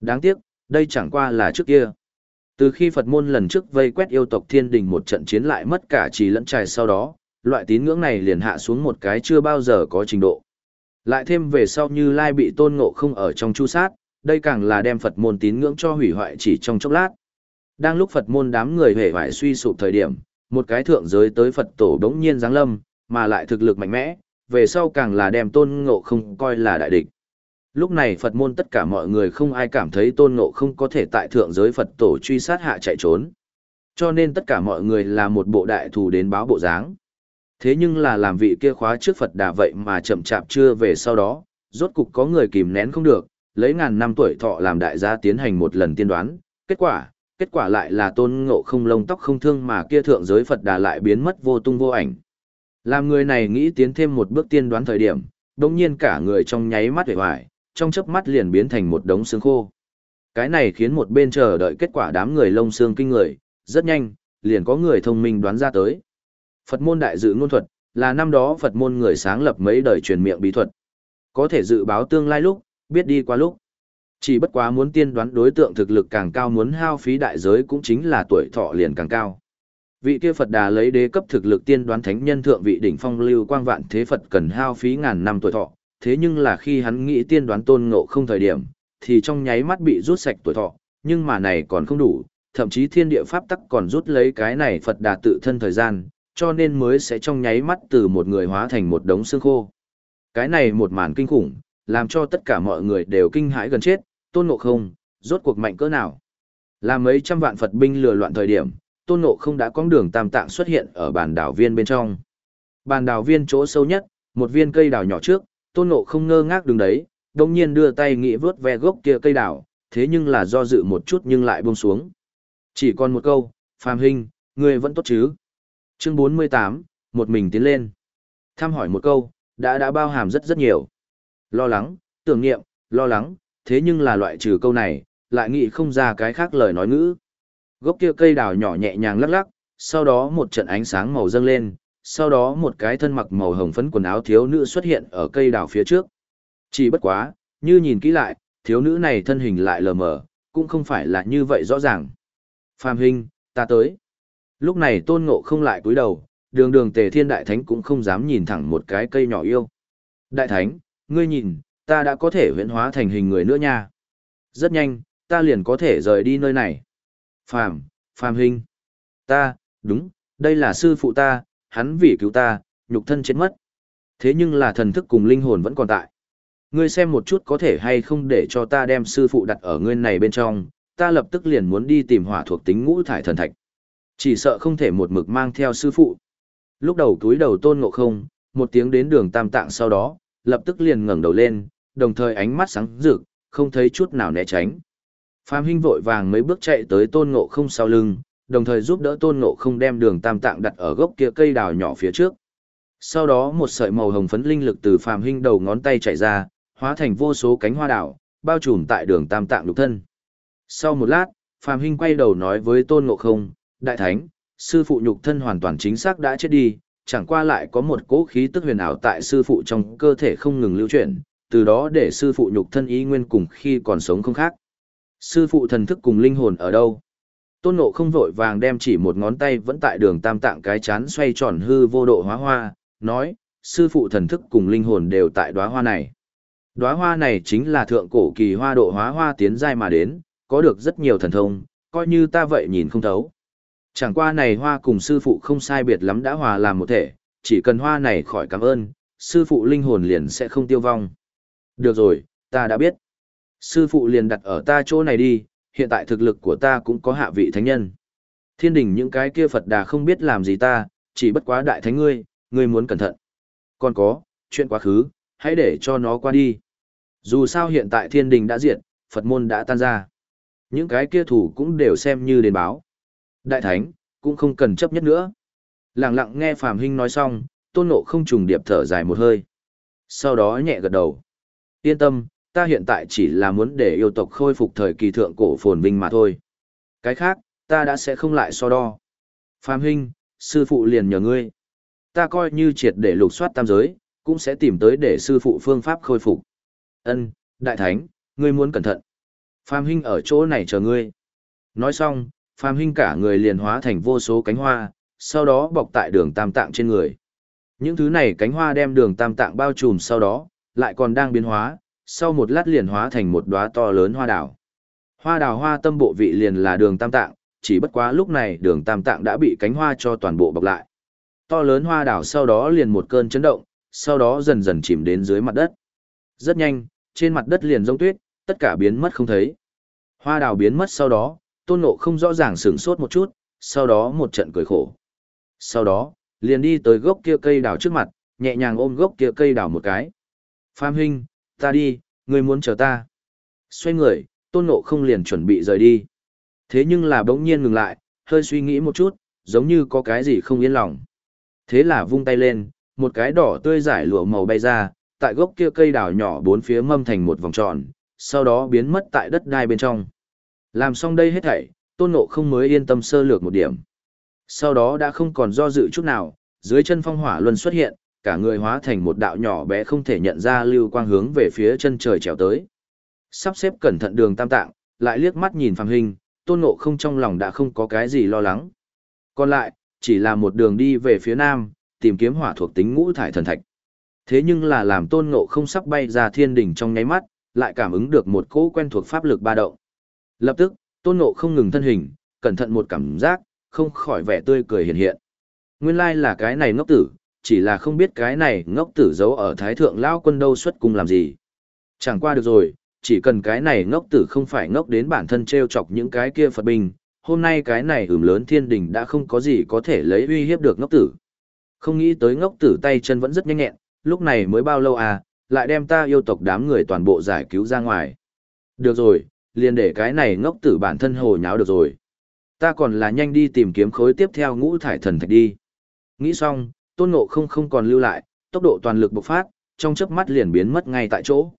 Đáng tiếc, đây chẳng qua là trước kia. Từ khi Phật môn lần trước vây quét yêu tộc thiên đình một trận chiến lại mất cả trì lẫn trài sau đó, loại tín ngưỡng này liền hạ xuống một cái chưa bao giờ có trình độ. Lại thêm về sau như Lai bị tôn ngộ không ở trong chu sát, đây càng là đem Phật môn tín ngưỡng cho hủy hoại chỉ trong chốc lát. Đang lúc Phật môn đám người hề hoại suy sụp thời điểm, một cái thượng giới tới Phật tổ đống nhiên giáng lâm, mà lại thực lực mạnh mẽ, về sau càng là đem tôn ngộ không coi là đại địch. Lúc này Phật môn tất cả mọi người không ai cảm thấy tôn ngộ không có thể tại thượng giới Phật tổ truy sát hạ chạy trốn. Cho nên tất cả mọi người là một bộ đại thù đến báo bộ dáng. Thế nhưng là làm vị kia khóa trước Phật đà vậy mà chậm chạp chưa về sau đó, rốt cục có người kìm nén không được, lấy ngàn năm tuổi thọ làm đại gia tiến hành một lần tiên đoán. Kết quả, kết quả lại là tôn ngộ không lông tóc không thương mà kia thượng giới Phật đà lại biến mất vô tung vô ảnh. Làm người này nghĩ tiến thêm một bước tiên đoán thời điểm, đồng nhiên cả người trong nháy mắt hề hoài, trong chớp mắt liền biến thành một đống xương khô. Cái này khiến một bên chờ đợi kết quả đám người lông xương kinh người, rất nhanh, liền có người thông minh đoán ra tới. Phật môn đại dự ngôn thuật, là năm đó Phật môn người sáng lập mấy đời truyền miệng bí thuật. Có thể dự báo tương lai lúc, biết đi qua lúc. Chỉ bất quá muốn tiên đoán đối tượng thực lực càng cao muốn hao phí đại giới cũng chính là tuổi thọ liền càng cao. Vị kia Phật Đà lấy đế cấp thực lực tiên đoán thánh nhân thượng vị đỉnh phong lưu quang vạn thế Phật cần hao phí ngàn năm tuổi thọ, thế nhưng là khi hắn nghĩ tiên đoán tôn ngộ không thời điểm, thì trong nháy mắt bị rút sạch tuổi thọ, nhưng mà này còn không đủ, thậm chí thiên địa pháp tắc còn rút lấy cái này Phật Đà tự thân thời gian, cho nên mới sẽ trong nháy mắt từ một người hóa thành một đống xương khô. Cái này một màn kinh khủng, làm cho tất cả mọi người đều kinh hãi gần chết, tôn ngộ không, rốt cuộc mạnh cỡ nào. Là mấy trăm vạn Phật binh lừa loạn thời điểm, tôn ngộ không đã có đường tam tạng xuất hiện ở bàn đảo viên bên trong. Bàn đảo viên chỗ sâu nhất, một viên cây đào nhỏ trước, tôn ngộ không ngơ ngác đứng đấy, đồng nhiên đưa tay nghĩ vớt ve gốc kia cây đào, thế nhưng là do dự một chút nhưng lại buông xuống. Chỉ còn một câu, phàm hình, người vẫn tốt chứ. Chương 48, một mình tiến lên. Thăm hỏi một câu, đã đã bao hàm rất rất nhiều. Lo lắng, tưởng niệm, lo lắng, thế nhưng là loại trừ câu này, lại nghĩ không ra cái khác lời nói ngữ. Gốc kia cây đào nhỏ nhẹ nhàng lắc lắc, sau đó một trận ánh sáng màu dâng lên, sau đó một cái thân mặc màu hồng phấn quần áo thiếu nữ xuất hiện ở cây đào phía trước. Chỉ bất quá, như nhìn kỹ lại, thiếu nữ này thân hình lại lờ mờ, cũng không phải là như vậy rõ ràng. Phàm hình, ta tới. Lúc này tôn ngộ không lại cúi đầu, đường đường tề thiên đại thánh cũng không dám nhìn thẳng một cái cây nhỏ yêu. Đại thánh, ngươi nhìn, ta đã có thể huyễn hóa thành hình người nữa nha. Rất nhanh, ta liền có thể rời đi nơi này. Phàm, phàm hình. Ta, đúng, đây là sư phụ ta, hắn vì cứu ta, nhục thân chết mất. Thế nhưng là thần thức cùng linh hồn vẫn còn tại. Ngươi xem một chút có thể hay không để cho ta đem sư phụ đặt ở ngươi này bên trong, ta lập tức liền muốn đi tìm hỏa thuộc tính ngũ thải thần thạch. Chỉ sợ không thể một mực mang theo sư phụ. Lúc đầu túi đầu tôn ngộ không, một tiếng đến đường tam tạng sau đó, lập tức liền ngẩng đầu lên, đồng thời ánh mắt sáng rực, không thấy chút nào né tránh. Phạm Hinh vội vàng mấy bước chạy tới tôn ngộ không sau lưng, đồng thời giúp đỡ tôn ngộ không đem đường tam tạng đặt ở gốc kia cây đào nhỏ phía trước. Sau đó một sợi màu hồng phấn linh lực từ Phạm Hinh đầu ngón tay chạy ra, hóa thành vô số cánh hoa đào, bao trùm tại đường tam tạng lục thân. Sau một lát, Phạm Hinh quay đầu nói với tôn ngộ không, đại thánh, sư phụ nhục thân hoàn toàn chính xác đã chết đi, chẳng qua lại có một cỗ khí tức huyền ảo tại sư phụ trong cơ thể không ngừng lưu chuyển, từ đó để sư phụ nhục thân ý nguyên cùng khi còn sống không khác. Sư phụ thần thức cùng linh hồn ở đâu? Tôn Ngộ không vội vàng đem chỉ một ngón tay vẫn tại đường tam tạng cái chán xoay tròn hư vô độ hóa hoa, nói, sư phụ thần thức cùng linh hồn đều tại đóa hoa này. Đóa hoa này chính là thượng cổ kỳ hoa độ hóa hoa tiến giai mà đến, có được rất nhiều thần thông, coi như ta vậy nhìn không thấu. Chẳng qua này hoa cùng sư phụ không sai biệt lắm đã hòa làm một thể, chỉ cần hoa này khỏi cảm ơn, sư phụ linh hồn liền sẽ không tiêu vong. Được rồi, ta đã biết. Sư phụ liền đặt ở ta chỗ này đi, hiện tại thực lực của ta cũng có hạ vị thánh nhân. Thiên đình những cái kia Phật đà không biết làm gì ta, chỉ bất quá đại thánh ngươi, ngươi muốn cẩn thận. Còn có, chuyện quá khứ, hãy để cho nó qua đi. Dù sao hiện tại thiên đình đã diệt, Phật môn đã tan ra. Những cái kia thủ cũng đều xem như đền báo. Đại thánh, cũng không cần chấp nhất nữa. Lặng lặng nghe Phạm Hinh nói xong, tôn nộ không trùng điệp thở dài một hơi. Sau đó nhẹ gật đầu. Yên tâm, ta hiện tại chỉ là muốn để yêu tộc khôi phục thời kỳ thượng cổ phồn vinh mà thôi. Cái khác, ta đã sẽ không lại so đo. Phạm Hinh, sư phụ liền nhờ ngươi. Ta coi như triệt để lục soát tam giới, cũng sẽ tìm tới để sư phụ phương pháp khôi phục. Ân, đại thánh, ngươi muốn cẩn thận. Phạm Hinh ở chỗ này chờ ngươi. Nói xong, Phạm Hinh cả người liền hóa thành vô số cánh hoa, sau đó bọc tại đường tam tạng trên người. Những thứ này cánh hoa đem đường tam tạng bao trùm sau đó, lại còn đang biến hóa, sau một lát liền hóa thành một đóa to lớn hoa đào. Hoa đào hoa tâm bộ vị liền là đường tam tạng, chỉ bất quá lúc này đường tam tạng đã bị cánh hoa cho toàn bộ bọc lại. To lớn hoa đào sau đó liền một cơn chấn động, sau đó dần dần chìm đến dưới mặt đất. Rất nhanh, trên mặt đất liền rông tuyết, tất cả biến mất không thấy. Hoa đào biến mất sau đó, tôn nộ không rõ ràng sửng sốt một chút, sau đó một trận cười khổ. Sau đó, liền đi tới gốc kia cây đào trước mặt, nhẹ nhàng ôm gốc kia cây đào một cái. Pham huynh, ta đi, ngươi muốn chờ ta. Xoay người, tôn ngộ không liền chuẩn bị rời đi. Thế nhưng là bỗng nhiên ngừng lại, hơi suy nghĩ một chút, giống như có cái gì không yên lòng. Thế là vung tay lên, một cái đỏ tươi giải lụa màu bay ra, tại gốc kia cây đào nhỏ bốn phía mâm thành một vòng tròn, sau đó biến mất tại đất đai bên trong. Làm xong đây hết thảy, tôn ngộ không mới yên tâm sơ lược một điểm. Sau đó đã không còn do dự chút nào, dưới chân phong hỏa luân xuất hiện, cả người hóa thành một đạo nhỏ bé không thể nhận ra lưu quang hướng về phía chân trời trèo tới. Sắp xếp cẩn thận đường tam tạng, lại liếc mắt nhìn phàm hình, tôn ngộ không trong lòng đã không có cái gì lo lắng. Còn lại, chỉ là một đường đi về phía nam, tìm kiếm hỏa thuộc tính ngũ thải thần thạch. Thế nhưng là làm tôn ngộ không sắp bay ra thiên đỉnh trong nháy mắt, lại cảm ứng được một cỗ quen thuộc pháp lực ba động. Lập tức, tôn ngộ không ngừng thân hình, cẩn thận một cảm giác, không khỏi vẻ tươi cười hiện hiện. Nguyên lai là cái này ngốc tử, chỉ là không biết cái này ngốc tử giấu ở thái thượng lao quân đâu xuất cung làm gì. Chẳng qua được rồi, chỉ cần cái này ngốc tử không phải ngốc đến bản thân treo chọc những cái kia Phật bình hôm nay cái này ửm lớn thiên đình đã không có gì có thể lấy uy hiếp được ngốc tử. Không nghĩ tới ngốc tử tay chân vẫn rất nhanh nhẹn, lúc này mới bao lâu à, lại đem ta yêu tộc đám người toàn bộ giải cứu ra ngoài. Được rồi, liền để cái này ngốc tử bản thân hồ nháo được rồi. Ta còn là nhanh đi tìm kiếm khối tiếp theo ngũ thải thần thạch đi. Nghĩ xong, tôn ngộ không không còn lưu lại, tốc độ toàn lực bộc phát, trong chớp mắt liền biến mất ngay tại chỗ.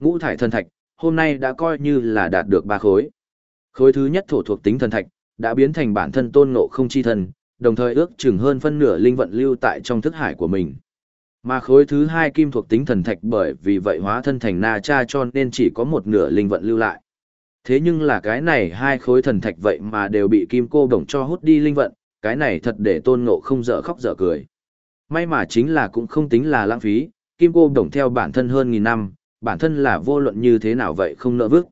Ngũ thải thần thạch, hôm nay đã coi như là đạt được ba khối. Khối thứ nhất thổ thuộc tính thần thạch, đã biến thành bản thân tôn ngộ không chi thần, đồng thời ước chừng hơn phân nửa linh vận lưu tại trong thức hải của mình. Mà khối thứ hai kim thuộc tính thần thạch bởi vì vậy hóa thân thành na cha cho nên chỉ có một nửa linh vận lưu lại. Thế nhưng là cái này hai khối thần thạch vậy mà đều bị kim cô đồng cho hút đi linh vận, cái này thật để tôn ngộ không dở khóc dở cười. May mà chính là cũng không tính là lãng phí, kim cô đồng theo bản thân hơn nghìn năm, bản thân là vô luận như thế nào vậy không nỡ vước.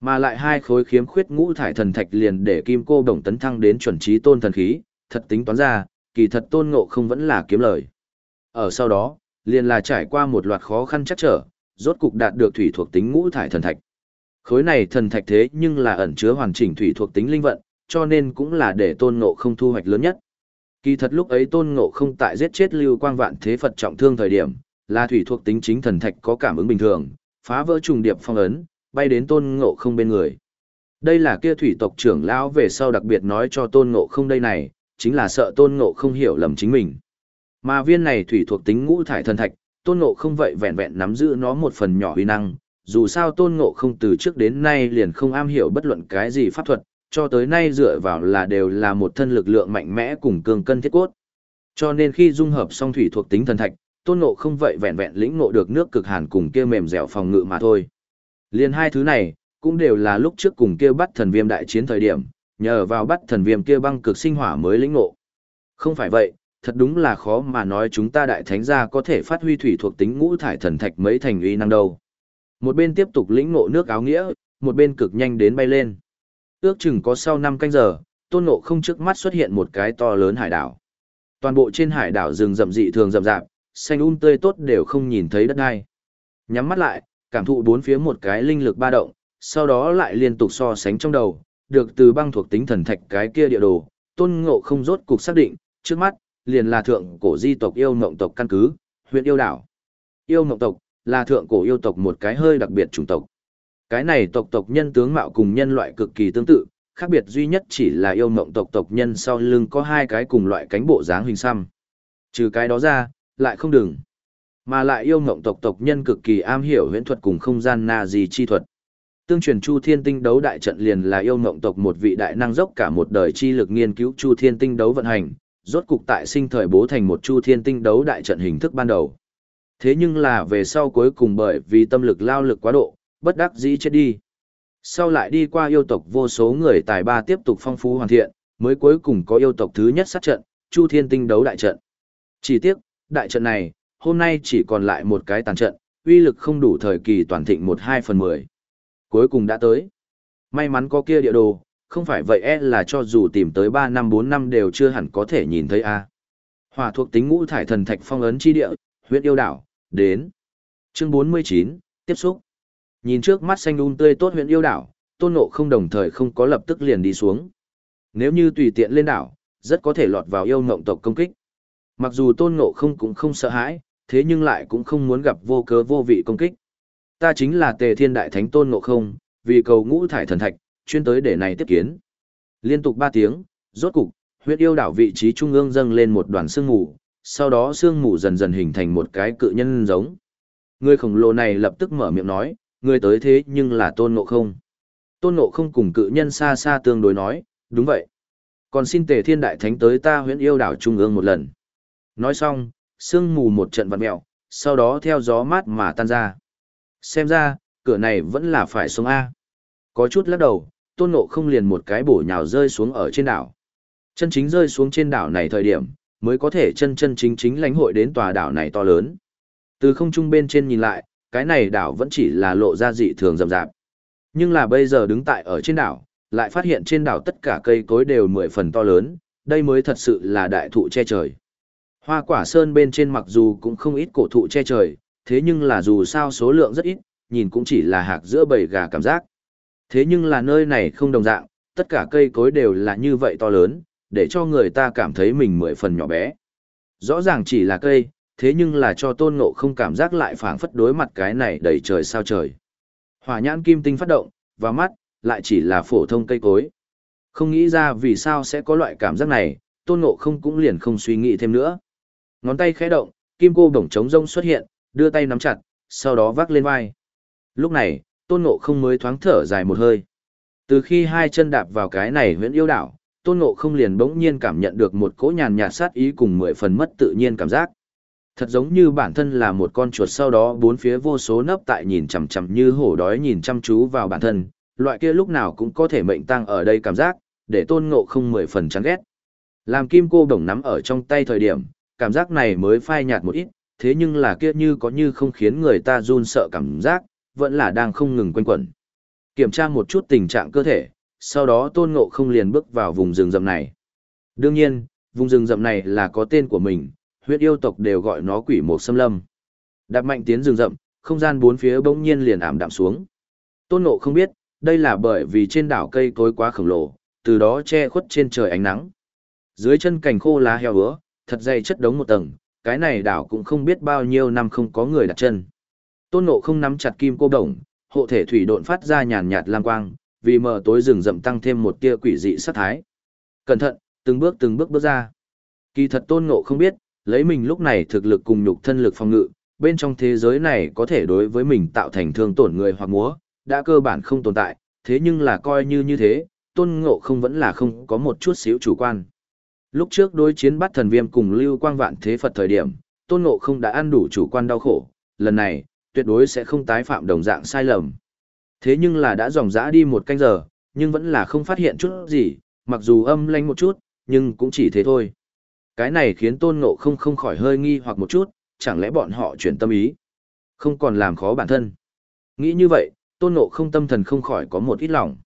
Mà lại hai khối khiếm khuyết ngũ thải thần thạch liền để kim cô đồng tấn thăng đến chuẩn trí tôn thần khí, thật tính toán ra, kỳ thật tôn ngộ không vẫn là kiếm lời. Ở sau đó, liền là trải qua một loạt khó khăn chắc trở, rốt cục đạt được thủy thuộc tính ngũ thải thần thạch. Khối này thần thạch thế nhưng là ẩn chứa hoàn chỉnh thủy thuộc tính linh vận, cho nên cũng là để tôn ngộ không thu hoạch lớn nhất. Kỳ thật lúc ấy tôn ngộ không tại giết chết lưu quang vạn thế Phật trọng thương thời điểm, là thủy thuộc tính chính thần thạch có cảm ứng bình thường, phá vỡ trùng điệp phong ấn, bay đến tôn ngộ không bên người. Đây là kia thủy tộc trưởng lão về sau đặc biệt nói cho tôn ngộ không đây này, chính là sợ tôn ngộ không hiểu lầm chính mình. Mà viên này thủy thuộc tính ngũ thải thần thạch, tôn ngộ không vậy vẹn vẹn nắm giữ nó một phần nhỏ uy năng, dù sao tôn ngộ không từ trước đến nay liền không am hiểu bất luận cái gì pháp thuật, cho tới nay dựa vào là đều là một thân lực lượng mạnh mẽ cùng cường cân thiết cốt. Cho nên khi dung hợp song thủy thuộc tính thần thạch, tôn ngộ không vậy vẹn vẹn lĩnh ngộ được nước cực hàn cùng kia mềm dẻo phòng ngự mà thôi. Liên hai thứ này, cũng đều là lúc trước cùng kia bắt thần viêm đại chiến thời điểm, nhờ vào bắt thần viêm kia băng cực sinh hỏa mới lĩnh ngộ. Không phải vậy, thật đúng là khó mà nói chúng ta đại thánh gia có thể phát huy thủy thuộc tính ngũ thải thần thạch mấy thành uy năng đâu. Một bên tiếp tục lĩnh ngộ nước áo nghĩa, một bên cực nhanh đến bay lên. Ước chừng có sau 5 canh giờ, tôn ngộ không trước mắt xuất hiện một cái to lớn hải đảo. Toàn bộ trên hải đảo rừng rậm dị thường rậm rạp, xanh um tươi tốt đều không nhìn thấy đất đai. Nhắm mắt lại, cảm thụ bốn phía một cái linh lực ba động, sau đó lại liên tục so sánh trong đầu, được từ băng thuộc tính thần thạch cái kia địa đồ, tôn ngộ không rốt cục xác định, trước mắt, liền là thượng cổ di tộc yêu mộng tộc căn cứ, huyện yêu đảo. Yêu mộng tộc, là thượng cổ yêu tộc một cái hơi đặc biệt chủng tộc. Cái này tộc tộc nhân tướng mạo cùng nhân loại cực kỳ tương tự, khác biệt duy nhất chỉ là yêu mộng tộc tộc nhân sau lưng có hai cái cùng loại cánh bộ dáng hình xăm. Trừ cái đó ra, lại không đừng. Mà lại yêu mộng tộc tộc nhân cực kỳ am hiểu huyễn thuật cùng không gian na gì chi thuật. Tương truyền Chu Thiên Tinh đấu đại trận liền là yêu mộng tộc một vị đại năng dốc cả một đời chi lực nghiên cứu Chu Thiên Tinh đấu vận hành, rốt cục tại sinh thời bố thành một Chu Thiên Tinh đấu đại trận hình thức ban đầu. Thế nhưng là về sau cuối cùng bởi vì tâm lực lao lực quá độ, bất đắc dĩ chết đi. sau lại đi qua yêu tộc vô số người tài ba tiếp tục phong phú hoàn thiện, mới cuối cùng có yêu tộc thứ nhất sát trận, Chu Thiên Tinh đấu đại trận. Chỉ tiếc, đại trận này, hôm nay chỉ còn lại một cái tàn trận, uy lực không đủ thời kỳ toàn thịnh một hai phần mười. Cuối cùng đã tới. May mắn có kia địa đồ, không phải vậy e là cho dù tìm tới 3 năm 4 năm đều chưa hẳn có thể nhìn thấy a. Hỏa thuộc tính ngũ thải thần thạch phong ấn chi địa, huyết yêu đảo, đến. Chương 49, tiếp xúc. Nhìn trước mắt xanh un tươi tốt huyện yêu đảo, tôn ngộ không đồng thời không có lập tức liền đi xuống. Nếu như tùy tiện lên đảo, rất có thể lọt vào yêu ngộng tộc công kích. Mặc dù tôn ngộ không cũng không sợ hãi, thế nhưng lại cũng không muốn gặp vô cớ vô vị công kích. Ta chính là tề thiên đại thánh tôn ngộ không, vì cầu ngũ thải thần thạch, chuyên tới để này tiếp kiến. Liên tục ba tiếng, rốt cục, huyết yêu đảo vị trí trung ương dâng lên một đoàn sương mù, sau đó sương mù dần dần hình thành một cái cự nhân giống. Người khổng lồ này lập tức mở miệng nói, người tới thế nhưng là tôn ngộ không. Tôn ngộ không cùng cự nhân xa xa tương đối nói, đúng vậy. Còn xin tề thiên đại thánh tới ta huyễn yêu đảo trung ương một lần. Nói xong, sương mù một trận vặn mẹo, sau đó theo gió mát mà tan ra. Xem ra, cửa này vẫn là phải xuống A. Có chút lắc đầu, tôn ngộ không liền một cái bổ nhào rơi xuống ở trên đảo. Chân chính rơi xuống trên đảo này thời điểm, mới có thể chân chân chính chính lãnh hội đến tòa đảo này to lớn. Từ không trung bên trên nhìn lại, cái này đảo vẫn chỉ là lộ ra dị thường rậm rạp. Nhưng là bây giờ đứng tại ở trên đảo, lại phát hiện trên đảo tất cả cây cối đều mười phần to lớn, đây mới thật sự là đại thụ che trời. Hoa quả sơn bên trên mặc dù cũng không ít cổ thụ che trời, thế nhưng là dù sao số lượng rất ít, nhìn cũng chỉ là hạc giữa bầy gà cảm giác. Thế nhưng là nơi này không đồng dạng, tất cả cây cối đều là như vậy to lớn, để cho người ta cảm thấy mình mười phần nhỏ bé. Rõ ràng chỉ là cây, thế nhưng là cho tôn ngộ không cảm giác lại phảng phất đối mặt cái này đầy trời sao trời. Hỏa nhãn kim tinh phát động, và mắt, lại chỉ là phổ thông cây cối. Không nghĩ ra vì sao sẽ có loại cảm giác này, tôn ngộ không cũng liền không suy nghĩ thêm nữa. Ngón tay khẽ động, kim cô bổng trống rông xuất hiện, đưa tay nắm chặt, sau đó vác lên vai. Lúc này, tôn ngộ không mới thoáng thở dài một hơi. Từ khi hai chân đạp vào cái này huyện yêu đảo, tôn ngộ không liền bỗng nhiên cảm nhận được một cỗ nhàn nhạt sát ý cùng mười phần mất tự nhiên cảm giác. Thật giống như bản thân là một con chuột sau đó bốn phía vô số nấp tại nhìn chằm chằm như hổ đói nhìn chăm chú vào bản thân, loại kia lúc nào cũng có thể mệnh tăng ở đây cảm giác, để tôn ngộ không mười phần chán ghét. Làm kim cô đồng nắm ở trong tay thời điểm, cảm giác này mới phai nhạt một ít, thế nhưng là kia như có như không khiến người ta run sợ cảm giác, vẫn là đang không ngừng quanh quẩn. Kiểm tra một chút tình trạng cơ thể, sau đó tôn ngộ không liền bước vào vùng rừng rậm này. Đương nhiên, vùng rừng rậm này là có tên của mình, huyết yêu tộc đều gọi nó quỷ một xâm lâm. Đạp mạnh tiến rừng rậm, không gian bốn phía bỗng nhiên liền ảm đạm xuống. Tôn ngộ không biết, đây là bởi vì trên đảo cây cối quá khổng lồ, từ đó che khuất trên trời ánh nắng. Dưới chân cành khô lá heo hứa, thật dày chất đống một tầng, cái này đảo cũng không biết bao nhiêu năm không có người đặt chân. Tôn Ngộ không nắm chặt kim cô đồng, hộ thể thủy độn phát ra nhàn nhạt lam quang, vì mờ tối rừng rậm tăng thêm một tia quỷ dị sát thái. Cẩn thận, từng bước từng bước bước ra. Kỳ thật Tôn Ngộ không biết, lấy mình lúc này thực lực cùng nhục thân lực phòng ngự, bên trong thế giới này có thể đối với mình tạo thành thương tổn người hoặc múa, đã cơ bản không tồn tại, thế nhưng là coi như như thế, Tôn Ngộ không vẫn là không có một chút xíu chủ quan. Lúc trước đối chiến bắt thần viêm cùng lưu quang vạn thế Phật thời điểm, Tôn Ngộ không đã ăn đủ chủ quan đau khổ, lần này, tuyệt đối sẽ không tái phạm đồng dạng sai lầm. Thế nhưng là đã dòng dã đi một canh giờ, nhưng vẫn là không phát hiện chút gì, mặc dù âm lanh một chút, nhưng cũng chỉ thế thôi. Cái này khiến tôn ngộ không không khỏi hơi nghi hoặc một chút, chẳng lẽ bọn họ chuyển tâm ý, không còn làm khó bản thân. Nghĩ như vậy, tôn ngộ không tâm thần không khỏi có một ít lòng.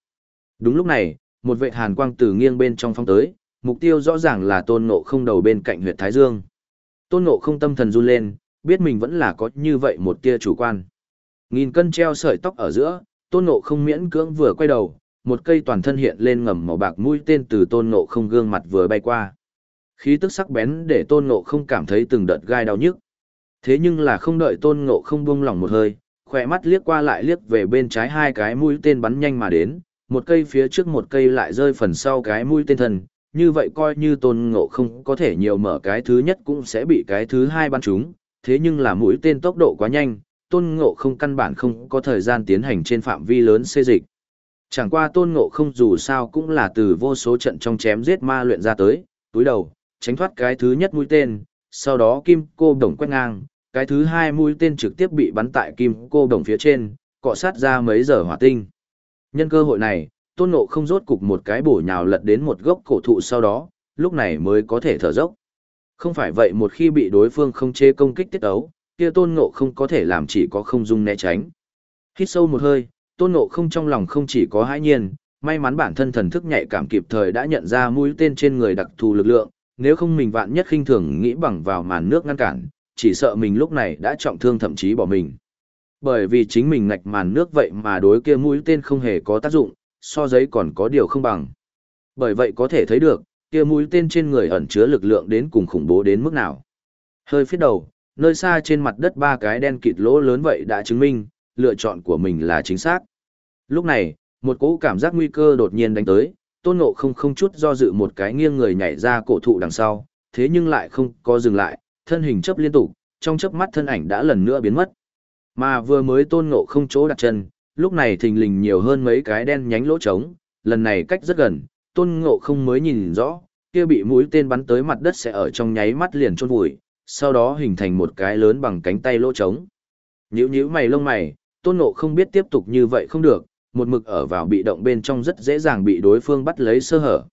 Đúng lúc này, một vệ hàn quang từ nghiêng bên trong phong tới, mục tiêu rõ ràng là tôn ngộ không đầu bên cạnh huyệt Thái Dương. Tôn ngộ không tâm thần run lên, biết mình vẫn là có như vậy một tia chủ quan. Nghìn cân treo sợi tóc ở giữa, tôn ngộ không miễn cưỡng vừa quay đầu, một cây toàn thân hiện lên ngầm màu bạc mũi tên từ tôn ngộ không gương mặt vừa bay qua. Khí tức sắc bén để tôn ngộ không cảm thấy từng đợt gai đau nhức. Thế nhưng là không đợi tôn ngộ không buông lỏng một hơi, khỏe mắt liếc qua lại liếc về bên trái hai cái mũi tên bắn nhanh mà đến, một cây phía trước một cây lại rơi phần sau cái mũi tên thần, như vậy coi như tôn ngộ không có thể nhiều mở cái thứ nhất cũng sẽ bị cái thứ hai bắn trúng, thế nhưng là mũi tên tốc độ quá nhanh, tôn ngộ không căn bản không có thời gian tiến hành trên phạm vi lớn xê dịch. Chẳng qua tôn ngộ không dù sao cũng là từ vô số trận trong chém giết ma luyện ra tới, túi đầu, tránh thoát cái thứ nhất mũi tên, sau đó kim cô đồng quét ngang, cái thứ hai mũi tên trực tiếp bị bắn tại kim cô đồng phía trên, cọ sát ra mấy giờ hỏa tinh. Nhân cơ hội này, tôn ngộ không rốt cục một cái bổ nhào lật đến một gốc cổ thụ sau đó, lúc này mới có thể thở dốc. Không phải vậy một khi bị đối phương không chế công kích tiết ấu, kia tôn ngộ không có thể làm chỉ có không dung né tránh. Hít sâu một hơi, tôn ngộ không trong lòng không chỉ có hãi nhiên, may mắn bản thân thần thức nhạy cảm kịp thời đã nhận ra mũi tên trên người đặc thù lực lượng, nếu không mình vạn nhất khinh thường nghĩ bằng vào màn nước ngăn cản, chỉ sợ mình lúc này đã trọng thương thậm chí bỏ mình. Bởi vì chính mình ngạch màn nước vậy mà đối kia mũi tên không hề có tác dụng, so giấy còn có điều không bằng. Bởi vậy có thể thấy được, kia mũi tên trên người ẩn chứa lực lượng đến cùng khủng bố đến mức nào. Hơi phía đầu, nơi xa trên mặt đất ba cái đen kịt lỗ lớn vậy đã chứng minh, lựa chọn của mình là chính xác. Lúc này, một cỗ cảm giác nguy cơ đột nhiên đánh tới, tôn ngộ không không chút do dự một cái nghiêng người nhảy ra cổ thụ đằng sau, thế nhưng lại không có dừng lại, thân hình chấp liên tục, trong chớp mắt thân ảnh đã lần nữa biến mất. Mà vừa mới tôn ngộ không chỗ đặt chân, lúc này thình lình nhiều hơn mấy cái đen nhánh lỗ trống, lần này cách rất gần, tôn ngộ không mới nhìn rõ, kia bị mũi tên bắn tới mặt đất sẽ ở trong nháy mắt liền chôn vùi, sau đó hình thành một cái lớn bằng cánh tay lỗ trống. Nhữ nhữ mày lông mày, tôn ngộ không biết tiếp tục như vậy không được, một mực ở vào bị động bên trong rất dễ dàng bị đối phương bắt lấy sơ hở.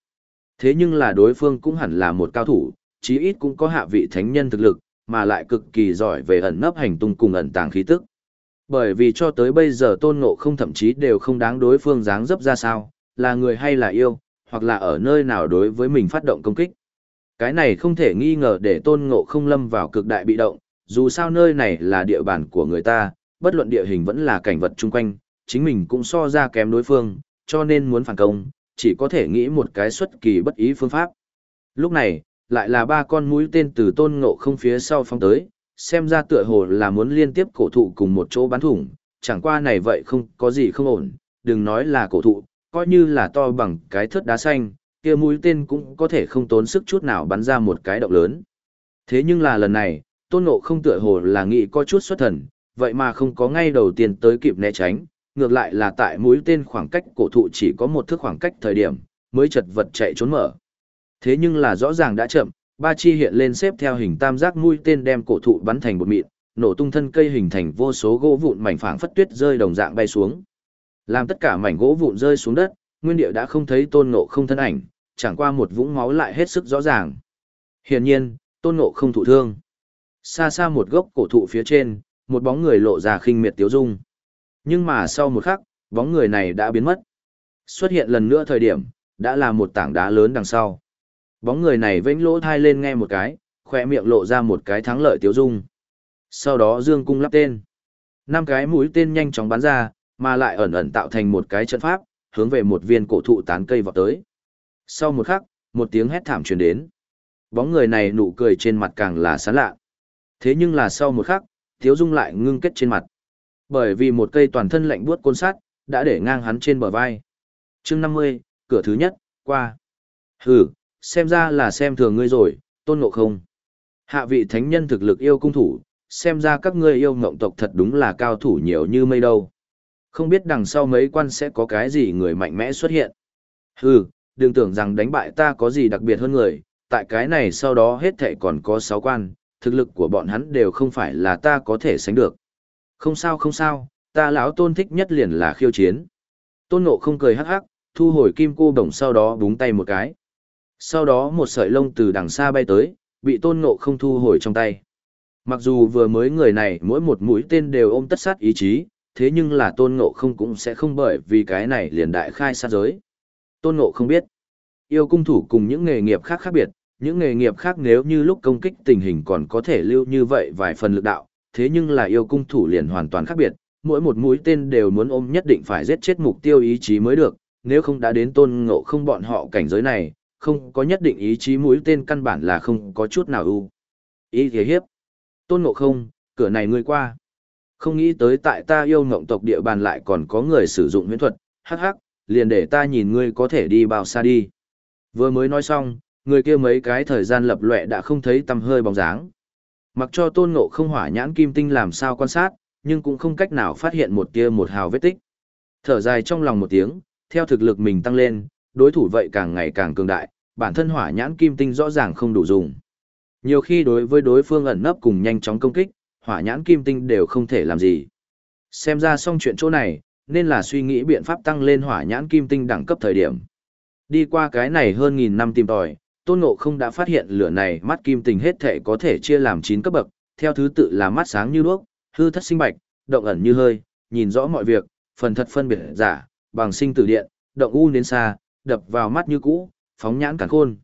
Thế nhưng là đối phương cũng hẳn là một cao thủ, chí ít cũng có hạ vị thánh nhân thực lực, mà lại cực kỳ giỏi về ẩn nấp hành tung cùng ẩn tàng khí tức. Bởi vì cho tới bây giờ tôn ngộ không thậm chí đều không đáng đối phương dáng dấp ra sao, là người hay là yêu, hoặc là ở nơi nào đối với mình phát động công kích. Cái này không thể nghi ngờ để tôn ngộ không lâm vào cực đại bị động, dù sao nơi này là địa bàn của người ta, bất luận địa hình vẫn là cảnh vật chung quanh, chính mình cũng so ra kém đối phương, cho nên muốn phản công, chỉ có thể nghĩ một cái xuất kỳ bất ý phương pháp. Lúc này, lại là ba con mũi tên từ tôn ngộ không phía sau phong tới, xem ra tựa hồ là muốn liên tiếp cổ thụ cùng một chỗ bắn thủng, chẳng qua này vậy không có gì không ổn, đừng nói là cổ thụ, coi như là to bằng cái thớt đá xanh, kia mũi tên cũng có thể không tốn sức chút nào bắn ra một cái động lớn. Thế nhưng là lần này, tôn ngộ không tựa hồ là nghĩ có chút xuất thần, vậy mà không có ngay đầu tiên tới kịp né tránh, ngược lại là tại mũi tên khoảng cách cổ thụ chỉ có một thước khoảng cách thời điểm, mới chật vật chạy trốn mở. Thế nhưng là rõ ràng đã chậm, ba chi hiện lên xếp theo hình tam giác mũi tên đem cổ thụ bắn thành bột mịn, nổ tung thân cây hình thành vô số gỗ vụn mảnh phẳng phất tuyết rơi đồng dạng bay xuống. Làm tất cả mảnh gỗ vụn rơi xuống đất, nguyên địa đã không thấy tôn ngộ không thân ảnh, chẳng qua một vũng máu lại hết sức rõ ràng. Hiển nhiên, tôn ngộ không thụ thương. Xa xa một gốc cổ thụ phía trên, một bóng người lộ ra khinh miệt tiếu dung. Nhưng mà sau một khắc, bóng người này đã biến mất. Xuất hiện lần nữa thời điểm, đã là một tảng đá lớn đằng sau. Bóng người này vênh lỗ thai lên nghe một cái, khỏe miệng lộ ra một cái thắng lợi tiếu dung. Sau đó dương cung lắp tên. năm cái mũi tên nhanh chóng bắn ra, mà lại ẩn ẩn tạo thành một cái trận pháp, hướng về một viên cổ thụ tán cây vọt tới. Sau một khắc, một tiếng hét thảm truyền đến. Bóng người này nụ cười trên mặt càng là sán lạ. Thế nhưng là sau một khắc, Tiếu Dung lại ngưng kết trên mặt. Bởi vì một cây toàn thân lạnh buốt côn sắt đã để ngang hắn trên bờ vai. Chương năm mươi cửa thứ nhất, qua. Hừ, xem ra là xem thường ngươi rồi, tôn ngộ không. Hạ vị thánh nhân thực lực yêu cung thủ, xem ra các ngươi yêu ngộng tộc thật đúng là cao thủ nhiều như mây đâu. Không biết đằng sau mấy quan sẽ có cái gì người mạnh mẽ xuất hiện. Hừ, đừng tưởng rằng đánh bại ta có gì đặc biệt hơn người, tại cái này sau đó hết thảy còn có sáu quan, thực lực của bọn hắn đều không phải là ta có thể sánh được. Không sao không sao, ta lão tôn thích nhất liền là khiêu chiến. Tôn nộ không cười hắc hắc, thu hồi kim cô đồng sau đó búng tay một cái. Sau đó một sợi lông từ đằng xa bay tới, bị tôn nộ không thu hồi trong tay. Mặc dù vừa mới người này mỗi một mũi tên đều ôm tất sát ý chí, thế nhưng là tôn ngộ không cũng sẽ không bởi vì cái này liền đại khai sát giới. Tôn ngộ không biết, yêu cung thủ cùng những nghề nghiệp khác khác biệt, những nghề nghiệp khác nếu như lúc công kích tình hình còn có thể lưu như vậy vài phần lực đạo, thế nhưng là yêu cung thủ liền hoàn toàn khác biệt, mỗi một mũi tên đều muốn ôm nhất định phải giết chết mục tiêu ý chí mới được, nếu không đã đến tôn ngộ không bọn họ cảnh giới này, không có nhất định ý chí mũi tên căn bản là không có chút nào ưu. Ý thế hiếp. Tôn ngộ không, cửa này ngươi qua. Không nghĩ tới tại ta yêu ngộng tộc địa bàn lại còn có người sử dụng huyễn thuật, hắc hắc, liền để ta nhìn ngươi có thể đi bao xa đi. Vừa mới nói xong, người kia mấy cái thời gian lập lệ đã không thấy tăm hơi bóng dáng. Mặc cho tôn ngộ không hỏa nhãn kim tinh làm sao quan sát, nhưng cũng không cách nào phát hiện một tia một hào vết tích. Thở dài trong lòng một tiếng, theo thực lực mình tăng lên, đối thủ vậy càng ngày càng cường đại, bản thân hỏa nhãn kim tinh rõ ràng không đủ dùng. Nhiều khi đối với đối phương ẩn nấp cùng nhanh chóng công kích, hỏa nhãn kim tinh đều không thể làm gì. Xem ra xong chuyện chỗ này, nên là suy nghĩ biện pháp tăng lên hỏa nhãn kim tinh đẳng cấp thời điểm. Đi qua cái này hơn nghìn năm tìm tòi, Tôn Ngộ không đã phát hiện lửa này mắt kim tinh hết thể có thể chia làm chín cấp bậc, theo thứ tự là mắt sáng như đuốc, hư thất sinh bạch, động ẩn như hơi, nhìn rõ mọi việc, phần thật phân biệt giả, bằng sinh tử điện, động u đến xa, đập vào mắt như cũ, phóng nhãn cản khôn.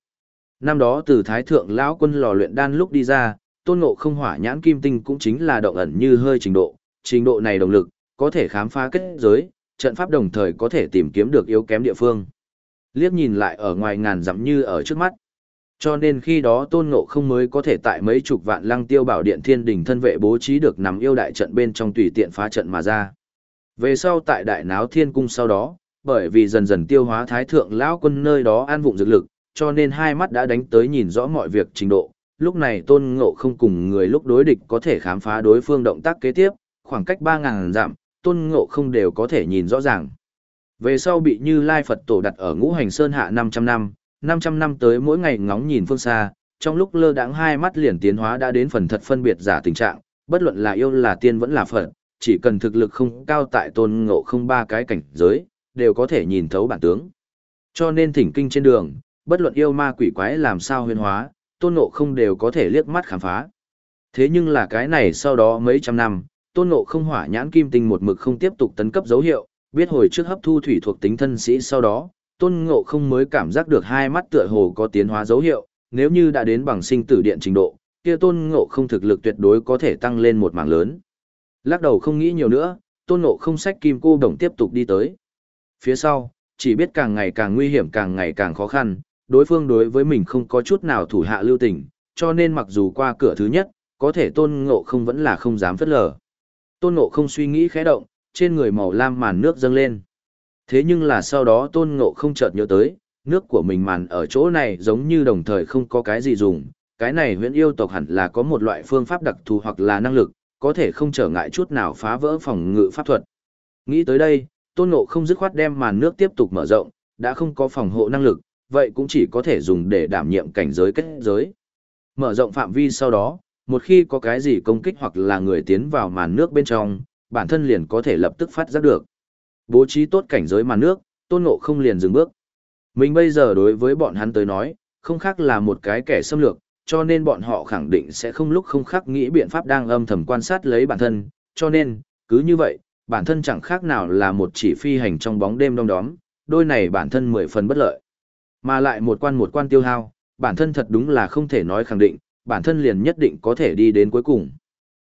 Năm đó từ Thái Thượng lão quân lò luyện đan lúc đi ra, tôn ngộ không hỏa nhãn kim tinh cũng chính là động ẩn như hơi trình độ, trình độ này động lực, có thể khám phá kết giới, trận pháp đồng thời có thể tìm kiếm được yếu kém địa phương. Liếc nhìn lại ở ngoài ngàn dặm như ở trước mắt. Cho nên khi đó tôn ngộ không mới có thể tại mấy chục vạn lăng tiêu bảo điện thiên đình thân vệ bố trí được nằm yêu đại trận bên trong tùy tiện phá trận mà ra. Về sau tại đại náo thiên cung sau đó, bởi vì dần dần tiêu hóa thái thượng lão quân nơi đó an vụng dược lực, cho nên hai mắt đã đánh tới nhìn rõ mọi việc trình độ. Lúc này tôn ngộ không cùng người lúc đối địch có thể khám phá đối phương động tác kế tiếp, khoảng cách 3.000 dặm, tôn ngộ không đều có thể nhìn rõ ràng. Về sau bị Như Lai Phật tổ đặt ở ngũ hành sơn hạ 500 năm, 500 năm tới mỗi ngày ngóng nhìn phương xa, trong lúc lơ đãng hai mắt liền tiến hóa đã đến phần thật phân biệt giả tình trạng, bất luận là yêu là tiên vẫn là Phật, chỉ cần thực lực không cao tại tôn ngộ không ba cái cảnh giới, đều có thể nhìn thấu bản tướng. Cho nên thỉnh kinh trên đường, bất luận yêu ma quỷ quái làm sao huyền hóa, tôn ngộ không đều có thể liếc mắt khám phá. Thế nhưng là cái này sau đó mấy trăm năm, tôn ngộ không hỏa nhãn kim tinh một mực không tiếp tục tấn cấp dấu hiệu, biết hồi trước hấp thu thủy thuộc tính thân sĩ sau đó, tôn ngộ không mới cảm giác được hai mắt tựa hồ có tiến hóa dấu hiệu, nếu như đã đến bằng sinh tử điện trình độ, kia tôn ngộ không thực lực tuyệt đối có thể tăng lên một mảng lớn. Lắc đầu không nghĩ nhiều nữa, tôn ngộ không sách kim cô đồng tiếp tục đi tới. Phía sau, chỉ biết càng ngày càng nguy hiểm càng ngày càng khó khăn, đối phương đối với mình không có chút nào thủ hạ lưu tình, cho nên mặc dù qua cửa thứ nhất, có thể tôn ngộ không vẫn là không dám phất lờ. Tôn ngộ không suy nghĩ khẽ động, trên người màu lam màn nước dâng lên. Thế nhưng là sau đó tôn ngộ không chợt nhớ tới, nước của mình màn ở chỗ này giống như đồng thời không có cái gì dùng, cái này huyện yêu tộc hẳn là có một loại phương pháp đặc thù hoặc là năng lực, có thể không trở ngại chút nào phá vỡ phòng ngự pháp thuật. Nghĩ tới đây, tôn ngộ không dứt khoát đem màn nước tiếp tục mở rộng, đã không có phòng hộ năng lực, vậy cũng chỉ có thể dùng để đảm nhiệm cảnh giới kết giới. Mở rộng phạm vi sau đó, một khi có cái gì công kích hoặc là người tiến vào màn nước bên trong, bản thân liền có thể lập tức phát giác được. Bố trí tốt cảnh giới màn nước, tôn ngộ không liền dừng bước. Mình bây giờ đối với bọn hắn tới nói, không khác là một cái kẻ xâm lược, cho nên bọn họ khẳng định sẽ không lúc không khác nghĩ biện pháp đang âm thầm quan sát lấy bản thân, cho nên, cứ như vậy, bản thân chẳng khác nào là một chỉ phi hành trong bóng đêm đông đóm, đôi này bản thân mười phần bất lợi. Mà lại một quan một quan tiêu hao, bản thân thật đúng là không thể nói khẳng định, bản thân liền nhất định có thể đi đến cuối cùng.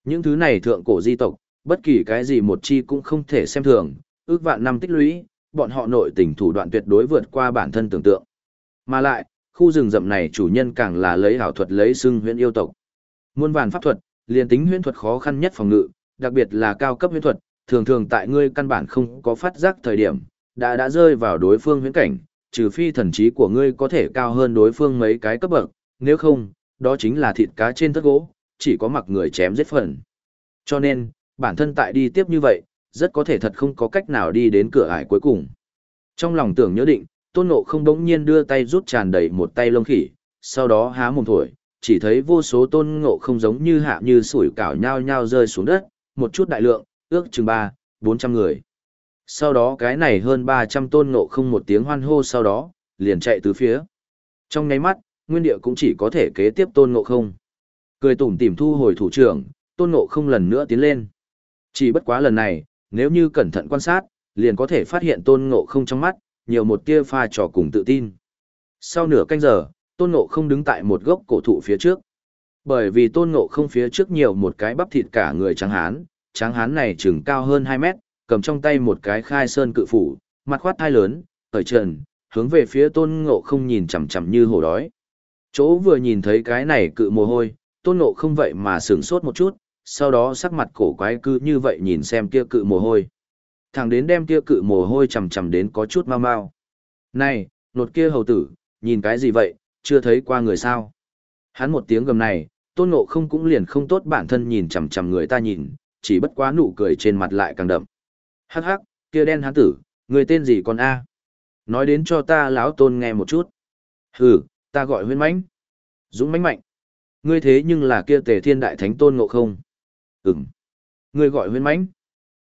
Những thứ này thượng cổ di tộc, bất kỳ cái gì một chi cũng không thể xem thường, ước vạn năm tích lũy, bọn họ nội tình thủ đoạn tuyệt đối vượt qua bản thân tưởng tượng. Mà lại, khu rừng rậm này chủ nhân càng là lấy ảo thuật lấy xưng huyễn yêu tộc. Muôn vàn pháp thuật, liền tính huyễn thuật khó khăn nhất phòng ngự, đặc biệt là cao cấp huyễn thuật, thường thường tại ngươi căn bản không có phát giác thời điểm, đã đã rơi vào đối phương huyễn cảnh, trừ phi thần trí của ngươi có thể cao hơn đối phương mấy cái cấp bậc, nếu không, đó chính là thịt cá trên thất gỗ, chỉ có mặc người chém giết phần. Cho nên, bản thân tại đi tiếp như vậy, rất có thể thật không có cách nào đi đến cửa ải cuối cùng. Trong lòng tưởng nhớ định, tôn ngộ không đống nhiên đưa tay rút tràn đầy một tay lông khỉ, sau đó há mồm thổi, chỉ thấy vô số tôn ngộ không giống như hạ như sủi cảo nhao nhao rơi xuống đất, một chút đại lượng, ước chừng ba, bốn trăm người. Sau đó cái này hơn ba trăm tôn ngộ không một tiếng hoan hô sau đó, liền chạy từ phía. Trong nháy mắt, nguyên địa cũng chỉ có thể kế tiếp tôn ngộ không. Cười tủm tỉm thu hồi thủ trưởng, tôn ngộ không lần nữa tiến lên. Chỉ bất quá lần này, nếu như cẩn thận quan sát, liền có thể phát hiện tôn ngộ không trong mắt, nhiều một tia pha trò cùng tự tin. Sau nửa canh giờ, tôn ngộ không đứng tại một gốc cổ thụ phía trước. Bởi vì tôn ngộ không phía trước nhiều một cái bắp thịt cả người trắng hán, trắng hán này chừng cao hơn 2 mét, cầm trong tay một cái khai sơn cự phủ, mặt khoát thai lớn, ở trần, hướng về phía tôn ngộ không nhìn chằm chằm như hổ đói. Chỗ vừa nhìn thấy cái này cự mồ hôi, tôn ngộ không vậy mà sửng sốt một chút, sau đó sắc mặt cổ quái cứ như vậy nhìn xem kia cự mồ hôi. Thằng đến đem kia cự mồ hôi chầm chầm đến có chút mau mau. Này, nột kia hầu tử, nhìn cái gì vậy, chưa thấy qua người sao. Hắn một tiếng gầm này, tôn ngộ không cũng liền không tốt bản thân nhìn chằm chằm người ta nhìn, chỉ bất quá nụ cười trên mặt lại càng đậm. Hắc hắc, kia đen hắn tử, người tên gì con a? Nói đến cho ta lão tôn nghe một chút. Hừ, ta gọi huyên mãnh. Dũng mãnh mạnh. Ngươi thế nhưng là kia tề thiên đại thánh tôn ngộ không. Ừm. Ngươi gọi huyên mãnh.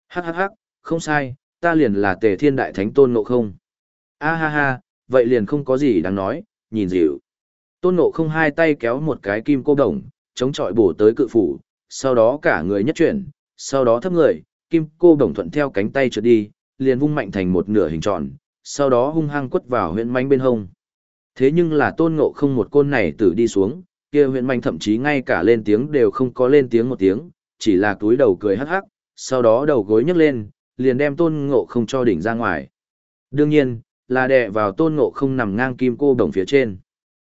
Hắc hắc hắc, không sai, ta liền là tề thiên đại thánh tôn ngộ không. A ha ha, vậy liền không có gì đáng nói, nhìn dịu. Tôn ngộ không hai tay kéo một cái kim cô đồng, chống chọi bổ tới cự phủ, sau đó cả người nhất chuyển, sau đó thấp người, kim cô đồng thuận theo cánh tay trượt đi, liền vung mạnh thành một nửa hình tròn, sau đó hung hăng quất vào huyện manh bên hông. Thế nhưng là tôn ngộ không một côn này tử đi xuống, kia huyện manh thậm chí ngay cả lên tiếng đều không có lên tiếng một tiếng, chỉ là túi đầu cười hắc hắc, sau đó đầu gối nhấc lên, liền đem tôn ngộ không cho đỉnh ra ngoài. Đương nhiên, là đè vào tôn ngộ không nằm ngang kim cô đồng phía trên.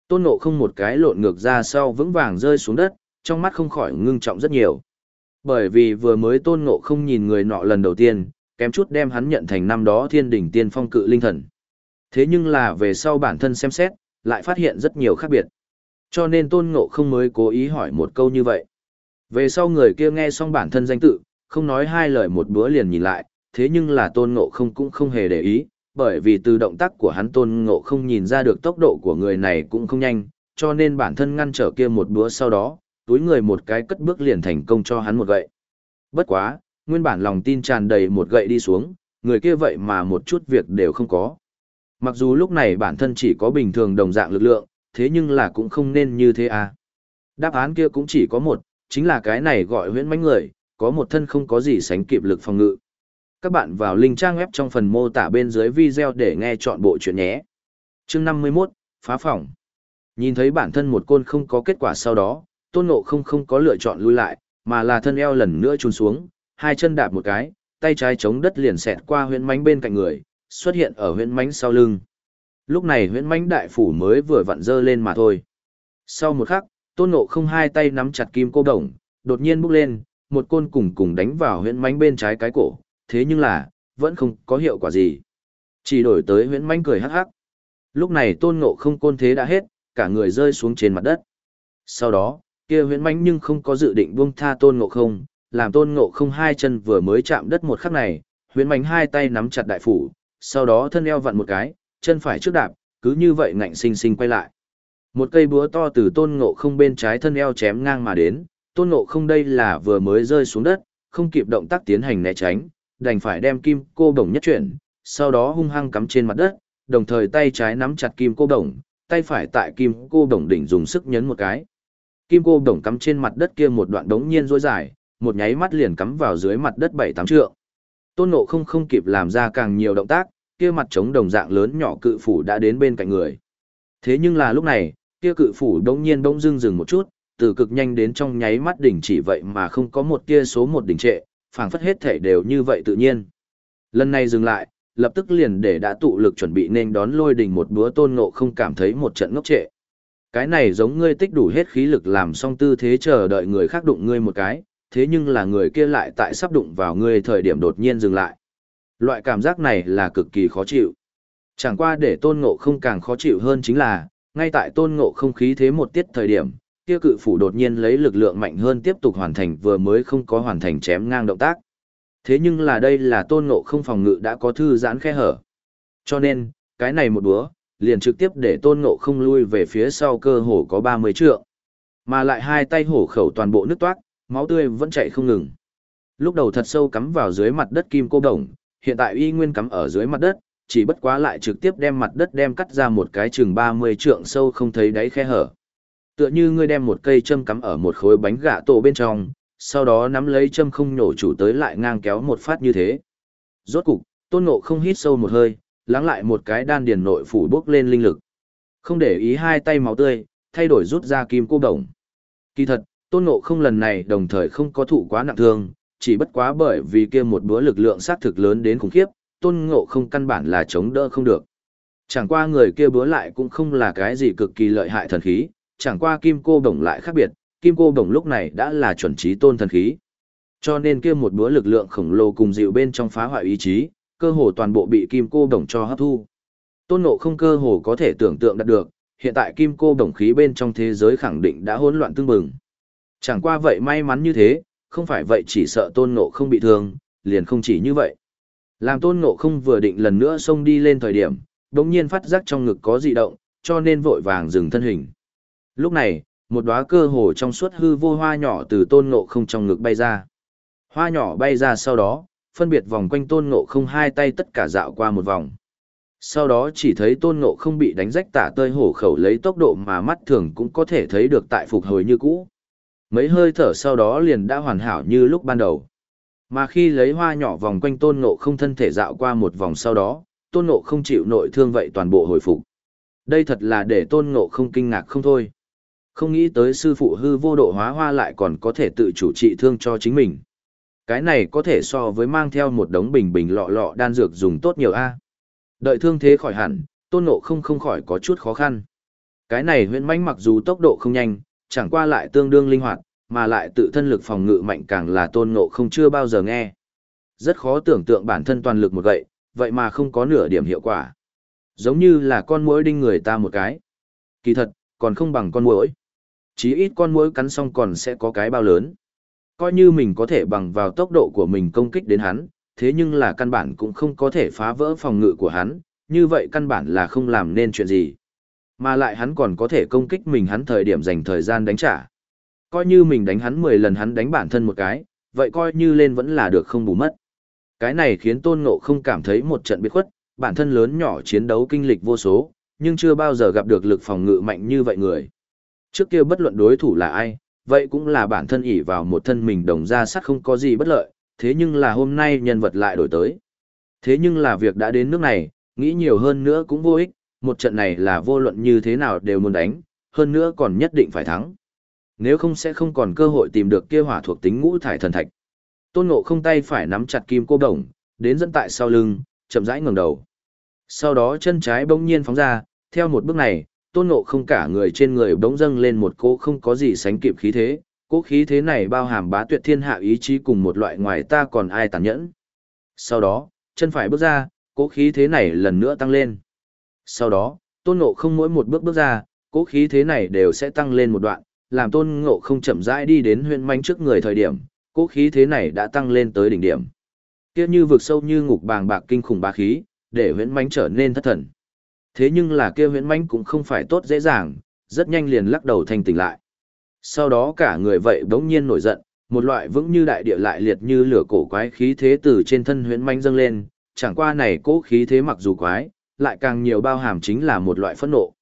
Tôn ngộ không một cái lộn ngược ra sau vững vàng rơi xuống đất, trong mắt không khỏi ngưng trọng rất nhiều. Bởi vì vừa mới tôn ngộ không nhìn người nọ lần đầu tiên, kém chút đem hắn nhận thành năm đó thiên đỉnh tiên phong cự linh thần. Thế nhưng là về sau bản thân xem xét, lại phát hiện rất nhiều khác biệt. Cho nên tôn ngộ không mới cố ý hỏi một câu như vậy. Về sau người kia nghe xong bản thân danh tự, không nói hai lời một bữa liền nhìn lại, thế nhưng là tôn ngộ không cũng không hề để ý, bởi vì từ động tác của hắn tôn ngộ không nhìn ra được tốc độ của người này cũng không nhanh, cho nên bản thân ngăn trở kia một bữa sau đó, túi người một cái cất bước liền thành công cho hắn một gậy. Bất quá, nguyên bản lòng tin tràn đầy một gậy đi xuống, người kia vậy mà một chút việc đều không có. Mặc dù lúc này bản thân chỉ có bình thường đồng dạng lực lượng, thế nhưng là cũng không nên như thế à. Đáp án kia cũng chỉ có một, chính là cái này gọi huyễn mánh người, có một thân không có gì sánh kịp lực phòng ngự. Các bạn vào link trang web trong phần mô tả bên dưới video để nghe chọn bộ chuyện nhé. Chương 51, phá phòng. Nhìn thấy bản thân một côn không có kết quả sau đó, tôn ngộ không không có lựa chọn lui lại, mà là thân eo lần nữa trùn xuống, hai chân đạp một cái, tay trái chống đất liền xẹt qua huyễn mánh bên cạnh người, xuất hiện ở huyễn mánh sau lưng. Lúc này huyễn mánh đại phủ mới vừa vặn dơ lên mà thôi. Sau một khắc, tôn ngộ không hai tay nắm chặt kim cô đồng, đột nhiên bốc lên, một côn cùng cùng đánh vào huyễn mánh bên trái cái cổ, thế nhưng là, vẫn không có hiệu quả gì. Chỉ đổi tới huyễn mánh cười hắc hắc. Lúc này tôn ngộ không côn thế đã hết, cả người rơi xuống trên mặt đất. Sau đó, kia huyễn mánh nhưng không có dự định buông tha tôn ngộ không, làm tôn ngộ không hai chân vừa mới chạm đất một khắc này, huyễn mánh hai tay nắm chặt đại phủ, sau đó thân eo vặn một cái, chân phải trước đạp, cứ như vậy ngạnh sinh sinh quay lại. Một cây búa to từ tôn ngộ không bên trái thân eo chém ngang mà đến, tôn ngộ không đây là vừa mới rơi xuống đất, không kịp động tác tiến hành né tránh, đành phải đem kim cô đồng nhất chuyển, sau đó hung hăng cắm trên mặt đất, đồng thời tay trái nắm chặt kim cô đồng, tay phải tại kim cô đồng đỉnh dùng sức nhấn một cái. Kim cô đồng cắm trên mặt đất kia một đoạn đống nhiên rối dài, một nháy mắt liền cắm vào dưới mặt đất bảy tám trượng. Tôn Ngộ không không kịp làm ra càng nhiều động tác, kia mặt trống đồng dạng lớn nhỏ cự phủ đã đến bên cạnh người. Thế nhưng là lúc này, kia cự phủ đống nhiên bỗng dưng dừng một chút, từ cực nhanh đến trong nháy mắt đỉnh chỉ vậy mà không có một tia số một đỉnh trệ, phảng phất hết thể đều như vậy tự nhiên. Lần này dừng lại, lập tức liền để đã tụ lực chuẩn bị nên đón lôi đỉnh một búa tôn ngộ không cảm thấy một trận ngốc trệ. Cái này giống ngươi tích đủ hết khí lực làm xong tư thế chờ đợi người khác đụng ngươi một cái, thế nhưng là người kia lại tại sắp đụng vào ngươi thời điểm đột nhiên dừng lại. Loại cảm giác này là cực kỳ khó chịu. Chẳng qua để tôn ngộ không càng khó chịu hơn chính là, ngay tại tôn ngộ không khí thế một tiết thời điểm, kia cự phủ đột nhiên lấy lực lượng mạnh hơn tiếp tục hoàn thành vừa mới không có hoàn thành chém ngang động tác. Thế nhưng là đây là tôn ngộ không phòng ngự đã có thư giãn khe hở. Cho nên, cái này một búa, liền trực tiếp để tôn ngộ không lui về phía sau cơ hồ có 30 trượng. Mà lại hai tay hổ khẩu toàn bộ nước toát, máu tươi vẫn chạy không ngừng. Lúc đầu thật sâu cắm vào dưới mặt đất kim cô đồng, hiện tại y nguyên cắm ở dưới mặt đất, chỉ bất quá lại trực tiếp đem mặt đất đem cắt ra một cái chừng 30 trượng sâu không thấy đáy khe hở. Tựa như ngươi đem một cây châm cắm ở một khối bánh gạ tổ bên trong, sau đó nắm lấy châm không nhổ chủ tới lại ngang kéo một phát như thế. Rốt cục, tôn ngộ không hít sâu một hơi, lắng lại một cái đan điền nội phủ bốc lên linh lực. Không để ý hai tay máu tươi, thay đổi rút ra kim cô đồng. Kỳ thật, tôn ngộ không lần này đồng thời không có thụ quá nặng thương, chỉ bất quá bởi vì kia một bữa lực lượng sát thực lớn đến khủng khiếp, tôn ngộ không căn bản là chống đỡ không được. Chẳng qua người kia búa lại cũng không là cái gì cực kỳ lợi hại thần khí, chẳng qua kim cô đồng lại khác biệt, kim cô đồng lúc này đã là chuẩn trí tôn thần khí. Cho nên kia một búa lực lượng khổng lồ cùng dịu bên trong phá hoại ý chí, cơ hồ toàn bộ bị kim cô đồng cho hấp thu. Tôn ngộ không cơ hồ có thể tưởng tượng đạt được, hiện tại kim cô đồng khí bên trong thế giới khẳng định đã hỗn loạn tương bừng. Chẳng qua vậy may mắn như thế, không phải vậy chỉ sợ tôn ngộ không bị thương, liền không chỉ như vậy. Làm tôn ngộ không vừa định lần nữa xông đi lên thời điểm, đống nhiên phát giác trong ngực có dị động, cho nên vội vàng dừng thân hình. Lúc này, một đóa cơ hồ trong suốt hư vô hoa nhỏ từ tôn ngộ không trong ngực bay ra. Hoa nhỏ bay ra sau đó, phân biệt vòng quanh tôn ngộ không hai tay tất cả dạo qua một vòng. Sau đó chỉ thấy tôn ngộ không bị đánh rách tả tơi hổ khẩu lấy tốc độ mà mắt thường cũng có thể thấy được tại phục hồi như cũ. Mấy hơi thở sau đó liền đã hoàn hảo như lúc ban đầu. Mà khi lấy hoa nhỏ vòng quanh tôn ngộ không thân thể dạo qua một vòng sau đó, tôn ngộ không chịu nội thương vậy toàn bộ hồi phục. Đây thật là để tôn ngộ không kinh ngạc không thôi. Không nghĩ tới sư phụ hư vô độ hóa hoa lại còn có thể tự chủ trị thương cho chính mình. Cái này có thể so với mang theo một đống bình bình lọ lọ đan dược dùng tốt nhiều a. Đợi thương thế khỏi hẳn, tôn ngộ không không khỏi có chút khó khăn. Cái này huyện manh mặc dù tốc độ không nhanh, chẳng qua lại tương đương linh hoạt, mà lại tự thân lực phòng ngự mạnh càng là tôn ngộ không chưa bao giờ nghe. Rất khó tưởng tượng bản thân toàn lực một gậy, vậy mà không có nửa điểm hiệu quả. Giống như là con muỗi đinh người ta một cái. Kỳ thật, còn không bằng con muỗi. Chí ít con muỗi cắn xong còn sẽ có cái bao lớn. Coi như mình có thể bằng vào tốc độ của mình công kích đến hắn, thế nhưng là căn bản cũng không có thể phá vỡ phòng ngự của hắn, như vậy căn bản là không làm nên chuyện gì. Mà lại hắn còn có thể công kích mình hắn thời điểm dành thời gian đánh trả. Coi như mình đánh hắn 10 lần hắn đánh bản thân một cái, vậy coi như lên vẫn là được không bù mất. Cái này khiến Tôn Ngộ không cảm thấy một trận biệt khuất, bản thân lớn nhỏ chiến đấu kinh lịch vô số, nhưng chưa bao giờ gặp được lực phòng ngự mạnh như vậy người. Trước kia bất luận đối thủ là ai, vậy cũng là bản thân ỷ vào một thân mình đồng ra sắt không có gì bất lợi, thế nhưng là hôm nay nhân vật lại đổi tới. Thế nhưng là việc đã đến nước này, nghĩ nhiều hơn nữa cũng vô ích, một trận này là vô luận như thế nào đều muốn đánh, hơn nữa còn nhất định phải thắng. Nếu không sẽ không còn cơ hội tìm được kia hỏa thuộc tính ngũ thải thần thạch. Tôn Ngộ không tay phải nắm chặt kim cô đồng, đến dẫn tại sau lưng, chậm rãi ngẩng đầu. Sau đó chân trái bỗng nhiên phóng ra, theo một bước này, Tôn Ngộ không cả người trên người bỗng dâng lên một cỗ không có gì sánh kịp khí thế, cỗ khí thế này bao hàm bá tuyệt thiên hạ ý chí cùng một loại ngoài ta còn ai tàn nhẫn. Sau đó, chân phải bước ra, cỗ khí thế này lần nữa tăng lên. Sau đó, Tôn Ngộ không mỗi một bước bước ra, cỗ khí thế này đều sẽ tăng lên một đoạn, làm Tôn Ngộ không chậm rãi đi đến huyện manh trước người thời điểm, cỗ khí thế này đã tăng lên tới đỉnh điểm. Kia như vực sâu như ngục bàng bạc kinh khủng bá khí, để huyễn manh trở nên thất thần. Thế nhưng là kia huyễn manh cũng không phải tốt dễ dàng, rất nhanh liền lắc đầu thanh tỉnh lại. Sau đó cả người vậy bỗng nhiên nổi giận, một loại vững như đại địa lại liệt như lửa cổ quái khí thế từ trên thân huyễn manh dâng lên, chẳng qua này cố khí thế mặc dù quái, lại càng nhiều bao hàm chính là một loại phẫn nộ.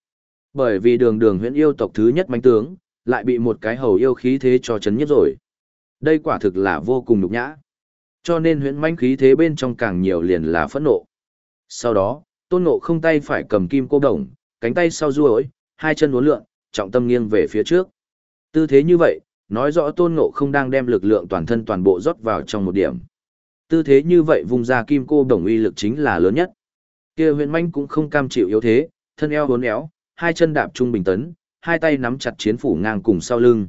Bởi vì đường đường huyễn yêu tộc thứ nhất manh tướng, lại bị một cái hầu yêu khí thế cho chấn nhất rồi. Đây quả thực là vô cùng nhục nhã. Cho nên huyễn manh khí thế bên trong càng nhiều liền là phẫn nộ. Sau đó, tôn ngộ không tay phải cầm kim cô đồng, cánh tay sau duỗi, hai chân uốn lượn, trọng tâm nghiêng về phía trước. Tư thế như vậy, nói rõ tôn ngộ không đang đem lực lượng toàn thân toàn bộ rót vào trong một điểm. Tư thế như vậy vùng ra kim cô đồng uy lực chính là lớn nhất. kia huyễn manh cũng không cam chịu yếu thế, thân eo uốn éo, hai chân đạp trung bình tấn, hai tay nắm chặt chiến phủ ngang cùng sau lưng.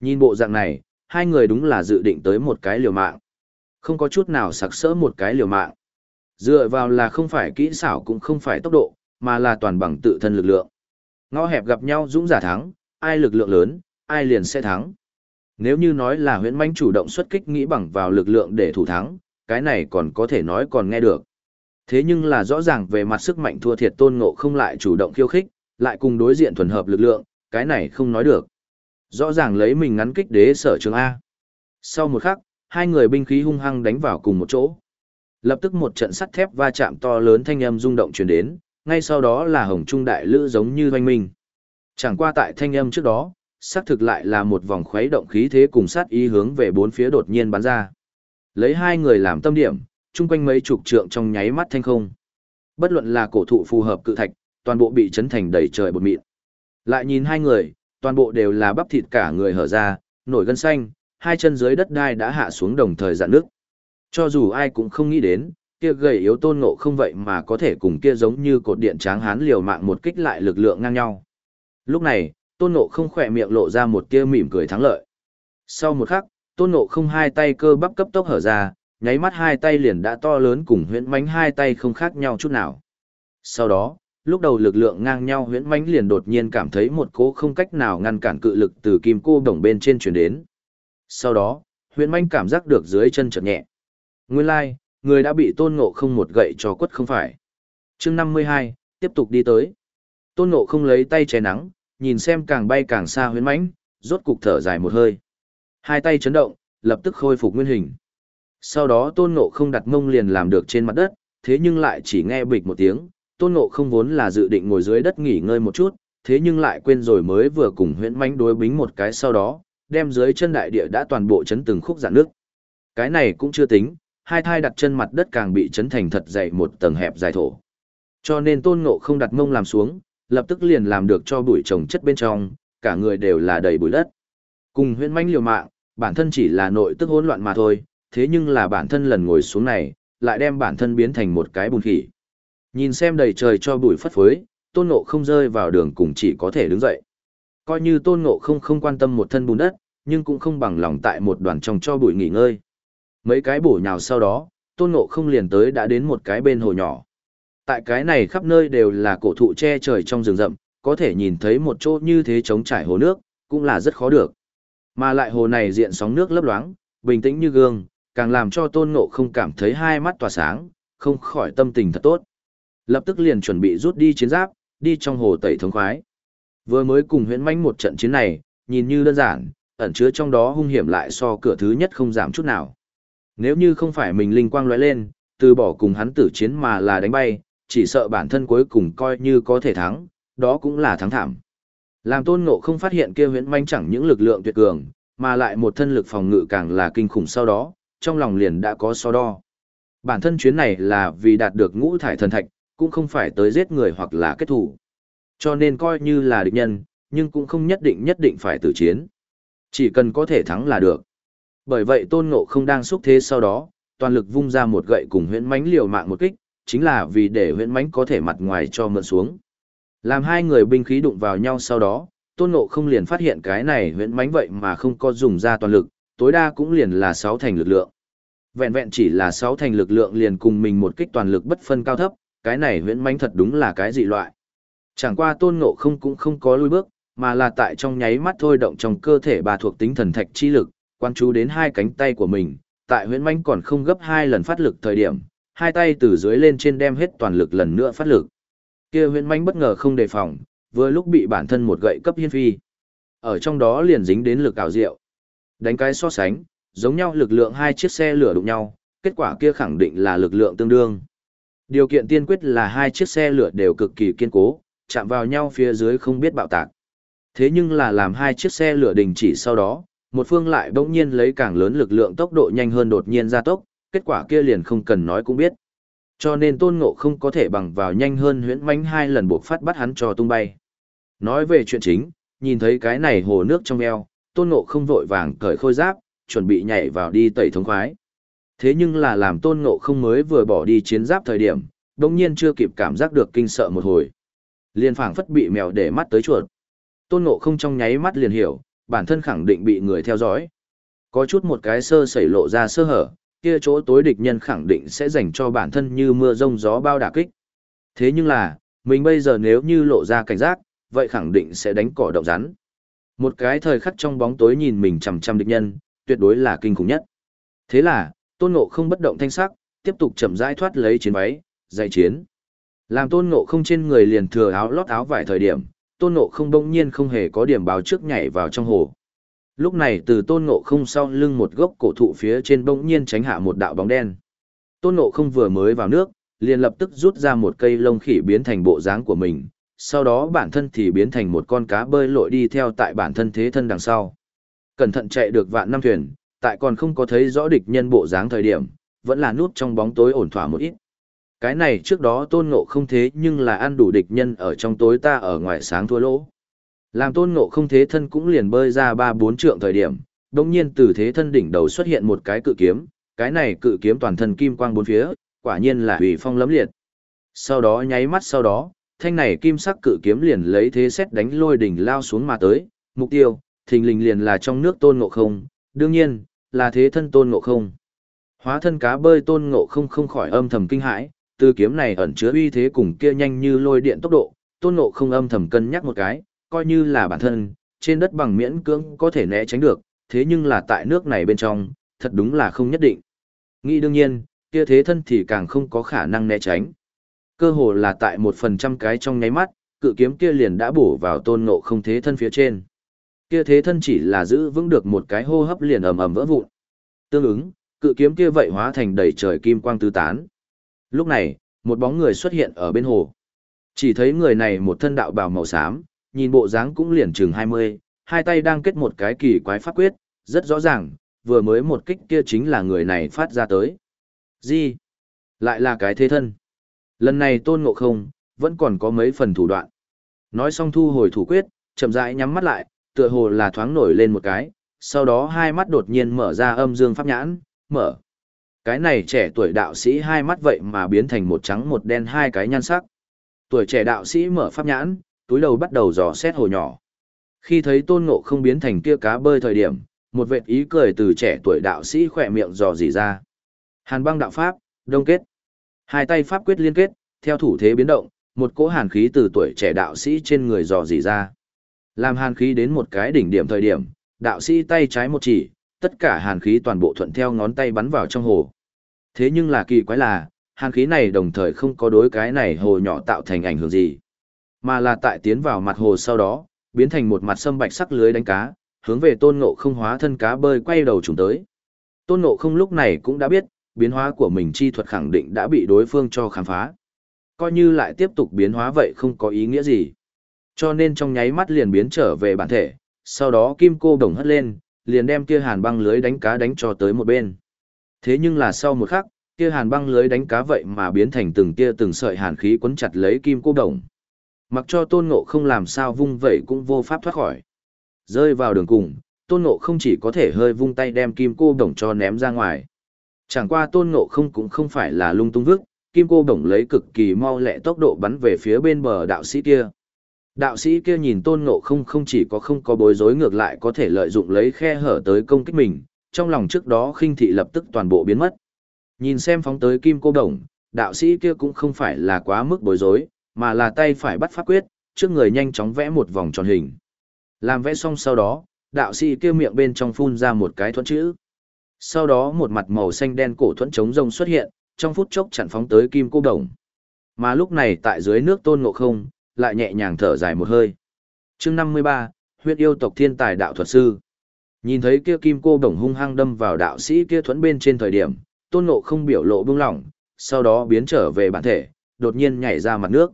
Nhìn bộ dạng này, hai người đúng là dự định tới một cái liều mạng. Không có chút nào sặc sỡ một cái liều mạng. Dựa vào là không phải kỹ xảo cũng không phải tốc độ, mà là toàn bằng tự thân lực lượng. Ngõ hẹp gặp nhau dũng giả thắng, ai lực lượng lớn, ai liền sẽ thắng. Nếu như nói là huyễn manh chủ động xuất kích nghĩ bằng vào lực lượng để thủ thắng, cái này còn có thể nói còn nghe được. Thế nhưng là rõ ràng về mặt sức mạnh thua thiệt tôn ngộ không lại chủ động khiêu khích, lại cùng đối diện thuần hợp lực lượng, cái này không nói được. Rõ ràng lấy mình ngắn kích đế sở trường A. Sau một khắc, hai người binh khí hung hăng đánh vào cùng một chỗ. Lập tức một trận sắt thép va chạm to lớn thanh âm rung động truyền đến, ngay sau đó là hồng trung đại lữ giống như doanh minh. Chẳng qua tại thanh âm trước đó, xác thực lại là một vòng khuấy động khí thế cùng sát ý hướng về bốn phía đột nhiên bắn ra. Lấy hai người làm tâm điểm, chung quanh mấy chục trượng trong nháy mắt thanh không. Bất luận là cổ thụ phù hợp cự thạch, toàn bộ bị chấn thành đầy trời bột mịn. Lại nhìn hai người, toàn bộ đều là bắp thịt cả người hở ra, nổi gân xanh, hai chân dưới đất đai đã hạ xuống đồng thời dạn nước. Cho dù ai cũng không nghĩ đến, kia gầy yếu tôn ngộ không vậy mà có thể cùng kia giống như cột điện tráng hán liều mạng một kích lại lực lượng ngang nhau. Lúc này, tôn ngộ không khỏe miệng lộ ra một tia mỉm cười thắng lợi. Sau một khắc, tôn ngộ không hai tay cơ bắp cấp tốc hở ra, nháy mắt hai tay liền đã to lớn cùng huyễn mánh hai tay không khác nhau chút nào. Sau đó, lúc đầu lực lượng ngang nhau huyễn mánh liền đột nhiên cảm thấy một cố không cách nào ngăn cản cự lực từ kim cô đồng bên trên chuyển đến. Sau đó, huyễn mánh cảm giác được dưới chân chợt nhẹ. Nguyên lai, like, người đã bị tôn ngộ không một gậy cho quất không phải. chương 52, tiếp tục đi tới. Tôn ngộ không lấy tay che nắng, nhìn xem càng bay càng xa Huyễn mãnh, rốt cục thở dài một hơi. Hai tay chấn động, lập tức khôi phục nguyên hình. Sau đó tôn ngộ không đặt mông liền làm được trên mặt đất, thế nhưng lại chỉ nghe bịch một tiếng, tôn ngộ không vốn là dự định ngồi dưới đất nghỉ ngơi một chút, thế nhưng lại quên rồi mới vừa cùng huyễn mánh đối bính một cái sau đó, đem dưới chân đại địa đã toàn bộ chấn từng khúc giãn nước. Cái này cũng chưa tính, hai thai đặt chân mặt đất càng bị chấn thành thật dày một tầng hẹp dài thổ. Cho nên tôn ngộ không đặt mông làm xuống, lập tức liền làm được cho bụi trồng chất bên trong, cả người đều là đầy bụi đất. Cùng huyễn mánh liều mạng, bản thân chỉ là nội tức hỗn loạn mà thôi, thế nhưng là bản thân lần ngồi xuống này, lại đem bản thân biến thành một cái bùn khỉ. Nhìn xem đầy trời cho bụi phất phới, tôn ngộ không rơi vào đường cùng chỉ có thể đứng dậy. Coi như tôn ngộ không không quan tâm một thân bùn đất, nhưng cũng không bằng lòng tại một đoàn trong cho bụi nghỉ ngơi. Mấy cái bổ nhào sau đó, tôn ngộ không liền tới đã đến một cái bên hồ nhỏ. Tại cái này khắp nơi đều là cổ thụ che trời trong rừng rậm, có thể nhìn thấy một chỗ như thế trống trải hồ nước, cũng là rất khó được. Mà lại hồ này diện sóng nước lấp loáng, bình tĩnh như gương, càng làm cho tôn ngộ không cảm thấy hai mắt tỏa sáng, không khỏi tâm tình thật tốt. Lập tức liền chuẩn bị rút đi chiến giáp, đi trong hồ tẩy thống khoái. Vừa mới cùng huyễn manh một trận chiến này, nhìn như đơn giản, ẩn chứa trong đó hung hiểm lại so cửa thứ nhất không giảm chút nào. Nếu như không phải mình linh quang lóe lên, từ bỏ cùng hắn tử chiến mà là đánh bay, chỉ sợ bản thân cuối cùng coi như có thể thắng, đó cũng là thắng thảm. Làm tôn ngộ không phát hiện kia huyễn manh chẳng những lực lượng tuyệt cường, mà lại một thân lực phòng ngự càng là kinh khủng sau đó, trong lòng liền đã có so đo. Bản thân chuyến này là vì đạt được ngũ thải thần thạch, cũng không phải tới giết người hoặc là kết thủ. Cho nên coi như là địch nhân, nhưng cũng không nhất định nhất định phải tử chiến. Chỉ cần có thể thắng là được. Bởi vậy tôn ngộ không đang xúc thế sau đó, toàn lực vung ra một gậy cùng huyễn mánh liều mạng một kích, chính là vì để huyễn mánh có thể mặt ngoài cho mượn xuống. Làm hai người binh khí đụng vào nhau sau đó, tôn ngộ không liền phát hiện cái này huyễn mánh vậy mà không có dùng ra toàn lực, tối đa cũng liền là sáu thành lực lượng. Vẹn vẹn chỉ là sáu thành lực lượng liền cùng mình một kích toàn lực bất phân cao thấp, cái này huyễn mánh thật đúng là cái dị loại. Chẳng qua tôn ngộ không cũng không có lui bước, mà là tại trong nháy mắt thôi động trong cơ thể bà thuộc tính thần thạch chi lực, quan chú đến hai cánh tay của mình, tại huyễn manh còn không gấp hai lần phát lực thời điểm, hai tay từ dưới lên trên đem hết toàn lực lần nữa phát lực. Kia huyễn manh bất ngờ không đề phòng, vừa lúc bị bản thân một gậy cấp hiên phi. Ở trong đó liền dính đến lực ảo diệu. Đánh cái so sánh, giống nhau lực lượng hai chiếc xe lửa đụng nhau, kết quả kia khẳng định là lực lượng tương đương. Điều kiện tiên quyết là hai chiếc xe lửa đều cực kỳ kiên cố, chạm vào nhau phía dưới không biết bạo tạc. Thế nhưng là làm hai chiếc xe lửa đình chỉ sau đó, một phương lại bỗng nhiên lấy càng lớn lực lượng tốc độ nhanh hơn đột nhiên gia tốc, kết quả kia liền không cần nói cũng biết. Cho nên tôn ngộ không có thể bằng vào nhanh hơn huyễn mánh hai lần buộc phát bắt hắn cho tung bay. Nói về chuyện chính, nhìn thấy cái này hồ nước trong eo, tôn ngộ không vội vàng cởi khôi giáp, chuẩn bị nhảy vào đi tẩy thống khoái. Thế nhưng là làm tôn ngộ không mới vừa bỏ đi chiến giáp thời điểm, đồng nhiên chưa kịp cảm giác được kinh sợ một hồi. Liền phảng phất bị mèo để mắt tới chuột. Tôn ngộ không trong nháy mắt liền hiểu, bản thân khẳng định bị người theo dõi. Có chút một cái sơ sẩy lộ ra sơ hở, kia chỗ tối địch nhân khẳng định sẽ dành cho bản thân như mưa rông gió bao đả kích. Thế nhưng là, mình bây giờ nếu như lộ ra cảnh giác, vậy khẳng định sẽ đánh cỏ động rắn. Một cái thời khắc trong bóng tối nhìn mình chằm chằm địch nhân, tuyệt đối là kinh khủng nhất. Thế là, Tôn Ngộ không bất động thanh sắc, tiếp tục chậm rãi thoát lấy chiến váy, dạy chiến. Làm Tôn Ngộ không trên người liền thừa áo lót áo vải thời điểm, tôn ngộ không bỗng nhiên không hề có điểm báo trước nhảy vào trong hồ. Lúc này từ tôn ngộ không sau lưng một gốc cổ thụ phía trên bỗng nhiên tránh hạ một đạo bóng đen. Tôn ngộ không vừa mới vào nước, liền lập tức rút ra một cây lông khỉ biến thành bộ dáng của mình, sau đó bản thân thì biến thành một con cá bơi lội đi theo tại bản thân thế thân đằng sau. Cẩn thận chạy được vạn năm thuyền, tại còn không có thấy rõ địch nhân bộ dáng thời điểm, vẫn là nút trong bóng tối ổn thỏa một ít. Cái này trước đó tôn ngộ không thế nhưng là ăn đủ địch nhân ở trong tối ta ở ngoài sáng thua lỗ. Làm tôn ngộ không thế thân cũng liền bơi ra ba bốn trượng thời điểm, đồng nhiên từ thế thân đỉnh đầu xuất hiện một cái cự kiếm, cái này cự kiếm toàn thân kim quang bốn phía, quả nhiên là hủy phong lấm liệt. Sau đó nháy mắt sau đó, thanh này kim sắc cự kiếm liền lấy thế xét đánh lôi đỉnh lao xuống mà tới, mục tiêu, thình lình liền là trong nước tôn ngộ không, đương nhiên, là thế thân tôn ngộ không. Hóa thân cá bơi tôn ngộ không không khỏi âm thầm kinh hãi, từ kiếm này ẩn chứa uy thế cùng kia nhanh như lôi điện tốc độ, tôn ngộ không âm thầm cân nhắc một cái, coi như là bản thân, trên đất bằng miễn cưỡng có thể né tránh được, thế nhưng là tại nước này bên trong, thật đúng là không nhất định. Nghĩ đương nhiên, kia thế thân thì càng không có khả năng né tránh. Cơ hồ là tại một phần trăm cái trong nháy mắt, cự kiếm kia liền đã bổ vào tôn ngộ không thế thân phía trên. Kia thế thân chỉ là giữ vững được một cái hô hấp liền ầm ầm vỡ vụn. Tương ứng, Cự kiếm kia vậy hóa thành đầy trời kim quang tứ tán. Lúc này, một bóng người xuất hiện ở bên hồ. Chỉ thấy người này một thân đạo bào màu xám, nhìn bộ dáng cũng liền chừng 20, hai tay đang kết một cái kỳ quái pháp quyết, rất rõ ràng, vừa mới một kích kia chính là người này phát ra tới. Gì? Lại là cái thế thân. Lần này tôn ngộ không, vẫn còn có mấy phần thủ đoạn. Nói xong thu hồi thủ quyết, chậm rãi nhắm mắt lại, tựa hồ là thoáng nổi lên một cái, sau đó hai mắt đột nhiên mở ra âm dương pháp nhãn, mở. Cái này trẻ tuổi đạo sĩ hai mắt vậy mà biến thành một trắng một đen hai cái nhan sắc. Tuổi trẻ đạo sĩ mở pháp nhãn, túi đầu bắt đầu dò xét hồ nhỏ. Khi thấy tôn ngộ không biến thành kia cá bơi thời điểm, một vệt ý cười từ trẻ tuổi đạo sĩ khỏe miệng dò dỉ ra. Hàn băng đạo pháp, đông kết. Hai tay pháp quyết liên kết, theo thủ thế biến động, một cỗ hàn khí từ tuổi trẻ đạo sĩ trên người dò dỉ ra. Làm hàn khí đến một cái đỉnh điểm thời điểm, đạo sĩ tay trái một chỉ, tất cả hàn khí toàn bộ thuận theo ngón tay bắn vào trong hồ. Thế nhưng là kỳ quái là, hàn khí này đồng thời không có đối cái này hồ nhỏ tạo thành ảnh hưởng gì, mà là tại tiến vào mặt hồ sau đó, biến thành một mặt sâm bạch sắc lưới đánh cá, hướng về tôn ngộ không hóa thân cá bơi quay đầu trùng tới. Tôn ngộ không lúc này cũng đã biết, biến hóa của mình chi thuật khẳng định đã bị đối phương cho khám phá. Coi như lại tiếp tục biến hóa vậy không có ý nghĩa gì. Cho nên trong nháy mắt liền biến trở về bản thể, sau đó kim cô đồng hất lên, liền đem kia hàn băng lưới đánh cá đánh cho tới một bên. Thế nhưng là sau một khắc, kia hàn băng lưới đánh cá vậy mà biến thành từng tia từng sợi hàn khí quấn chặt lấy kim cô đồng. Mặc cho tôn ngộ không làm sao vung vậy cũng vô pháp thoát khỏi. Rơi vào đường cùng, tôn ngộ không chỉ có thể hơi vung tay đem kim cô đồng cho ném ra ngoài. Chẳng qua tôn ngộ không cũng không phải là lung tung vức, kim cô đồng lấy cực kỳ mau lẹ tốc độ bắn về phía bên bờ đạo sĩ kia. Đạo sĩ kia nhìn tôn ngộ không không chỉ có không có bối rối ngược lại có thể lợi dụng lấy khe hở tới công kích mình, trong lòng trước đó khinh thị lập tức toàn bộ biến mất. Nhìn xem phóng tới kim cô đồng, đạo sĩ kia cũng không phải là quá mức bối rối, mà là tay phải bắt pháp quyết, trước người nhanh chóng vẽ một vòng tròn hình. Làm vẽ xong sau đó, đạo sĩ kia miệng bên trong phun ra một cái thuẫn chữ. Sau đó một mặt màu xanh đen cổ thuẫn chống rông xuất hiện, trong phút chốc chặn phóng tới kim cô đồng. Mà lúc này tại dưới nước tôn ngộ không, lại nhẹ nhàng thở dài một hơi. chương 53, huyết yêu tộc thiên tài đạo thuật sư. Nhìn thấy kia kim cô đồng hung hăng đâm vào đạo sĩ kia thuẫn bên trên thời điểm, tôn ngộ không biểu lộ bưng lỏng, sau đó biến trở về bản thể, đột nhiên nhảy ra mặt nước.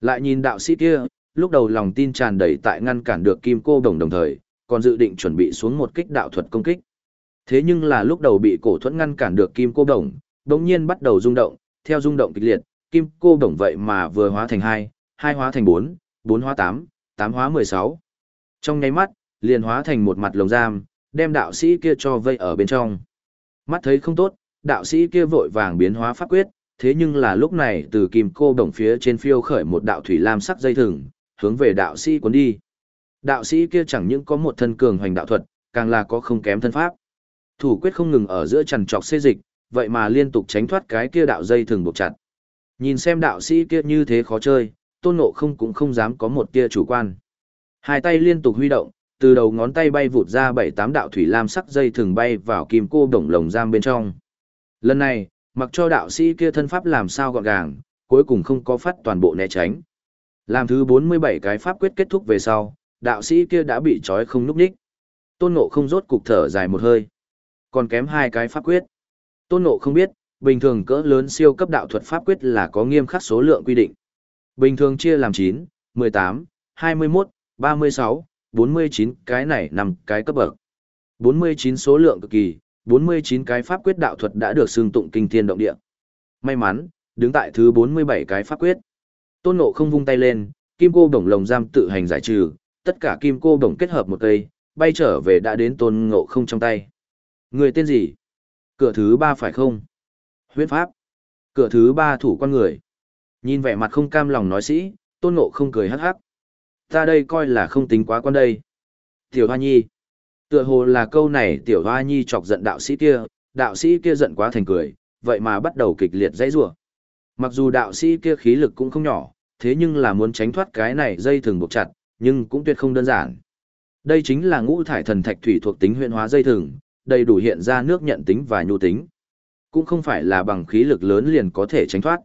Lại nhìn đạo sĩ kia, lúc đầu lòng tin tràn đầy tại ngăn cản được kim cô đồng đồng thời, còn dự định chuẩn bị xuống một kích đạo thuật công kích. Thế nhưng là lúc đầu bị cổ thuẫn ngăn cản được kim cô đồng, đột nhiên bắt đầu rung động, theo rung động kịch liệt, kim cô đồng vậy mà vừa hóa thành hai, hai hóa thành bốn, bốn hóa tám, tám hóa mười sáu. Trong nháy mắt, liền hóa thành một mặt lồng giam, đem đạo sĩ kia cho vây ở bên trong. Mắt thấy không tốt, đạo sĩ kia vội vàng biến hóa pháp quyết, thế nhưng là lúc này từ kim cô đồng phía trên phiêu khởi một đạo thủy lam sắc dây thừng, hướng về đạo sĩ cuốn đi. Đạo sĩ kia chẳng những có một thân cường hoành đạo thuật, càng là có không kém thân pháp. Thủ quyết không ngừng ở giữa trần trọc xê dịch, vậy mà liên tục tránh thoát cái kia đạo dây thừng buộc chặt. Nhìn xem đạo sĩ kia như thế khó chơi, tôn ngộ không cũng không dám có một tia chủ quan. Hai tay liên tục huy động, từ đầu ngón tay bay vụt ra bảy tám đạo thủy lam sắc dây thường bay vào kim cô đồng lồng giam bên trong. Lần này, mặc cho đạo sĩ kia thân pháp làm sao gọn gàng, cuối cùng không có phát toàn bộ né tránh. Làm thứ 47 cái pháp quyết kết thúc về sau, đạo sĩ kia đã bị trói không núp đích. Tôn ngộ không rốt cục thở dài một hơi. Còn kém hai cái pháp quyết. Tôn ngộ không biết, bình thường cỡ lớn siêu cấp đạo thuật pháp quyết là có nghiêm khắc số lượng quy định. Bình thường chia làm 9, 18, 21, 36, 49 cái này nằm cái cấp bậc. 49 số lượng cực kỳ, 49 cái pháp quyết đạo thuật đã được xương tụng kinh thiên động địa. May mắn, đứng tại thứ 47 cái pháp quyết. Tôn Ngộ không vung tay lên, kim cô đồng lồng giam tự hành giải trừ, tất cả kim cô đồng kết hợp một cây, bay trở về đã đến Tôn Ngộ không trong tay. Người tên gì? Cửa thứ 3 phải không? Huyết pháp. Cửa thứ 3 thủ con người. Nhìn vẻ mặt không cam lòng nói sĩ, Tôn Ngộ không cười hắc hắc. Ta đây coi là không tính quá quan đây. Tiểu Hoa Nhi. Tựa hồ là câu này Tiểu Hoa Nhi chọc giận đạo sĩ kia, đạo sĩ kia giận quá thành cười, vậy mà bắt đầu kịch liệt dãy rủa. Mặc dù đạo sĩ kia khí lực cũng không nhỏ, thế nhưng là muốn tránh thoát cái này dây thừng buộc chặt, nhưng cũng tuyệt không đơn giản. Đây chính là ngũ thải thần thạch thủy thuộc tính huyện hóa dây thừng, đầy đủ hiện ra nước nhận tính và nhu tính. Cũng không phải là bằng khí lực lớn liền có thể tránh thoát.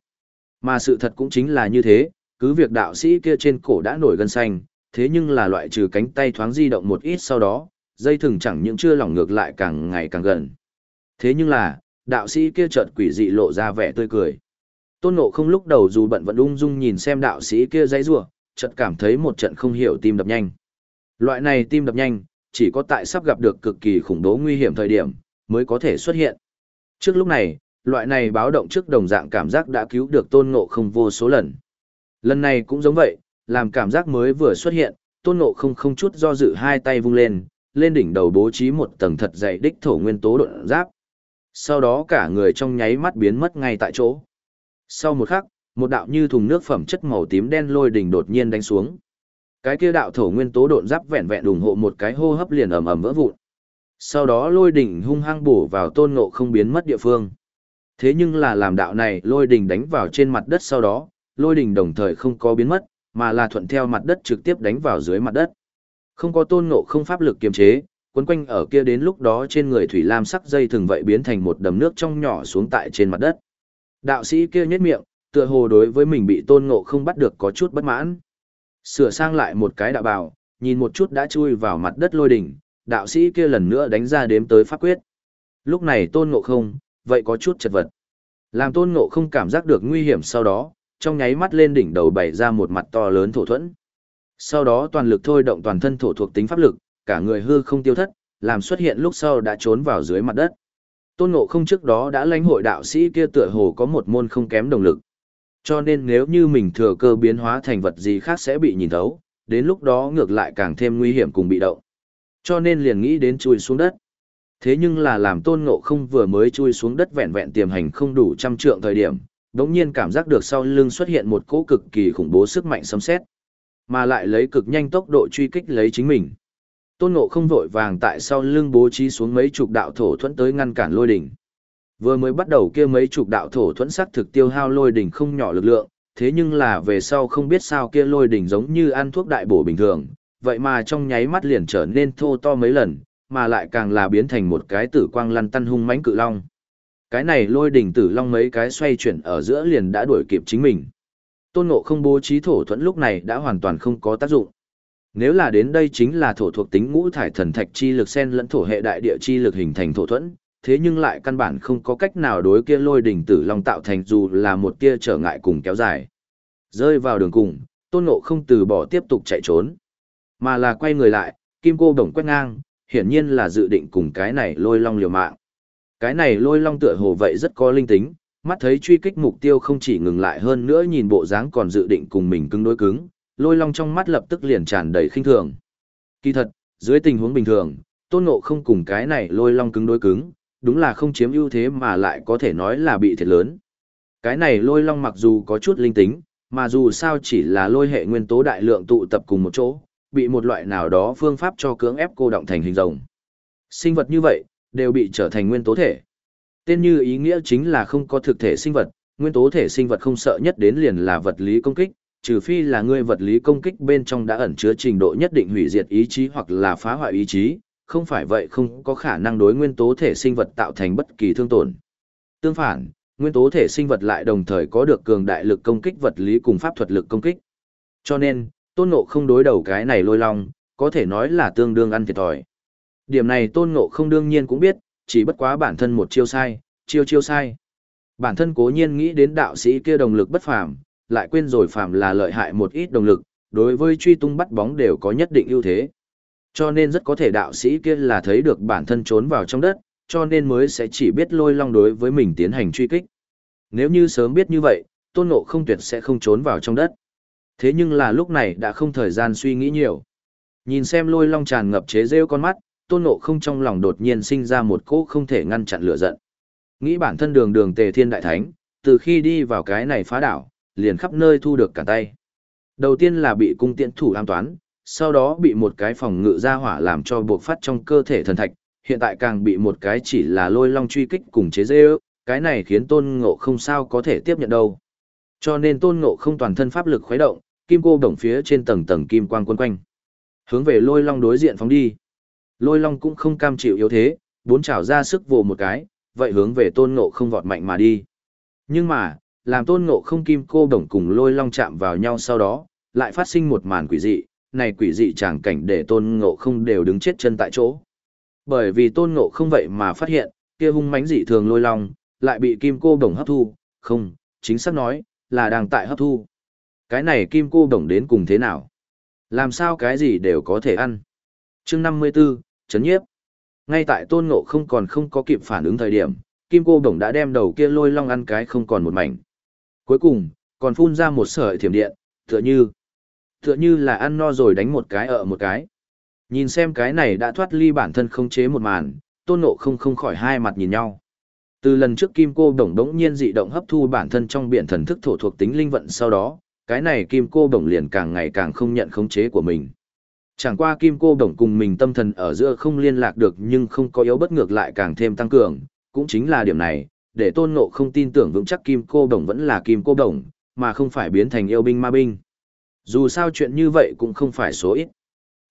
Mà sự thật cũng chính là như thế, cứ việc đạo sĩ kia trên cổ đã nổi gân xanh, thế nhưng là loại trừ cánh tay thoáng di động một ít sau đó, dây thừng chẳng những chưa lỏng ngược lại càng ngày càng gần. Thế nhưng là, đạo sĩ kia chợt quỷ dị lộ ra vẻ tươi cười. Tôn Ngộ không lúc đầu dù bận vẫn ung dung nhìn xem đạo sĩ kia dãy rủa, chợt cảm thấy một trận không hiểu tim đập nhanh. Loại này tim đập nhanh, chỉ có tại sắp gặp được cực kỳ khủng bố nguy hiểm thời điểm, mới có thể xuất hiện. Trước lúc này, loại này báo động trước đồng dạng cảm giác đã cứu được tôn ngộ không vô số lần. Lần này cũng giống vậy, làm cảm giác mới vừa xuất hiện, tôn ngộ không không chút do dự hai tay vung lên, lên đỉnh đầu bố trí một tầng thật dày đích thổ nguyên tố độn giáp. Sau đó cả người trong nháy mắt biến mất ngay tại chỗ. Sau một khắc, một đạo như thùng nước phẩm chất màu tím đen lôi đỉnh đột nhiên đánh xuống. Cái kia đạo thổ nguyên tố độn giáp vẹn vẹn ủng hộ một cái hô hấp liền ầm ầm vỡ vụn. Sau đó lôi đỉnh hung hăng bổ vào tôn ngộ không biến mất địa phương. Thế nhưng là làm đạo này lôi đỉnh đánh vào trên mặt đất sau đó, lôi đỉnh đồng thời không có biến mất, mà là thuận theo mặt đất trực tiếp đánh vào dưới mặt đất. Không có tôn ngộ không pháp lực kiềm chế, quấn quanh ở kia đến lúc đó trên người thủy lam sắc dây thường vậy biến thành một đầm nước trong nhỏ xuống tại trên mặt đất. Đạo sĩ kia nhếch miệng, tựa hồ đối với mình bị tôn ngộ không bắt được có chút bất mãn. Sửa sang lại một cái đạo bào, nhìn một chút đã chui vào mặt đất lôi đỉnh, đạo sĩ kia lần nữa đánh ra đếm tới pháp quyết. Lúc này tôn ngộ không, vậy có chút chật vật. Làm tôn ngộ không cảm giác được nguy hiểm sau đó, trong nháy mắt lên đỉnh đầu bày ra một mặt to lớn thổ thuẫn. Sau đó toàn lực thôi động toàn thân thổ thuộc tính pháp lực, cả người hư không tiêu thất, làm xuất hiện lúc sau đã trốn vào dưới mặt đất. Tôn Ngộ không trước đó đã lãnh hội đạo sĩ kia tựa hồ có một môn không kém động lực. Cho nên nếu như mình thừa cơ biến hóa thành vật gì khác sẽ bị nhìn thấu, đến lúc đó ngược lại càng thêm nguy hiểm cùng bị động. Cho nên liền nghĩ đến chui xuống đất. Thế nhưng là làm tôn ngộ không vừa mới chui xuống đất vẹn vẹn tiềm hành không đủ trăm trượng thời điểm, đống nhiên cảm giác được sau lưng xuất hiện một cỗ cực kỳ khủng bố sức mạnh sấm xét, mà lại lấy cực nhanh tốc độ truy kích lấy chính mình. Tôn ngộ không vội vàng tại sau lưng bố trí xuống mấy chục đạo thổ thuẫn tới ngăn cản lôi đỉnh. Vừa mới bắt đầu kia mấy chục đạo thổ thuẫn sắc thực tiêu hao lôi đỉnh không nhỏ lực lượng, thế nhưng là về sau không biết sao kia lôi đỉnh giống như ăn thuốc đại bổ bình thường, vậy mà trong nháy mắt liền trở nên thô to mấy lần, mà lại càng là biến thành một cái tử quang lăn tăn hung mãnh cự long. Cái này lôi đỉnh tử long mấy cái xoay chuyển ở giữa liền đã đuổi kịp chính mình. Tôn Ngộ không bố trí thổ thuẫn lúc này đã hoàn toàn không có tác dụng. Nếu là đến đây chính là thổ thuộc tính ngũ thải thần thạch chi lực sen lẫn thổ hệ đại địa chi lực hình thành thổ thuẫn, thế nhưng lại căn bản không có cách nào đối kia lôi đỉnh tử long tạo thành dù là một kia trở ngại cùng kéo dài. Rơi vào đường cùng, Tôn Ngộ không từ bỏ tiếp tục chạy trốn, mà là quay người lại, kim cô đồng quét ngang, hiển nhiên là dự định cùng cái này lôi long liều mạng. Cái này lôi long tựa hồ vậy rất có linh tính, mắt thấy truy kích mục tiêu không chỉ ngừng lại hơn nữa nhìn bộ dáng còn dự định cùng mình cứng đối cứng, lôi long trong mắt lập tức liền tràn đầy khinh thường. Kỳ thật, dưới tình huống bình thường, tôn ngộ không cùng cái này lôi long cứng đối cứng, đúng là không chiếm ưu thế mà lại có thể nói là bị thiệt lớn. Cái này lôi long mặc dù có chút linh tính, mà dù sao chỉ là lôi hệ nguyên tố đại lượng tụ tập cùng một chỗ, bị một loại nào đó phương pháp cho cưỡng ép cô động thành hình rồng. Sinh vật như vậy, đều bị trở thành nguyên tố thể. Tên như ý nghĩa chính là không có thực thể sinh vật, nguyên tố thể sinh vật không sợ nhất đến liền là vật lý công kích, trừ phi là ngươi vật lý công kích bên trong đã ẩn chứa trình độ nhất định hủy diệt ý chí hoặc là phá hoại ý chí, không phải vậy không có khả năng đối nguyên tố thể sinh vật tạo thành bất kỳ thương tổn. Tương phản, nguyên tố thể sinh vật lại đồng thời có được cường đại lực công kích vật lý cùng pháp thuật lực công kích. Cho nên, tôn ngộ không đối đầu cái này lôi long, có thể nói là tương đương ăn thiệt thòi. Điểm này tôn ngộ không đương nhiên cũng biết, chỉ bất quá bản thân một chiêu sai, chiêu chiêu sai. Bản thân cố nhiên nghĩ đến đạo sĩ kia đồng lực bất phàm, lại quên rồi phàm là lợi hại một ít đồng lực, đối với truy tung bắt bóng đều có nhất định ưu thế. Cho nên rất có thể đạo sĩ kia là thấy được bản thân trốn vào trong đất, cho nên mới sẽ chỉ biết lôi long đối với mình tiến hành truy kích. Nếu như sớm biết như vậy, tôn ngộ không tuyệt sẽ không trốn vào trong đất. Thế nhưng là lúc này đã không thời gian suy nghĩ nhiều. Nhìn xem lôi long tràn ngập chế rêu con mắt, tôn ngộ không trong lòng đột nhiên sinh ra một cỗ không thể ngăn chặn lửa giận. Nghĩ bản thân đường đường tề thiên đại thánh, từ khi đi vào cái này phá đảo, liền khắp nơi thu được cả tay. Đầu tiên là bị cung tiễn thủ an toán, sau đó bị một cái phòng ngự ra hỏa làm cho buộc phát trong cơ thể thần thạch, hiện tại càng bị một cái chỉ là lôi long truy kích cùng chế dê cái này khiến tôn ngộ không sao có thể tiếp nhận đâu. Cho nên tôn ngộ không toàn thân pháp lực khuấy động, kim cô đồng phía trên tầng tầng kim quang quân quanh. Hướng về lôi long đối diện phóng đi. Lôi long cũng không cam chịu yếu thế, bốn chảo ra sức vồ một cái, vậy hướng về tôn ngộ không vọt mạnh mà đi. Nhưng mà, làm tôn ngộ không kim cô đồng cùng lôi long chạm vào nhau sau đó, lại phát sinh một màn quỷ dị, này quỷ dị chẳng cảnh để tôn ngộ không đều đứng chết chân tại chỗ. Bởi vì tôn ngộ không vậy mà phát hiện, kia hung mãnh dị thường lôi long, lại bị kim cô đồng hấp thu, không, chính xác nói, là đang tại hấp thu. Cái này kim cô đồng đến cùng thế nào? Làm sao cái gì đều có thể ăn? chương 54, chấn nhiếp. Ngay tại tôn ngộ không còn không có kịp phản ứng thời điểm, kim cô đồng đã đem đầu kia lôi long ăn cái không còn một mảnh. Cuối cùng, còn phun ra một sợi thiểm điện, tựa như, tựa như là ăn no rồi đánh một cái ở một cái. Nhìn xem cái này đã thoát ly bản thân không chế một màn, tôn ngộ không không khỏi hai mặt nhìn nhau. Từ lần trước kim cô đồng đống nhiên dị động hấp thu bản thân trong biển thần thức thổ thuộc tính linh vận sau đó, cái này kim cô đồng liền càng ngày càng không nhận khống chế của mình. Chẳng qua kim cô đồng cùng mình tâm thần ở giữa không liên lạc được nhưng không có yếu bất ngược lại càng thêm tăng cường, cũng chính là điểm này, để tôn ngộ không tin tưởng vững chắc kim cô đồng vẫn là kim cô đồng, mà không phải biến thành yêu binh ma binh. Dù sao chuyện như vậy cũng không phải số ít.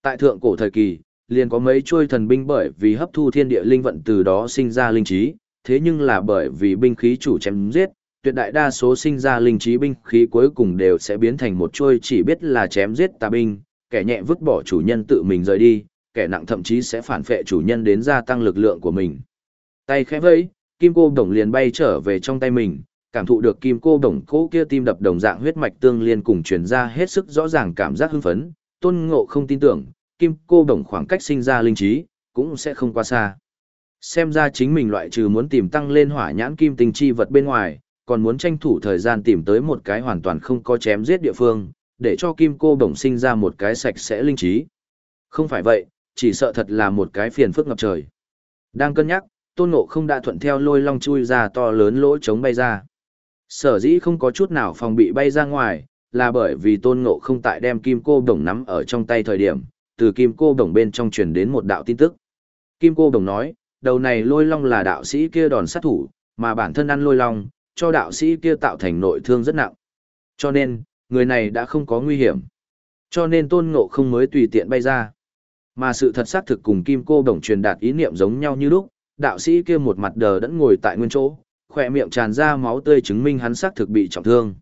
Tại thượng cổ thời kỳ, liền có mấy chuôi thần binh bởi vì hấp thu thiên địa linh vận từ đó sinh ra linh trí, thế nhưng là bởi vì binh khí chủ chém giết, tuyệt đại đa số sinh ra linh trí binh khí cuối cùng đều sẽ biến thành một chuôi chỉ biết là chém giết tà binh, kẻ nhẹ vứt bỏ chủ nhân tự mình rời đi, kẻ nặng thậm chí sẽ phản phệ chủ nhân đến gia tăng lực lượng của mình. Tay khẽ vẫy, kim cô đồng liền bay trở về trong tay mình, cảm thụ được kim cô đồng cố kia tim đập đồng dạng huyết mạch tương liên cùng truyền ra hết sức rõ ràng cảm giác hưng phấn, tôn ngộ không tin tưởng, kim cô đồng khoảng cách sinh ra linh trí, cũng sẽ không quá xa. Xem ra chính mình loại trừ muốn tìm tăng lên hỏa nhãn kim tinh chi vật bên ngoài, còn muốn tranh thủ thời gian tìm tới một cái hoàn toàn không có chém giết địa phương, để cho kim cô đồng sinh ra một cái sạch sẽ linh trí. Không phải vậy, chỉ sợ thật là một cái phiền phức ngập trời. Đang cân nhắc, tôn ngộ không đã thuận theo lôi long chui ra to lớn lỗ trống bay ra. Sở dĩ không có chút nào phòng bị bay ra ngoài, là bởi vì tôn ngộ không tại đem kim cô đồng nắm ở trong tay thời điểm, từ kim cô đồng bên trong truyền đến một đạo tin tức. Kim cô đồng nói, đầu này lôi long là đạo sĩ kia đòn sát thủ, mà bản thân ăn lôi long, cho đạo sĩ kia tạo thành nội thương rất nặng. Cho nên, người này đã không có nguy hiểm. Cho nên tôn ngộ không mới tùy tiện bay ra. Mà sự thật xác thực cùng kim cô đồng truyền đạt ý niệm giống nhau như lúc, đạo sĩ kia một mặt đờ đẫn ngồi tại nguyên chỗ, khỏe miệng tràn ra máu tươi chứng minh hắn xác thực bị trọng thương.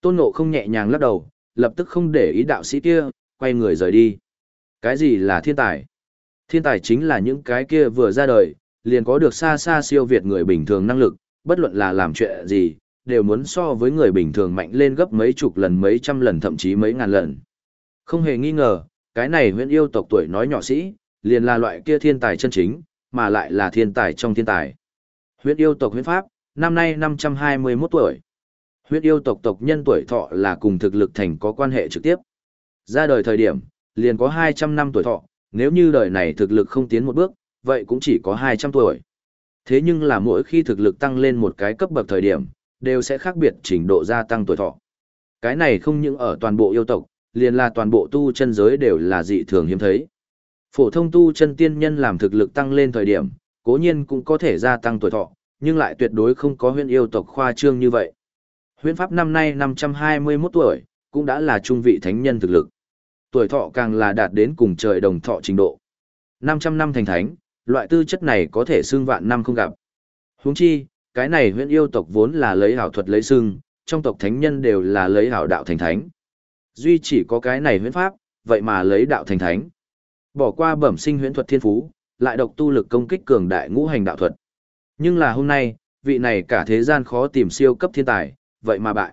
Tôn ngộ không nhẹ nhàng lắc đầu, lập tức không để ý đạo sĩ kia, quay người rời đi. Cái gì là thiên tài? Thiên tài chính là những cái kia vừa ra đời, liền có được xa xa siêu việt người bình thường năng lực, bất luận là làm chuyện gì, đều muốn so với người bình thường mạnh lên gấp mấy chục lần mấy trăm lần thậm chí mấy ngàn lần. Không hề nghi ngờ, cái này huyện yêu tộc tuổi nói nhỏ sĩ, liền là loại kia thiên tài chân chính, mà lại là thiên tài trong thiên tài. Huyện yêu tộc huyện Pháp, năm nay 521 tuổi. Huyện yêu tộc tộc nhân tuổi thọ là cùng thực lực thành có quan hệ trực tiếp. Ra đời thời điểm, liền có 200 năm tuổi thọ, nếu như đời này thực lực không tiến một bước, vậy cũng chỉ có 200 tuổi. Thế nhưng là mỗi khi thực lực tăng lên một cái cấp bậc thời điểm, đều sẽ khác biệt trình độ gia tăng tuổi thọ. Cái này không những ở toàn bộ yêu tộc, liền là toàn bộ tu chân giới đều là dị thường hiếm thấy. Phổ thông tu chân tiên nhân làm thực lực tăng lên thời điểm, cố nhiên cũng có thể gia tăng tuổi thọ, nhưng lại tuyệt đối không có huyễn yêu tộc khoa trương như vậy. huyễn Pháp năm nay 521 tuổi, cũng đã là trung vị thánh nhân thực lực. Tuổi thọ càng là đạt đến cùng trời đồng thọ trình độ. 500 năm thành thánh, loại tư chất này có thể xương vạn năm không gặp. Huống chi, cái này huyện yêu tộc vốn là lấy hảo thuật lấy xương, trong tộc thánh nhân đều là lấy hảo đạo thành thánh. Duy chỉ có cái này huyện pháp, vậy mà lấy đạo thành thánh. Bỏ qua bẩm sinh huyện thuật thiên phú, lại độc tu lực công kích cường đại ngũ hành đạo thuật. Nhưng là hôm nay, vị này cả thế gian khó tìm siêu cấp thiên tài, vậy mà bại.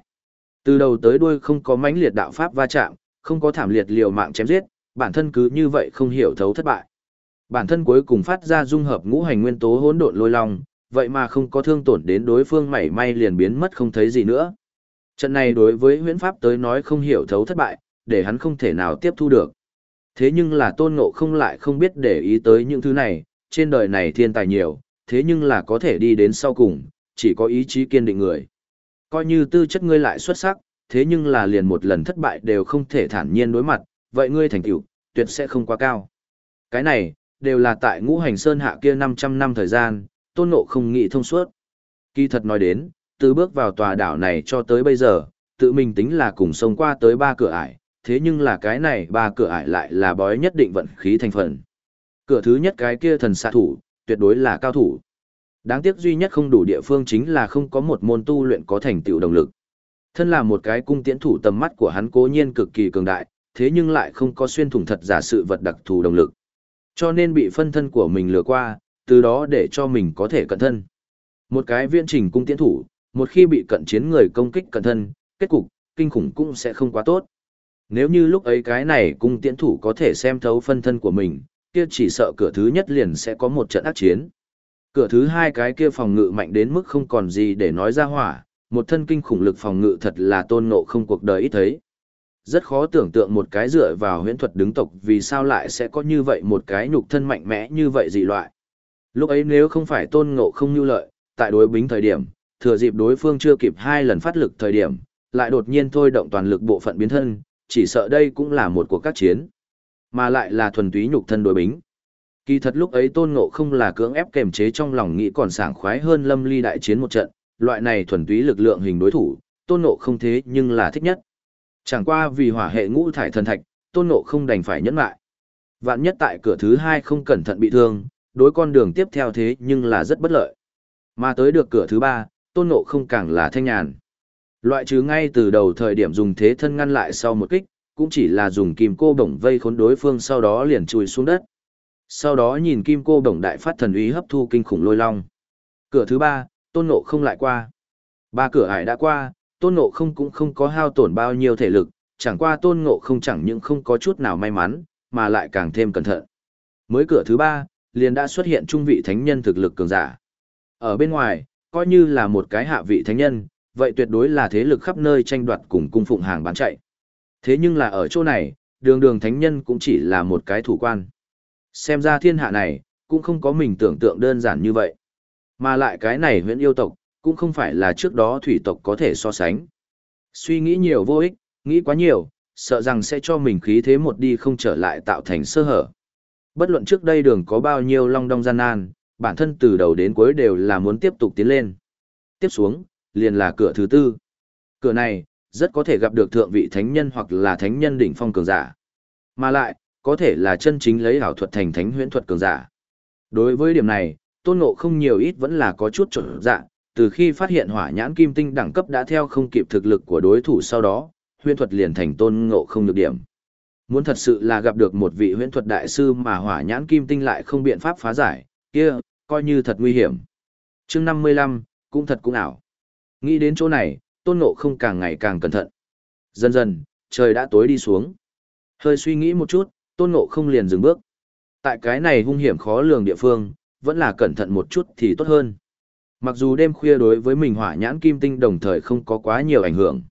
Từ đầu tới đuôi không có mãnh liệt đạo pháp va chạm, không có thảm liệt liều mạng chém giết, bản thân cứ như vậy không hiểu thấu thất bại. Bản thân cuối cùng phát ra dung hợp ngũ hành nguyên tố hỗn độn lôi long, vậy mà không có thương tổn đến đối phương mảy may liền biến mất không thấy gì nữa. Trận này đối với huyễn pháp tới nói không hiểu thấu thất bại, để hắn không thể nào tiếp thu được. Thế nhưng là tôn ngộ không lại không biết để ý tới những thứ này, trên đời này thiên tài nhiều, thế nhưng là có thể đi đến sau cùng, chỉ có ý chí kiên định người. Coi như tư chất ngươi lại xuất sắc, thế nhưng là liền một lần thất bại đều không thể thản nhiên đối mặt, vậy ngươi thành tựu tuyệt sẽ không quá cao. Cái này, đều là tại ngũ hành sơn hạ kia 500 năm thời gian, tôn ngộ không nghĩ thông suốt. Kỳ thật nói đến, từ bước vào tòa đảo này cho tới bây giờ, tự mình tính là cùng sông qua tới ba cửa ải, thế nhưng là cái này ba cửa ải lại là bói nhất định vận khí thành phần. Cửa thứ nhất cái kia thần xạ thủ, tuyệt đối là cao thủ. Đáng tiếc duy nhất không đủ địa phương chính là không có một môn tu luyện có thành tựu động lực. Thân là một cái cung tiễn thủ tầm mắt của hắn cố nhiên cực kỳ cường đại, thế nhưng lại không có xuyên thủng thật giả sự vật đặc thù động lực. Cho nên bị phân thân của mình lừa qua, từ đó để cho mình có thể cận thân. Một cái viễn trình cung tiến thủ, một khi bị cận chiến người công kích cận thân, kết cục, kinh khủng cũng sẽ không quá tốt. Nếu như lúc ấy cái này cung tiễn thủ có thể xem thấu phân thân của mình, kia chỉ sợ cửa thứ nhất liền sẽ có một trận ác chiến. Cửa thứ hai cái kia phòng ngự mạnh đến mức không còn gì để nói ra hỏa, một thân kinh khủng lực phòng ngự thật là tôn ngộ không cuộc đời ít thấy. Rất khó tưởng tượng một cái dựa vào huyễn thuật đứng tộc vì sao lại sẽ có như vậy một cái nhục thân mạnh mẽ như vậy dị loại. Lúc ấy nếu không phải tôn ngộ không như lợi, tại đối bính thời điểm, thừa dịp đối phương chưa kịp hai lần phát lực thời điểm, lại đột nhiên thôi động toàn lực bộ phận biến thân, chỉ sợ đây cũng là một cuộc các chiến, mà lại là thuần túy nhục thân đối bính. Kỳ thật lúc ấy tôn ngộ không là cưỡng ép kềm chế trong lòng nghĩ còn sảng khoái hơn lâm ly đại chiến một trận, loại này thuần túy lực lượng hình đối thủ, tôn ngộ không thế nhưng là thích nhất. Chẳng qua vì hỏa hệ ngũ thải thần thạch, tôn ngộ không đành phải nhẫn lại. Vạn nhất tại cửa thứ hai không cẩn thận bị thương, đối con đường tiếp theo thế nhưng là rất bất lợi. Mà tới được cửa thứ ba, tôn ngộ không càng là thanh nhàn. Loại trừ ngay từ đầu thời điểm dùng thế thân ngăn lại sau một kích, cũng chỉ là dùng kim cô bổng vây khốn đối phương sau đó liền chui xuống đất. Sau đó nhìn kim cô bổng đại phát thần uy hấp thu kinh khủng lôi long. Cửa thứ ba, tôn ngộ không lại qua. Ba cửa hải đã qua, tôn ngộ không cũng không có hao tổn bao nhiêu thể lực, chẳng qua tôn ngộ không chẳng những không có chút nào may mắn, mà lại càng thêm cẩn thận. Mới cửa thứ ba, liền đã xuất hiện trung vị thánh nhân thực lực cường giả. Ở bên ngoài, coi như là một cái hạ vị thánh nhân, vậy tuyệt đối là thế lực khắp nơi tranh đoạt cùng cung phụng hàng bán chạy. Thế nhưng là ở chỗ này, đường đường thánh nhân cũng chỉ là một cái thủ quan. Xem ra thiên hạ này, cũng không có mình tưởng tượng đơn giản như vậy. Mà lại cái này huyện yêu tộc, cũng không phải là trước đó thủy tộc có thể so sánh. Suy nghĩ nhiều vô ích, nghĩ quá nhiều, sợ rằng sẽ cho mình khí thế một đi không trở lại tạo thành sơ hở. Bất luận trước đây đường có bao nhiêu long đong gian nan, bản thân từ đầu đến cuối đều là muốn tiếp tục tiến lên. Tiếp xuống, liền là cửa thứ tư. Cửa này, rất có thể gặp được thượng vị thánh nhân hoặc là thánh nhân đỉnh phong cường giả. Mà lại, có thể là chân chính lấy hảo thuật thành thánh huyễn thuật cường giả. Đối với điểm này, tôn ngộ không nhiều ít vẫn là có chút trở dạ, từ khi phát hiện hỏa nhãn kim tinh đẳng cấp đã theo không kịp thực lực của đối thủ sau đó, huyễn thuật liền thành tôn ngộ không được điểm. Muốn thật sự là gặp được một vị huyễn thuật đại sư mà hỏa nhãn kim tinh lại không biện pháp phá giải, kia, coi như thật nguy hiểm. chương 55, cũng thật cũng ảo. Nghĩ đến chỗ này, tôn ngộ không càng ngày càng cẩn thận. Dần dần, trời đã tối đi xuống. Hơi suy nghĩ một chút, tôn ngộ không liền dừng bước. Tại cái này hung hiểm khó lường địa phương, vẫn là cẩn thận một chút thì tốt hơn. Mặc dù đêm khuya đối với mình hỏa nhãn kim tinh đồng thời không có quá nhiều ảnh hưởng.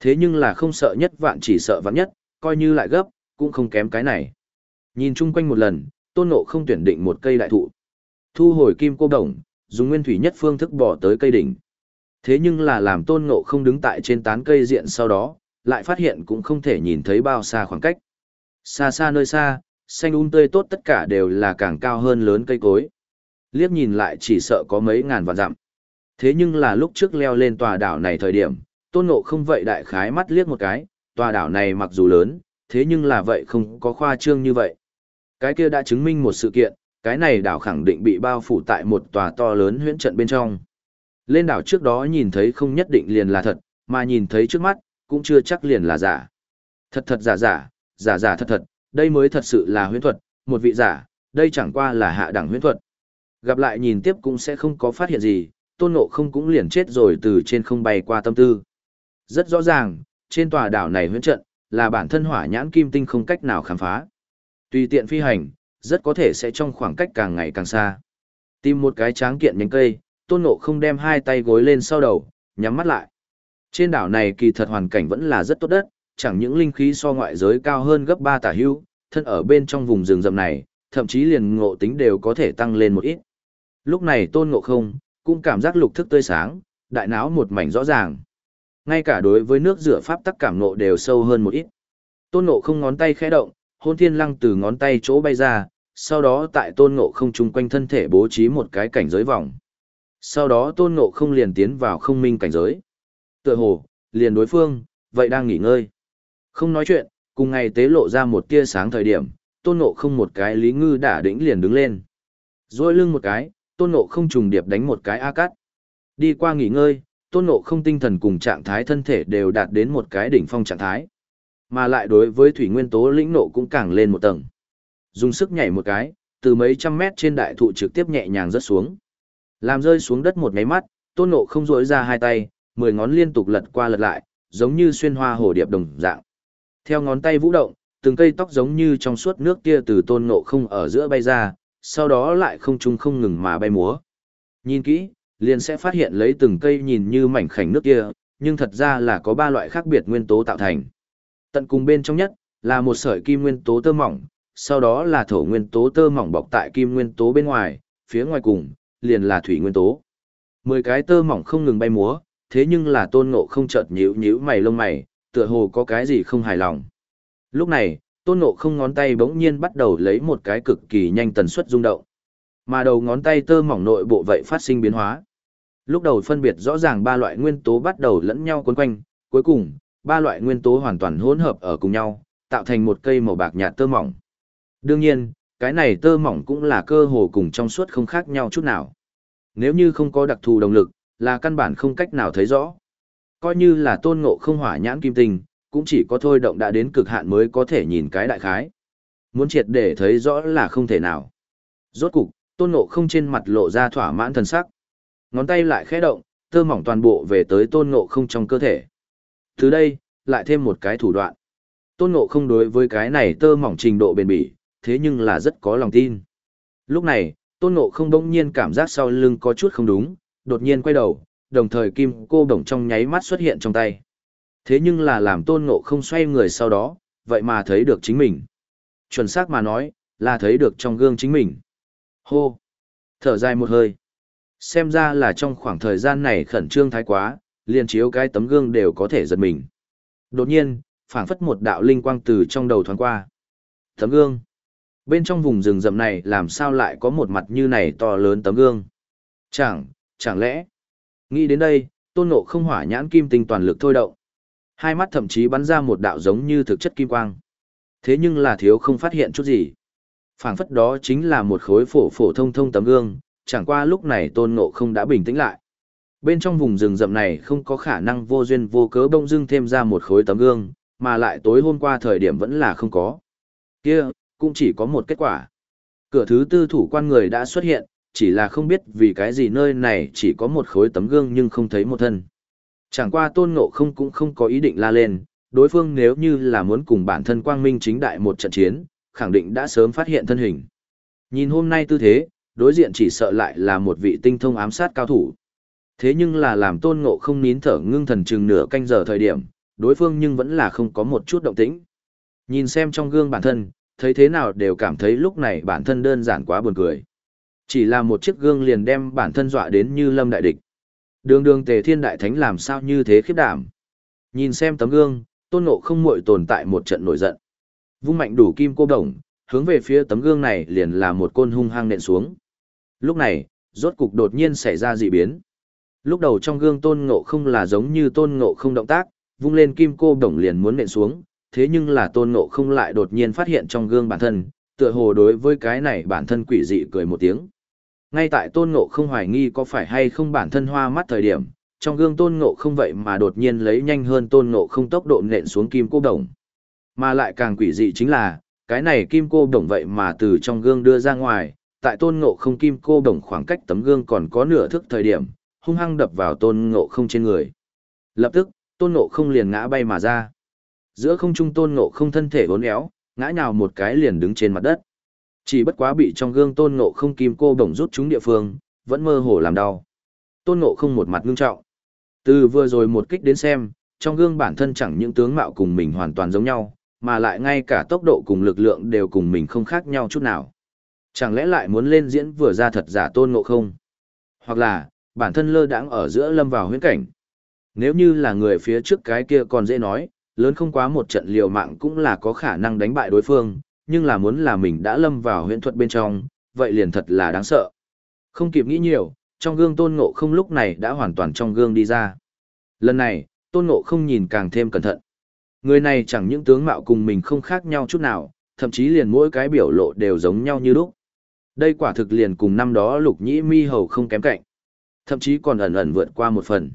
Thế nhưng là không sợ nhất vạn chỉ sợ vạn nhất, coi như lại gấp, cũng không kém cái này. Nhìn chung quanh một lần, tôn ngộ không tuyển định một cây đại thụ. Thu hồi kim cô đồng, dùng nguyên thủy nhất phương thức bỏ tới cây đỉnh. Thế nhưng là làm tôn ngộ không đứng tại trên tán cây diện sau đó, lại phát hiện cũng không thể nhìn thấy bao xa khoảng cách. Xa xa nơi xa, xanh um tươi tốt tất cả đều là càng cao hơn lớn cây cối. Liếc nhìn lại chỉ sợ có mấy ngàn vạn dặm. Thế nhưng là lúc trước leo lên tòa đảo này thời điểm, tôn ngộ không vậy đại khái mắt liếc một cái, tòa đảo này mặc dù lớn, thế nhưng là vậy không có khoa trương như vậy. Cái kia đã chứng minh một sự kiện, cái này đảo khẳng định bị bao phủ tại một tòa to lớn huyễn trận bên trong. Lên đảo trước đó nhìn thấy không nhất định liền là thật, mà nhìn thấy trước mắt, cũng chưa chắc liền là giả. Thật thật giả giả, giả giả thật thật, đây mới thật sự là huyễn thuật, một vị giả, đây chẳng qua là hạ đẳng huyễn thuật. Gặp lại nhìn tiếp cũng sẽ không có phát hiện gì, tôn ngộ không cũng liền chết rồi từ trên không bay qua tâm tư. Rất rõ ràng, trên tòa đảo này huyễn trận, là bản thân hỏa nhãn kim tinh không cách nào khám phá. Tùy tiện phi hành, rất có thể sẽ trong khoảng cách càng ngày càng xa. Tìm một cái tráng kiện nhánh cây, tôn ngộ không đem hai tay gối lên sau đầu, nhắm mắt lại. Trên đảo này kỳ thật hoàn cảnh vẫn là rất tốt đất, chẳng những linh khí so ngoại giới cao hơn gấp ba tả hưu, thân ở bên trong vùng rừng rậm này, thậm chí liền ngộ tính đều có thể tăng lên một ít. Lúc này tôn ngộ không, cũng cảm giác lục thức tươi sáng, đại não một mảnh rõ ràng. Ngay cả đối với nước rửa pháp tắc cảm ngộ đều sâu hơn một ít. Tôn ngộ không ngón tay khẽ động, hôn thiên lăng từ ngón tay chỗ bay ra, sau đó tại tôn ngộ không chung quanh thân thể bố trí một cái cảnh giới vòng. Sau đó tôn ngộ không liền tiến vào không minh cảnh giới. Tựa hồ, liền đối phương, vậy đang nghỉ ngơi. Không nói chuyện, cùng ngày tế lộ ra một tia sáng thời điểm, tôn nộ không một cái lý ngư đả đĩnh liền đứng lên. Rồi lưng một cái, tôn nộ không trùng điệp đánh một cái a cắt. Đi qua nghỉ ngơi, tôn nộ không tinh thần cùng trạng thái thân thể đều đạt đến một cái đỉnh phong trạng thái. Mà lại đối với thủy nguyên tố lĩnh nộ cũng càng lên một tầng. Dùng sức nhảy một cái, từ mấy trăm mét trên đại thụ trực tiếp nhẹ nhàng rớt xuống. Làm rơi xuống đất một nháy mắt, tôn nộ không dỗi ra hai tay, mười ngón liên tục lật qua lật lại, giống như xuyên hoa hồ điệp đồng dạng. Theo ngón tay vũ động, từng cây tóc giống như trong suốt nước kia từ tôn ngộ không ở giữa bay ra, sau đó lại không trung không ngừng mà bay múa. Nhìn kỹ, liền sẽ phát hiện lấy từng cây nhìn như mảnh khảnh nước kia, nhưng thật ra là có ba loại khác biệt nguyên tố tạo thành. Tận cùng bên trong nhất, là một sợi kim nguyên tố tơ mỏng, sau đó là thổ nguyên tố tơ mỏng bọc tại kim nguyên tố bên ngoài, phía ngoài cùng, liền là thủy nguyên tố. Mười cái tơ mỏng không ngừng bay múa, thế nhưng là tôn ngộ không chợt nhíu nhíu mày lông mày, tựa hồ có cái gì không hài lòng. Lúc này, tôn ngộ không ngón tay bỗng nhiên bắt đầu lấy một cái cực kỳ nhanh tần suất rung động. Mà đầu ngón tay tơ mỏng nội bộ vậy phát sinh biến hóa. Lúc đầu phân biệt rõ ràng ba loại nguyên tố bắt đầu lẫn nhau cuốn quanh, cuối cùng, ba loại nguyên tố hoàn toàn hỗn hợp ở cùng nhau, tạo thành một cây màu bạc nhạt tơ mỏng. Đương nhiên, cái này tơ mỏng cũng là cơ hồ cùng trong suốt không khác nhau chút nào. Nếu như không có đặc thù động lực, là căn bản không cách nào thấy rõ. Coi như là tôn ngộ không hỏa nhãn kim tinh, cũng chỉ có thôi động đã đến cực hạn mới có thể nhìn cái đại khái. Muốn triệt để thấy rõ là không thể nào. Rốt cục, tôn ngộ không trên mặt lộ ra thỏa mãn thần sắc. Ngón tay lại khẽ động, tơ mỏng toàn bộ về tới tôn ngộ không trong cơ thể. Từ đây, lại thêm một cái thủ đoạn. Tôn ngộ không đối với cái này tơ mỏng trình độ bền bỉ, thế nhưng là rất có lòng tin. Lúc này, tôn ngộ không bỗng nhiên cảm giác sau lưng có chút không đúng, đột nhiên quay đầu, đồng thời kim cô đồng trong nháy mắt xuất hiện trong tay. Thế nhưng là làm tôn ngộ không xoay người sau đó, vậy mà thấy được chính mình. Chuẩn xác mà nói, là thấy được trong gương chính mình. Hô! Thở dài một hơi. Xem ra là trong khoảng thời gian này khẩn trương thái quá, liền chiếu cái tấm gương đều có thể giật mình. Đột nhiên, phảng phất một đạo linh quang từ trong đầu thoáng qua. Tấm gương. Bên trong vùng rừng rậm này làm sao lại có một mặt như này to lớn tấm gương? Chẳng, chẳng lẽ? Nghĩ đến đây, tôn nộ không hỏa nhãn kim tinh toàn lực thôi động. Hai mắt thậm chí bắn ra một đạo giống như thực chất kim quang. Thế nhưng là thiếu không phát hiện chút gì. phảng phất đó chính là một khối phổ phổ thông thông tấm gương, chẳng qua lúc này tôn ngộ không đã bình tĩnh lại. Bên trong vùng rừng rậm này không có khả năng vô duyên vô cớ bông dưng thêm ra một khối tấm gương, mà lại tối hôm qua thời điểm vẫn là không có. Kia, cũng chỉ có một kết quả. Cửa thứ tư thủ quan người đã xuất hiện, chỉ là không biết vì cái gì nơi này chỉ có một khối tấm gương nhưng không thấy một thân. Chẳng qua tôn ngộ không cũng không có ý định la lên, đối phương nếu như là muốn cùng bản thân quang minh chính đại một trận chiến, khẳng định đã sớm phát hiện thân hình. Nhìn hôm nay tư thế, đối diện chỉ sợ lại là một vị tinh thông ám sát cao thủ. Thế nhưng là làm tôn ngộ không nín thở ngưng thần chừng nửa canh giờ thời điểm, đối phương nhưng vẫn là không có một chút động tĩnh. Nhìn xem trong gương bản thân, thấy thế nào đều cảm thấy lúc này bản thân đơn giản quá buồn cười. Chỉ là một chiếc gương liền đem bản thân dọa đến như lâm đại địch. Đường đường tề thiên đại thánh làm sao như thế khiếp đảm. Nhìn xem tấm gương, tôn ngộ không muội tồn tại một trận nổi giận. Vung mạnh đủ kim cô đồng, hướng về phía tấm gương này liền là một côn hung hăng nện xuống. Lúc này, rốt cục đột nhiên xảy ra dị biến. Lúc đầu trong gương tôn ngộ không là giống như tôn ngộ không động tác, vung lên kim cô đồng liền muốn nện xuống, thế nhưng là tôn ngộ không lại đột nhiên phát hiện trong gương bản thân, tựa hồ đối với cái này bản thân quỷ dị cười một tiếng. Ngay tại tôn ngộ không hoài nghi có phải hay không bản thân hoa mắt thời điểm, trong gương tôn ngộ không vậy mà đột nhiên lấy nhanh hơn tôn ngộ không tốc độ nện xuống kim cô đồng. Mà lại càng quỷ dị chính là, cái này kim cô đồng vậy mà từ trong gương đưa ra ngoài, tại tôn ngộ không kim cô đồng khoảng cách tấm gương còn có nửa thức thời điểm, hung hăng đập vào tôn ngộ không trên người. Lập tức, tôn ngộ không liền ngã bay mà ra. Giữa không trung tôn ngộ không thân thể vốn éo, ngã nhào một cái liền đứng trên mặt đất. Chỉ bất quá bị trong gương tôn ngộ không kim cô bổng rút chúng địa phương, vẫn mơ hồ làm đau. Tôn ngộ không một mặt ngưng trọng. Từ vừa rồi một kích đến xem, trong gương bản thân chẳng những tướng mạo cùng mình hoàn toàn giống nhau, mà lại ngay cả tốc độ cùng lực lượng đều cùng mình không khác nhau chút nào. Chẳng lẽ lại muốn lên diễn vừa ra thật giả tôn ngộ không? Hoặc là, bản thân lơ đãng ở giữa lâm vào huyễn cảnh. Nếu như là người phía trước cái kia còn dễ nói, lớn không quá một trận liều mạng cũng là có khả năng đánh bại đối phương, nhưng là muốn là mình đã lâm vào huyễn thuật bên trong, vậy liền thật là đáng sợ. Không kịp nghĩ nhiều, trong gương tôn ngộ không lúc này đã hoàn toàn trong gương đi ra. Lần này, tôn ngộ không nhìn càng thêm cẩn thận. Người này chẳng những tướng mạo cùng mình không khác nhau chút nào, thậm chí liền mỗi cái biểu lộ đều giống nhau như lúc. Đây quả thực liền cùng năm đó lục nhĩ mi hầu không kém cạnh. Thậm chí còn ẩn ẩn vượt qua một phần.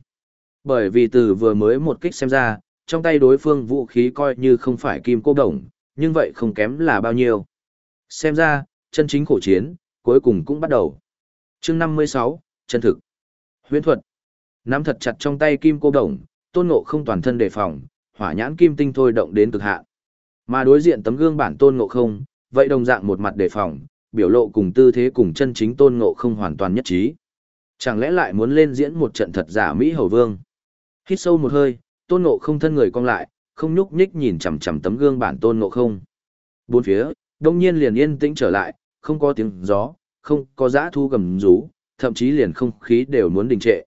Bởi vì từ vừa mới một kích xem ra, trong tay đối phương vũ khí coi như không phải kim cô đồng, nhưng vậy không kém là bao nhiêu. Xem ra, chân chính khổ chiến, cuối cùng cũng bắt đầu. chương 56, chân thực. Huyễn thuật. Nắm thật chặt trong tay kim cô đồng, tôn ngộ không toàn thân đề phòng, hỏa nhãn kim tinh thôi động đến cực hạn. Mà đối diện tấm gương bản tôn ngộ không, vậy đồng dạng một mặt đề phòng, biểu lộ cùng tư thế cùng chân chính tôn ngộ không hoàn toàn nhất trí. Chẳng lẽ lại muốn lên diễn một trận thật giả Mỹ Hầu Vương? Hít sâu một hơi, tôn ngộ không thân người cong lại, không nhúc nhích nhìn chằm chằm tấm gương bản tôn ngộ không. Bốn phía, đông nhiên liền yên tĩnh trở lại, không có tiếng gió, không có giã thu gầm rú, thậm chí liền không khí đều muốn đình trệ.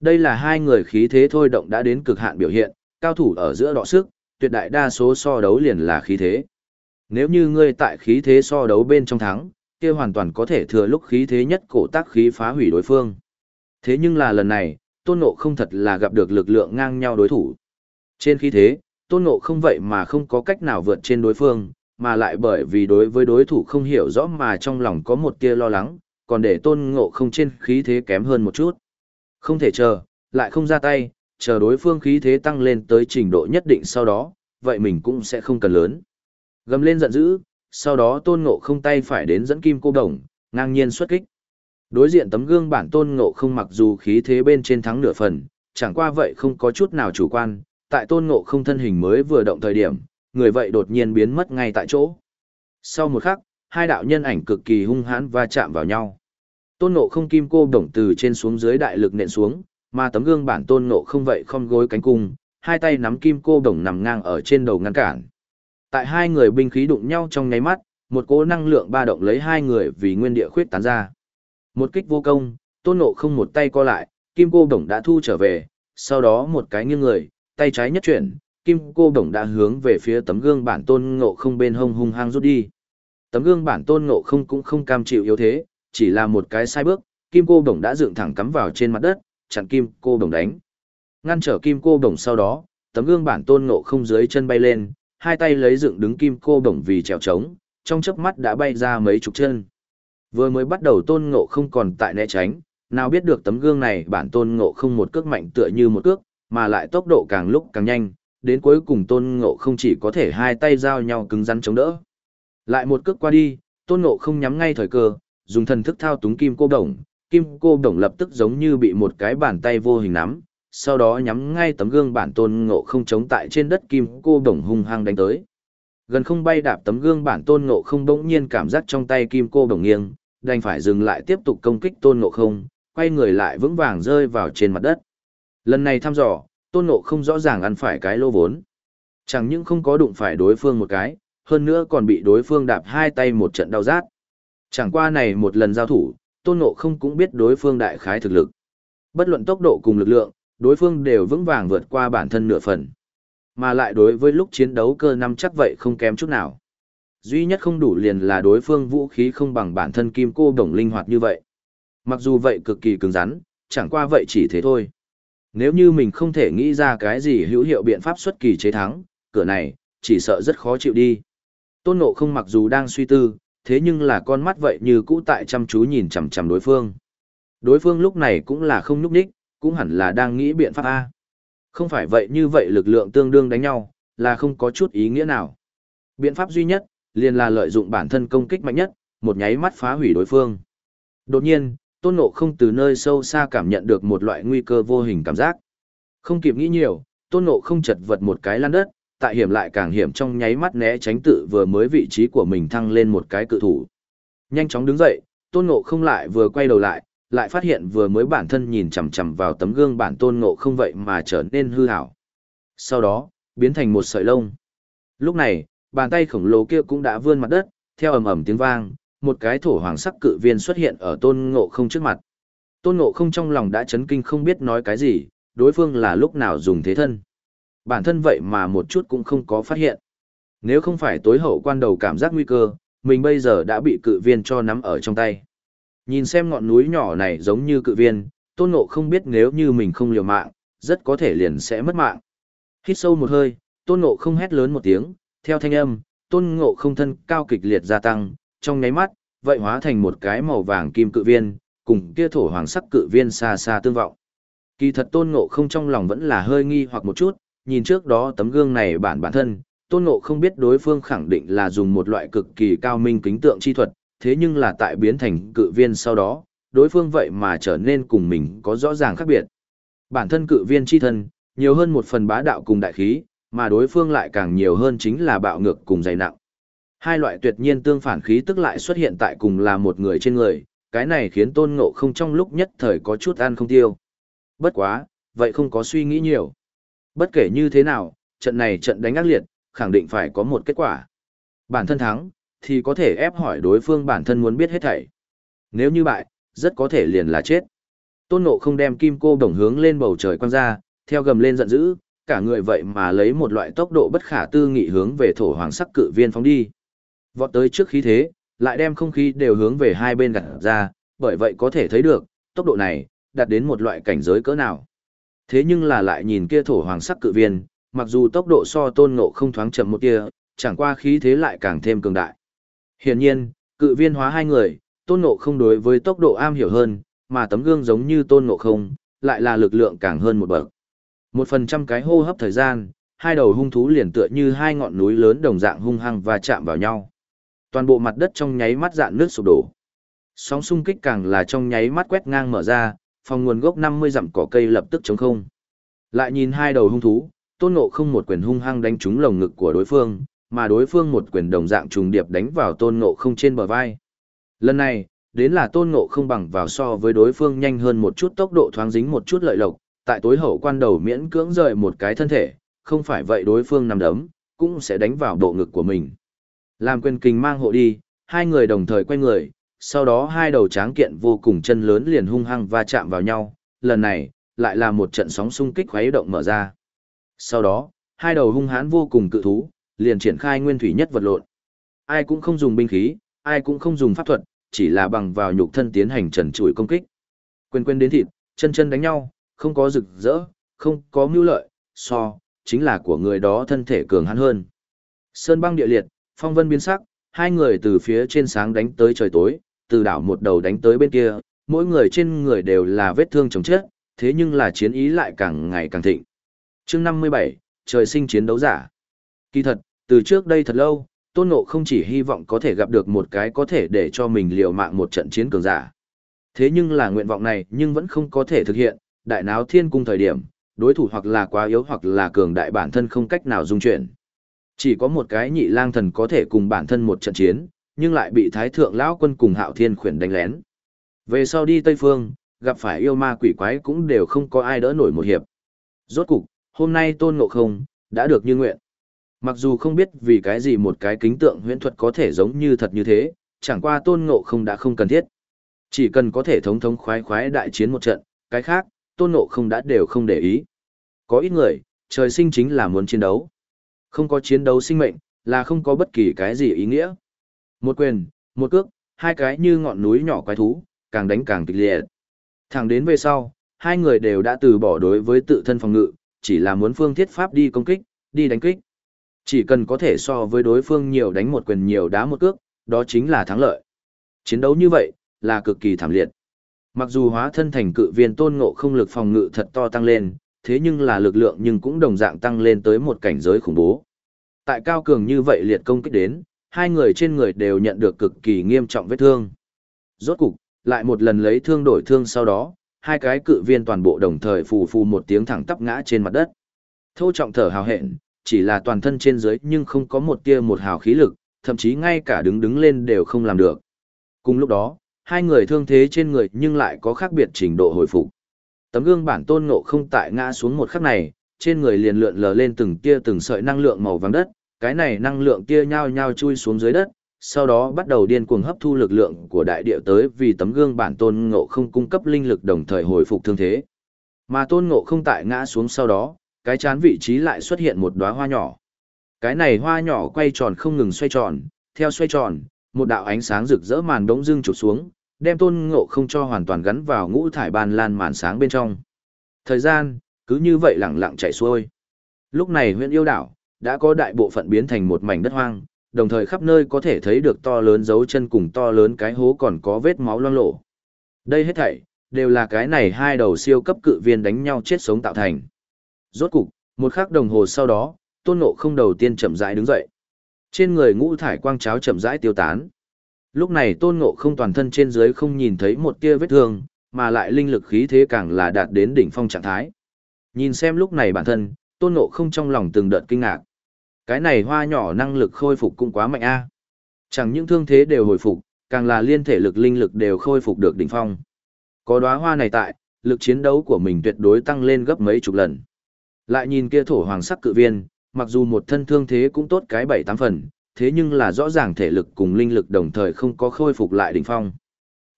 Đây là hai người khí thế thôi động đã đến cực hạn biểu hiện, cao thủ ở giữa đọ sức, tuyệt đại đa số so đấu liền là khí thế. Nếu như ngươi tại khí thế so đấu bên trong thắng, kia hoàn toàn có thể thừa lúc khí thế nhất cổ tác khí phá hủy đối phương. Thế nhưng là lần này, tôn ngộ không thật là gặp được lực lượng ngang nhau đối thủ. Trên khí thế, tôn ngộ không vậy mà không có cách nào vượt trên đối phương, mà lại bởi vì đối với đối thủ không hiểu rõ mà trong lòng có một tia lo lắng, còn để tôn ngộ không trên khí thế kém hơn một chút. Không thể chờ, lại không ra tay, chờ đối phương khí thế tăng lên tới trình độ nhất định sau đó, vậy mình cũng sẽ không cần lớn. Gầm lên giận dữ, sau đó tôn ngộ không tay phải đến dẫn kim cô đồng, ngang nhiên xuất kích. Đối diện tấm gương bản tôn ngộ không mặc dù khí thế bên trên thắng nửa phần, chẳng qua vậy không có chút nào chủ quan, tại tôn ngộ không thân hình mới vừa động thời điểm, người vậy đột nhiên biến mất ngay tại chỗ. Sau một khắc, hai đạo nhân ảnh cực kỳ hung hãn va chạm vào nhau. Tôn ngộ không kim cô đồng từ trên xuống dưới đại lực nện xuống, mà tấm gương bản tôn ngộ không vậy không gối cánh cung, hai tay nắm kim cô đồng nằm ngang ở trên đầu ngăn cản. Tại hai người binh khí đụng nhau trong nháy mắt, một cỗ năng lượng ba động lấy hai người vì nguyên địa khuyết tán ra. Một kích vô công, tôn ngộ không một tay co lại, kim cô đồng đã thu trở về, sau đó một cái nghiêng người, tay trái nhất chuyển, kim cô đồng đã hướng về phía tấm gương bản tôn ngộ không bên hông hung hăng rút đi. Tấm gương bản tôn ngộ không cũng không cam chịu yếu thế, chỉ là một cái sai bước, kim cô đồng đã dựng thẳng cắm vào trên mặt đất, chặn kim cô đồng đánh. Ngăn trở kim cô đồng sau đó, tấm gương bản tôn ngộ không dưới chân bay lên, hai tay lấy dựng đứng kim cô đồng vì trèo trống, trong chớp mắt đã bay ra mấy chục chân. Vừa mới bắt đầu tôn ngộ không còn tại né tránh, nào biết được tấm gương này bản tôn ngộ không một cước mạnh tựa như một cước, mà lại tốc độ càng lúc càng nhanh, đến cuối cùng tôn ngộ không chỉ có thể hai tay giao nhau cứng rắn chống đỡ. Lại một cước qua đi, tôn ngộ không nhắm ngay thời cơ, dùng thần thức thao túng kim cô đồng, kim cô đồng lập tức giống như bị một cái bàn tay vô hình nắm, sau đó nhắm ngay tấm gương bản tôn ngộ không chống tại trên đất kim cô đồng hung hăng đánh tới. Gần không bay đạp tấm gương bản tôn ngộ không bỗng nhiên cảm giác trong tay kim cô đồng nghiêng, đành phải dừng lại tiếp tục công kích tôn ngộ không, quay người lại vững vàng rơi vào trên mặt đất. Lần này thăm dò, tôn ngộ không rõ ràng ăn phải cái lô vốn. Chẳng những không có đụng phải đối phương một cái, hơn nữa còn bị đối phương đạp hai tay một trận đau rát. Chẳng qua này một lần giao thủ, tôn ngộ không cũng biết đối phương đại khái thực lực. Bất luận tốc độ cùng lực lượng, đối phương đều vững vàng vượt qua bản thân nửa phần. Mà lại đối với lúc chiến đấu cơ năm chắc vậy không kém chút nào. Duy nhất không đủ liền là đối phương vũ khí không bằng bản thân kim cô đồng linh hoạt như vậy. Mặc dù vậy cực kỳ cứng rắn, chẳng qua vậy chỉ thế thôi. Nếu như mình không thể nghĩ ra cái gì hữu hiệu biện pháp xuất kỳ chế thắng, cửa này, chỉ sợ rất khó chịu đi. Tôn nộ không mặc dù đang suy tư, thế nhưng là con mắt vậy như cũ tại chăm chú nhìn chằm chằm đối phương. Đối phương lúc này cũng là không nhúc nhích, cũng hẳn là đang nghĩ biện pháp A. Không phải vậy như vậy lực lượng tương đương đánh nhau, là không có chút ý nghĩa nào. Biện pháp duy nhất, liền là lợi dụng bản thân công kích mạnh nhất, một nháy mắt phá hủy đối phương. Đột nhiên, tôn ngộ không từ nơi sâu xa cảm nhận được một loại nguy cơ vô hình cảm giác. Không kịp nghĩ nhiều, tôn ngộ không chật vật một cái lan đất, tại hiểm lại càng hiểm trong nháy mắt né tránh tự vừa mới vị trí của mình thăng lên một cái cự thủ. Nhanh chóng đứng dậy, tôn ngộ không lại vừa quay đầu lại, lại phát hiện vừa mới bản thân nhìn chằm chằm vào tấm gương bản tôn ngộ không vậy mà trở nên hư hảo. Sau đó, biến thành một sợi lông. Lúc này, bàn tay khổng lồ kia cũng đã vươn mặt đất, theo ầm ầm tiếng vang, một cái thổ hoàng sắc cự viên xuất hiện ở tôn ngộ không trước mặt. Tôn ngộ không trong lòng đã chấn kinh không biết nói cái gì, đối phương là lúc nào dùng thế thân. Bản thân vậy mà một chút cũng không có phát hiện. Nếu không phải tối hậu quan đầu cảm giác nguy cơ, mình bây giờ đã bị cự viên cho nắm ở trong tay. Nhìn xem ngọn núi nhỏ này giống như cự viên, tôn ngộ không biết nếu như mình không liều mạng, rất có thể liền sẽ mất mạng. Hít sâu một hơi, tôn ngộ không hét lớn một tiếng, theo thanh âm, tôn ngộ không thân cao kịch liệt gia tăng, trong nháy mắt, vậy hóa thành một cái màu vàng kim cự viên, cùng kia thổ hoàng sắc cự viên xa xa tương vọng. Kỳ thật tôn ngộ không trong lòng vẫn là hơi nghi hoặc một chút, nhìn trước đó tấm gương này bản bản thân, tôn ngộ không biết đối phương khẳng định là dùng một loại cực kỳ cao minh kính tượng chi thuật, thế nhưng là tại biến thành cự viên sau đó, đối phương vậy mà trở nên cùng mình có rõ ràng khác biệt. Bản thân cự viên chi thân, nhiều hơn một phần bá đạo cùng đại khí, mà đối phương lại càng nhiều hơn chính là bạo ngược cùng dày nặng. Hai loại tuyệt nhiên tương phản khí tức lại xuất hiện tại cùng là một người trên người, cái này khiến tôn ngộ không trong lúc nhất thời có chút ăn không tiêu. Bất quá, vậy không có suy nghĩ nhiều. Bất kể như thế nào, trận này trận đánh ác liệt, khẳng định phải có một kết quả. Bản thân thắng, thì có thể ép hỏi đối phương bản thân muốn biết hết thảy. Nếu như bại, rất có thể liền là chết. Tôn Ngộ không đem kim cô đồng hướng lên bầu trời quăng ra, theo gầm lên giận dữ, cả người vậy mà lấy một loại tốc độ bất khả tư nghị hướng về thổ hoàng sắc cự viên phóng đi. Vọt tới trước khí thế, lại đem không khí đều hướng về hai bên gặt ra, bởi vậy có thể thấy được, tốc độ này, đạt đến một loại cảnh giới cỡ nào. Thế nhưng là lại nhìn kia thổ hoàng sắc cự viên, mặc dù tốc độ so tôn ngộ không thoáng chậm một kia, chẳng qua khí thế lại càng thêm cường đại. Hiển nhiên, cự viên hóa hai người, tôn ngộ không đối với tốc độ am hiểu hơn, mà tấm gương giống như tôn ngộ không, lại là lực lượng càng hơn một bậc. Một phần trăm cái hô hấp thời gian, hai đầu hung thú liền tựa như hai ngọn núi lớn đồng dạng hung hăng và chạm vào nhau. Toàn bộ mặt đất trong nháy mắt dạn nước sụp đổ. Sóng xung kích càng là trong nháy mắt quét ngang mở ra, phòng nguồn gốc 50 dặm cỏ cây lập tức trống không. Lại nhìn hai đầu hung thú, tôn ngộ không một quyền hung hăng đánh trúng lồng ngực của đối phương, mà đối phương một quyền đồng dạng trùng điệp đánh vào tôn ngộ không trên bờ vai. Lần này, đến là tôn ngộ không bằng vào so với đối phương nhanh hơn một chút tốc độ thoáng dính một chút lợi lộc, tại tối hậu quan đầu miễn cưỡng rời một cái thân thể, không phải vậy đối phương nằm đấm, cũng sẽ đánh vào bộ ngực của mình. Làm quyền kình mang hộ đi, hai người đồng thời quay người, sau đó hai đầu tráng kiện vô cùng chân lớn liền hung hăng va chạm vào nhau, lần này, lại là một trận sóng xung kích khuấy động mở ra. Sau đó, hai đầu hung hãn vô cùng cự thú, liền triển khai nguyên thủy nhất vật lộn. Ai cũng không dùng binh khí, ai cũng không dùng pháp thuật, chỉ là bằng vào nhục thân tiến hành trần trụi công kích. Quên quên đến thịt, chân chân đánh nhau, không có rực rỡ, không có mưu lợi, so, chính là của người đó thân thể cường hãn hơn. Sơn băng địa liệt, phong vân biến sắc, hai người từ phía trên sáng đánh tới trời tối, từ đảo một đầu đánh tới bên kia, mỗi người trên người đều là vết thương chồng chết, thế nhưng là chiến ý lại càng ngày càng thịnh. chương 57, trời sinh chiến đấu giả. Kỳ thật, từ trước đây thật lâu, Tôn Ngộ không chỉ hy vọng có thể gặp được một cái có thể để cho mình liều mạng một trận chiến cường giả. Thế nhưng là nguyện vọng này nhưng vẫn không có thể thực hiện, đại náo thiên cung thời điểm, đối thủ hoặc là quá yếu hoặc là cường đại bản thân không cách nào dung chuyển. Chỉ có một cái nhị lang thần có thể cùng bản thân một trận chiến, nhưng lại bị thái thượng lão quân cùng hạo thiên khuyển đánh lén. Về sau đi Tây Phương, gặp phải yêu ma quỷ quái cũng đều không có ai đỡ nổi một hiệp. Rốt cục, hôm nay tôn ngộ không, đã được như nguyện. Mặc dù không biết vì cái gì một cái kính tượng huyễn thuật có thể giống như thật như thế, chẳng qua tôn ngộ không đã không cần thiết. Chỉ cần có thể thống thống khoái khoái đại chiến một trận, cái khác, tôn ngộ không đã đều không để ý. Có ít người, trời sinh chính là muốn chiến đấu. Không có chiến đấu sinh mệnh, là không có bất kỳ cái gì ý nghĩa. Một quyền, một cước, hai cái như ngọn núi nhỏ quái thú, càng đánh càng kịch liệt. Thẳng đến về sau, hai người đều đã từ bỏ đối với tự thân phòng ngự, chỉ là muốn phương thiết pháp đi công kích, đi đánh kích. Chỉ cần có thể so với đối phương nhiều đánh một quyền nhiều đá một cước, đó chính là thắng lợi. Chiến đấu như vậy, là cực kỳ thảm liệt. Mặc dù hóa thân thành cự viên tôn ngộ không lực phòng ngự thật to tăng lên, thế nhưng là lực lượng nhưng cũng đồng dạng tăng lên tới một cảnh giới khủng bố. Tại cao cường như vậy liệt công kích đến, hai người trên người đều nhận được cực kỳ nghiêm trọng vết thương. Rốt cục, lại một lần lấy thương đổi thương sau đó, hai cái cự viên toàn bộ đồng thời phù phù một tiếng thẳng tắp ngã trên mặt đất. Thô trọng thở hào hẹn, chỉ là toàn thân trên dưới nhưng không có một tia một hào khí lực, thậm chí ngay cả đứng đứng lên đều không làm được. Cùng lúc đó, hai người thương thế trên người nhưng lại có khác biệt trình độ hồi phục. Tấm gương bản tôn ngộ không tại ngã xuống một khắc này, trên người liền lượn lờ lên từng tia từng sợi năng lượng màu vàng đất, cái này năng lượng tia nhao nhao chui xuống dưới đất, sau đó bắt đầu điên cuồng hấp thu lực lượng của đại địa tới vì tấm gương bản tôn ngộ không cung cấp linh lực đồng thời hồi phục thương thế. Mà tôn ngộ không tại ngã xuống sau đó, cái chán vị trí lại xuất hiện một đóa hoa nhỏ. Cái này hoa nhỏ quay tròn không ngừng xoay tròn, theo xoay tròn, một đạo ánh sáng rực rỡ màn đống dưng chụp xuống, đem tôn ngộ không cho hoàn toàn gắn vào ngũ thải ban lan màn sáng bên trong. Thời gian, cứ như vậy lẳng lặng chạy xuôi. Lúc này huyện yêu đảo, đã có đại bộ phận biến thành một mảnh đất hoang, đồng thời khắp nơi có thể thấy được to lớn dấu chân cùng to lớn cái hố còn có vết máu loang lổ. Đây hết thảy, đều là cái này hai đầu siêu cấp cự viên đánh nhau chết sống tạo thành. Rốt cục, một khắc đồng hồ sau đó, tôn ngộ không đầu tiên chậm rãi đứng dậy. Trên người ngũ thải quang cháo chậm rãi tiêu tán. Lúc này tôn ngộ không toàn thân trên dưới không nhìn thấy một tia vết thương, mà lại linh lực khí thế càng là đạt đến đỉnh phong trạng thái. Nhìn xem lúc này bản thân, tôn ngộ không trong lòng từng đợt kinh ngạc. Cái này hoa nhỏ năng lực khôi phục cũng quá mạnh a. Chẳng những thương thế đều hồi phục, càng là liên thể lực linh lực đều khôi phục được đỉnh phong. Có đóa hoa này tại, lực chiến đấu của mình tuyệt đối tăng lên gấp mấy chục lần. Lại nhìn kia thổ hoàng sắc cự viên, mặc dù một thân thương thế cũng tốt cái bảy tám phần, thế nhưng là rõ ràng thể lực cùng linh lực đồng thời không có khôi phục lại đỉnh phong.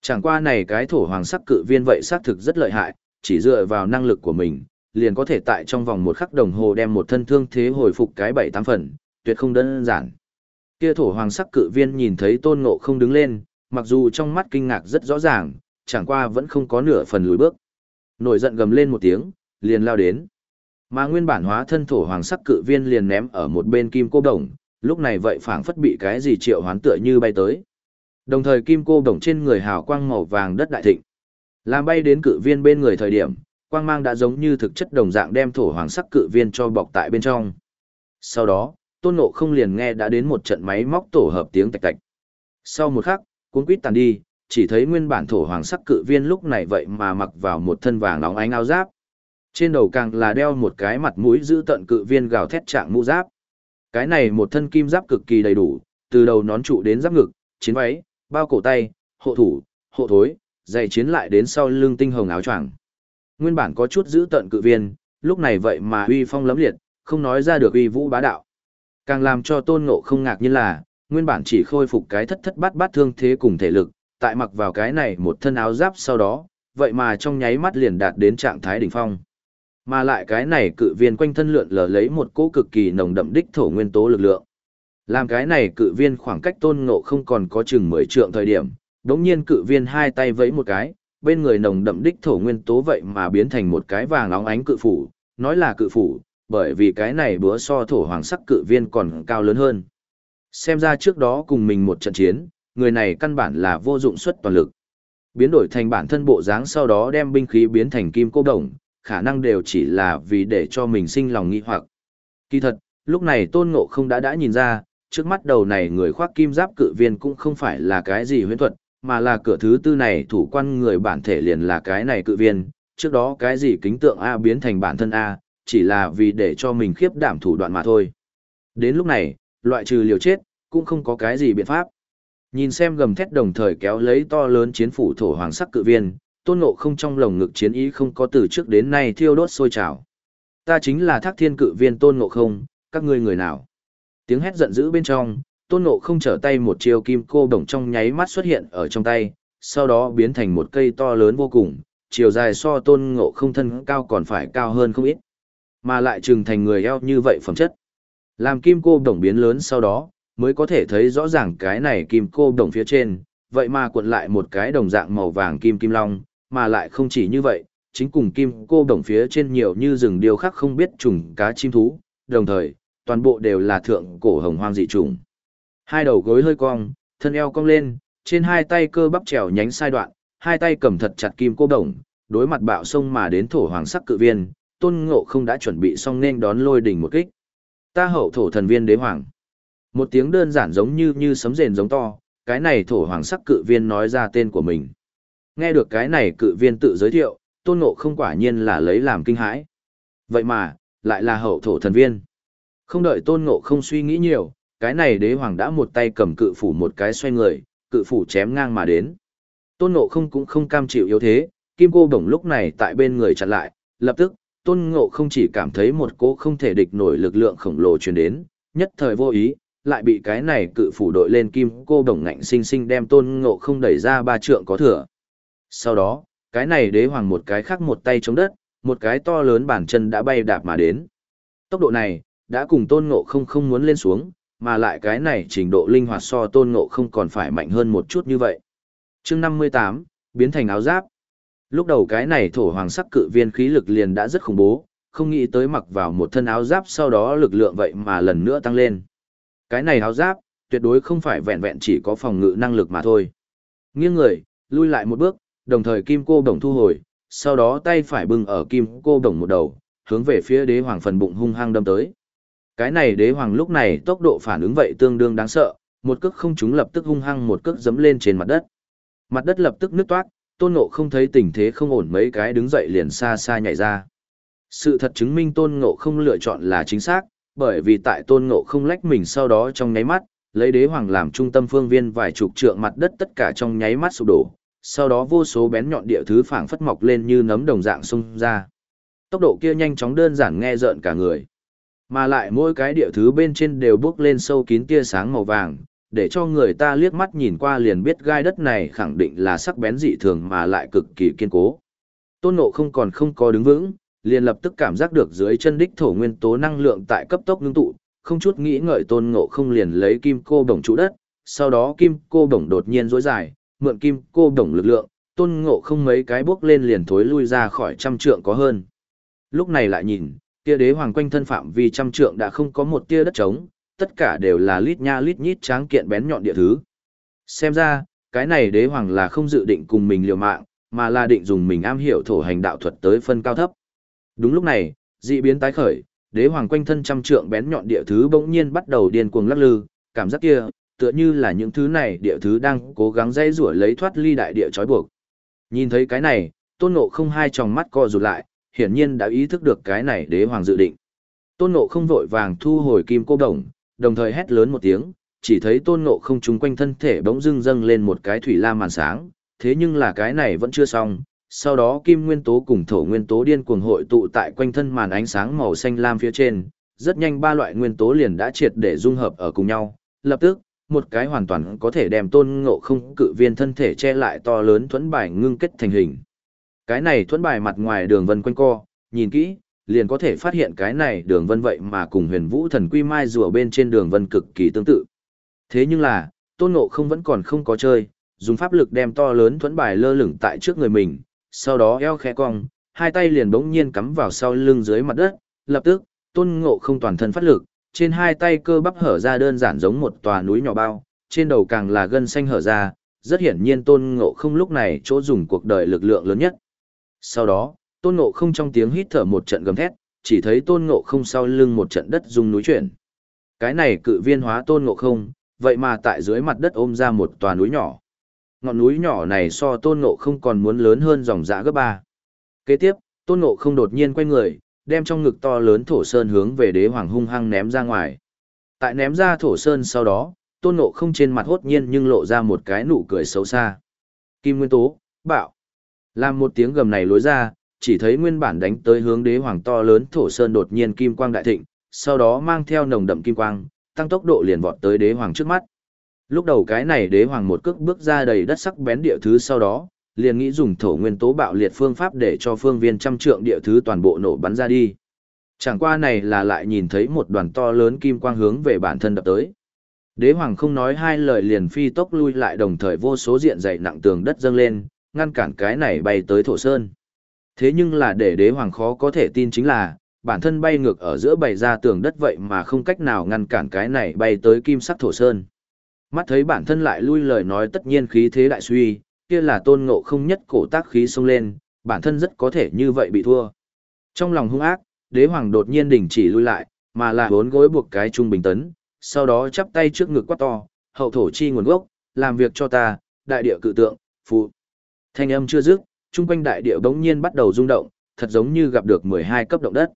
Chẳng qua này cái thổ hoàng sắc cự viên vậy xác thực rất lợi hại, chỉ dựa vào năng lực của mình, liền có thể tại trong vòng một khắc đồng hồ đem một thân thương thế hồi phục cái bảy tám phần, tuyệt không đơn giản. Kia thổ hoàng sắc cự viên nhìn thấy tôn ngộ không đứng lên, mặc dù trong mắt kinh ngạc rất rõ ràng, chẳng qua vẫn không có nửa phần lùi bước. Nổi giận gầm lên một tiếng, liền lao đến. Mà nguyên bản hóa thân thổ hoàng sắc cự viên liền ném ở một bên kim cô đồng, lúc này vậy phảng phất bị cái gì triệu hoán tựa như bay tới. Đồng thời kim cô đồng trên người hào quang màu vàng đất đại thịnh. Làm bay đến cự viên bên người thời điểm, quang mang đã giống như thực chất đồng dạng đem thổ hoàng sắc cự viên cho bọc tại bên trong. Sau đó, tôn ngộ không liền nghe đã đến một trận máy móc tổ hợp tiếng tạch tạch. Sau một khắc, cuốn quýt tàn đi, chỉ thấy nguyên bản thổ hoàng sắc cự viên lúc này vậy mà mặc vào một thân vàng nóng ánh áo giáp. Trên đầu càng là đeo một cái mặt mũi giữ tận cự viên gào thét trạng mũ giáp. Cái này một thân kim giáp cực kỳ đầy đủ, từ đầu nón trụ đến giáp ngực, chiến váy, bao cổ tay, hộ thủ, hộ thối, giày chiến lại đến sau lưng tinh hồng áo choàng. Nguyên bản có chút giữ tận cự viên, lúc này vậy mà uy phong lấm liệt, không nói ra được uy vũ bá đạo. Càng làm cho tôn ngộ không ngạc như là, nguyên bản chỉ khôi phục cái thất thất bát bát thương thế cùng thể lực, tại mặc vào cái này một thân áo giáp sau đó, vậy mà trong nháy mắt liền đạt đến trạng thái đỉnh phong. Mà lại cái này cự viên quanh thân lượn lờ lấy một cỗ cực kỳ nồng đậm đích thổ nguyên tố lực lượng. Làm cái này cự viên khoảng cách tôn ngộ không còn có chừng 10 trượng thời điểm, đống nhiên cự viên hai tay vẫy một cái, bên người nồng đậm đích thổ nguyên tố vậy mà biến thành một cái vàng óng ánh cự phủ, nói là cự phủ, bởi vì cái này búa so thổ hoàng sắc cự viên còn cao lớn hơn. Xem ra trước đó cùng mình một trận chiến, người này căn bản là vô dụng suất toàn lực. Biến đổi thành bản thân bộ dáng sau đó đem binh khí biến thành kim cô đồng, khả năng đều chỉ là vì để cho mình sinh lòng nghi hoặc. Kỳ thật, lúc này tôn ngộ không đã đã nhìn ra, trước mắt đầu này người khoác kim giáp cự viên cũng không phải là cái gì huyễn thuật, mà là cửa thứ tư này thủ quan người bản thể liền là cái này cự viên, trước đó cái gì kính tượng A biến thành bản thân A, chỉ là vì để cho mình khiếp đảm thủ đoạn mà thôi. Đến lúc này, loại trừ liều chết, cũng không có cái gì biện pháp. Nhìn xem gầm thét đồng thời kéo lấy to lớn chiến phủ thổ hoàng sắc cự viên, tôn ngộ không trong lồng ngực chiến ý không có từ trước đến nay thiêu đốt sôi trào. Ta chính là thác thiên cự viên tôn ngộ không, các ngươi người nào? Tiếng hét giận dữ bên trong, tôn ngộ không trở tay một chiều kim cô đồng trong nháy mắt xuất hiện ở trong tay, sau đó biến thành một cây to lớn vô cùng, chiều dài so tôn ngộ không thân cao còn phải cao hơn không ít, mà lại trừng thành người eo như vậy phẩm chất. Làm kim cô đồng biến lớn sau đó, mới có thể thấy rõ ràng cái này kim cô đồng phía trên, vậy mà cuộn lại một cái đồng dạng màu vàng kim kim long, mà lại không chỉ như vậy, chính cùng kim cô đồng phía trên nhiều như rừng điêu khắc không biết trùng cá chim thú, đồng thời, toàn bộ đều là thượng cổ hồng hoang dị trùng. Hai đầu gối hơi cong, thân eo cong lên, trên hai tay cơ bắp trèo nhánh sai đoạn, hai tay cầm thật chặt kim cô đồng, đối mặt bạo sông mà đến thổ hoàng sắc cự viên, tôn ngộ không đã chuẩn bị xong nên đón lôi đỉnh một kích. Ta hậu thổ thần viên đế hoàng. Một tiếng đơn giản giống như như sấm rền giống to, cái này thổ hoàng sắc cự viên nói ra tên của mình. Nghe được cái này cự viên tự giới thiệu, tôn ngộ không quả nhiên là lấy làm kinh hãi. Vậy mà, lại là hậu thổ thần viên. Không đợi tôn ngộ không suy nghĩ nhiều, cái này đế hoàng đã một tay cầm cự phủ một cái xoay người, cự phủ chém ngang mà đến. Tôn ngộ không cũng không cam chịu yếu thế, kim cô đồng lúc này tại bên người chặn lại, lập tức, tôn ngộ không chỉ cảm thấy một cỗ không thể địch nổi lực lượng khổng lồ truyền đến, nhất thời vô ý, lại bị cái này cự phủ đội lên kim cô đồng ngạnh sinh sinh đem tôn ngộ không đẩy ra ba trượng có thừa. Sau đó, cái này đế hoàng một cái khác một tay chống đất, một cái to lớn bàn chân đã bay đạp mà đến. Tốc độ này, đã cùng tôn ngộ không không muốn lên xuống, mà lại cái này trình độ linh hoạt so tôn ngộ không còn phải mạnh hơn một chút như vậy. chương 58, biến thành áo giáp. Lúc đầu cái này thổ hoàng sắc cự viên khí lực liền đã rất khủng bố, không nghĩ tới mặc vào một thân áo giáp sau đó lực lượng vậy mà lần nữa tăng lên. Cái này áo giáp, tuyệt đối không phải vẹn vẹn chỉ có phòng ngự năng lực mà thôi. Nghiêng người, lui lại một bước, đồng thời kim cô đồng thu hồi, sau đó tay phải bưng ở kim cô đồng một đầu, hướng về phía đế hoàng phần bụng hung hăng đâm tới. Cái này đế hoàng lúc này tốc độ phản ứng vậy tương đương đáng sợ, một cước không trúng lập tức hung hăng một cước giẫm lên trên mặt đất. Mặt đất lập tức nứt toát, tôn ngộ không thấy tình thế không ổn mấy cái đứng dậy liền xa xa nhảy ra. Sự thật chứng minh tôn ngộ không lựa chọn là chính xác, bởi vì tại tôn ngộ không lách mình sau đó trong nháy mắt, lấy đế hoàng làm trung tâm phương viên vài chục trượng mặt đất tất cả trong nháy mắt sụp đổ, sau đó vô số bén nhọn địa thứ phảng phất mọc lên như nấm đồng dạng xung ra. Tốc độ kia nhanh chóng đơn giản nghe rợn cả người. Mà lại mỗi cái địa thứ bên trên đều bước lên sâu kín tia sáng màu vàng, để cho người ta liếc mắt nhìn qua liền biết gai đất này khẳng định là sắc bén dị thường mà lại cực kỳ kiên cố. Tôn Ngộ không còn không có đứng vững, liền lập tức cảm giác được dưới chân đích thổ nguyên tố năng lượng tại cấp tốc ngưng tụ, không chút nghĩ ngợi Tôn Ngộ không liền lấy kim cô bổng trụ đất, sau đó kim cô bổng đột nhiên rối dài, mượn kim cô bổng lực lượng, Tôn Ngộ không mấy cái bước lên liền thối lui ra khỏi trăm trượng có hơn. Lúc này lại nhìn, kia đế hoàng quanh thân phạm vi trăm trượng đã không có một tia đất trống, tất cả đều là lít nha lít nhít tráng kiện bén nhọn địa thứ. Xem ra, cái này đế hoàng là không dự định cùng mình liều mạng, mà là định dùng mình am hiểu thổ hành đạo thuật tới phân cao thấp. Đúng lúc này, dị biến tái khởi, đế hoàng quanh thân trăm trượng bén nhọn địa thứ bỗng nhiên bắt đầu điên cuồng lắc lư, cảm giác kia, tựa như là những thứ này địa thứ đang cố gắng dây rủa lấy thoát ly đại địa trói buộc. Nhìn thấy cái này, tôn ngộ không hai tròng mắt co rụt lại, hiển nhiên đã ý thức được cái này đế hoàng dự định. Tôn ngộ không vội vàng thu hồi kim cô đồng, đồng thời hét lớn một tiếng, chỉ thấy tôn ngộ không trung quanh thân thể bỗng dưng dâng lên một cái thủy lam màn sáng, thế nhưng là cái này vẫn chưa xong. Sau đó kim nguyên tố cùng thổ nguyên tố điên cuồng hội tụ tại quanh thân màn ánh sáng màu xanh lam phía trên, rất nhanh ba loại nguyên tố liền đã triệt để dung hợp ở cùng nhau. Lập tức, một cái hoàn toàn có thể đem tôn ngộ không cự viên thân thể che lại to lớn thuẫn bài ngưng kết thành hình. Cái này thuẫn bài mặt ngoài đường vân quanh co, nhìn kỹ, liền có thể phát hiện cái này đường vân vậy mà cùng huyền vũ thần quy mai rùa bên trên đường vân cực kỳ tương tự. Thế nhưng là, tôn ngộ không vẫn còn không có chơi, dùng pháp lực đem to lớn thuẫn bài lơ lửng tại trước người mình, sau đó eo khẽ cong, hai tay liền bỗng nhiên cắm vào sau lưng dưới mặt đất, lập tức, tôn ngộ không toàn thân phát lực, trên hai tay cơ bắp hở ra đơn giản giống một tòa núi nhỏ bao, trên đầu càng là gân xanh hở ra, rất hiển nhiên tôn ngộ không lúc này chỗ dùng cuộc đời lực lượng lớn nhất. Sau đó, tôn ngộ không trong tiếng hít thở một trận gầm thét, chỉ thấy tôn ngộ không sau lưng một trận đất rung núi chuyển. Cái này cự viên hóa tôn ngộ không, vậy mà tại dưới mặt đất ôm ra một tòa núi nhỏ. Ngọn núi nhỏ này so tôn ngộ không còn muốn lớn hơn dòng dã gấp ba. Kế tiếp, tôn ngộ không đột nhiên quay người, đem trong ngực to lớn thổ sơn hướng về đế hoàng hung hăng ném ra ngoài. Tại ném ra thổ sơn sau đó, tôn ngộ không trên mặt hốt nhiên nhưng lộ ra một cái nụ cười xấu xa. Kim Nguyên Tố, bạo. Làm một tiếng gầm này lối ra, chỉ thấy nguyên bản đánh tới hướng đế hoàng to lớn thổ sơn đột nhiên kim quang đại thịnh, sau đó mang theo nồng đậm kim quang, tăng tốc độ liền vọt tới đế hoàng trước mắt. Lúc đầu cái này đế hoàng một cước bước ra đầy đất sắc bén địa thứ sau đó, liền nghĩ dùng thổ nguyên tố bạo liệt phương pháp để cho phương viên trăm trượng địa thứ toàn bộ nổ bắn ra đi. Chẳng qua này là lại nhìn thấy một đoàn to lớn kim quang hướng về bản thân đập tới. Đế hoàng không nói hai lời liền phi tốc lui lại đồng thời vô số diện dày nặng tường đất dâng lên, ngăn cản cái này bay tới thổ sơn. Thế nhưng là để đế hoàng khó có thể tin chính là, bản thân bay ngược ở giữa bày ra tường đất vậy mà không cách nào ngăn cản cái này bay tới kim sắc thổ sơn. Mắt thấy bản thân lại lui lời nói tất nhiên khí thế đại suy, kia là tôn ngộ không nhất cổ tác khí xông lên, bản thân rất có thể như vậy bị thua. Trong lòng hung ác, đế hoàng đột nhiên đình chỉ lui lại, mà là bốn gối buộc cái trung bình tấn, sau đó chắp tay trước ngực quát to, hậu thổ chi nguồn gốc, làm việc cho ta, đại địa cự tượng, phụ. Thanh âm chưa dứt, trung quanh đại địa bỗng nhiên bắt đầu rung động, thật giống như gặp được 12 cấp động đất.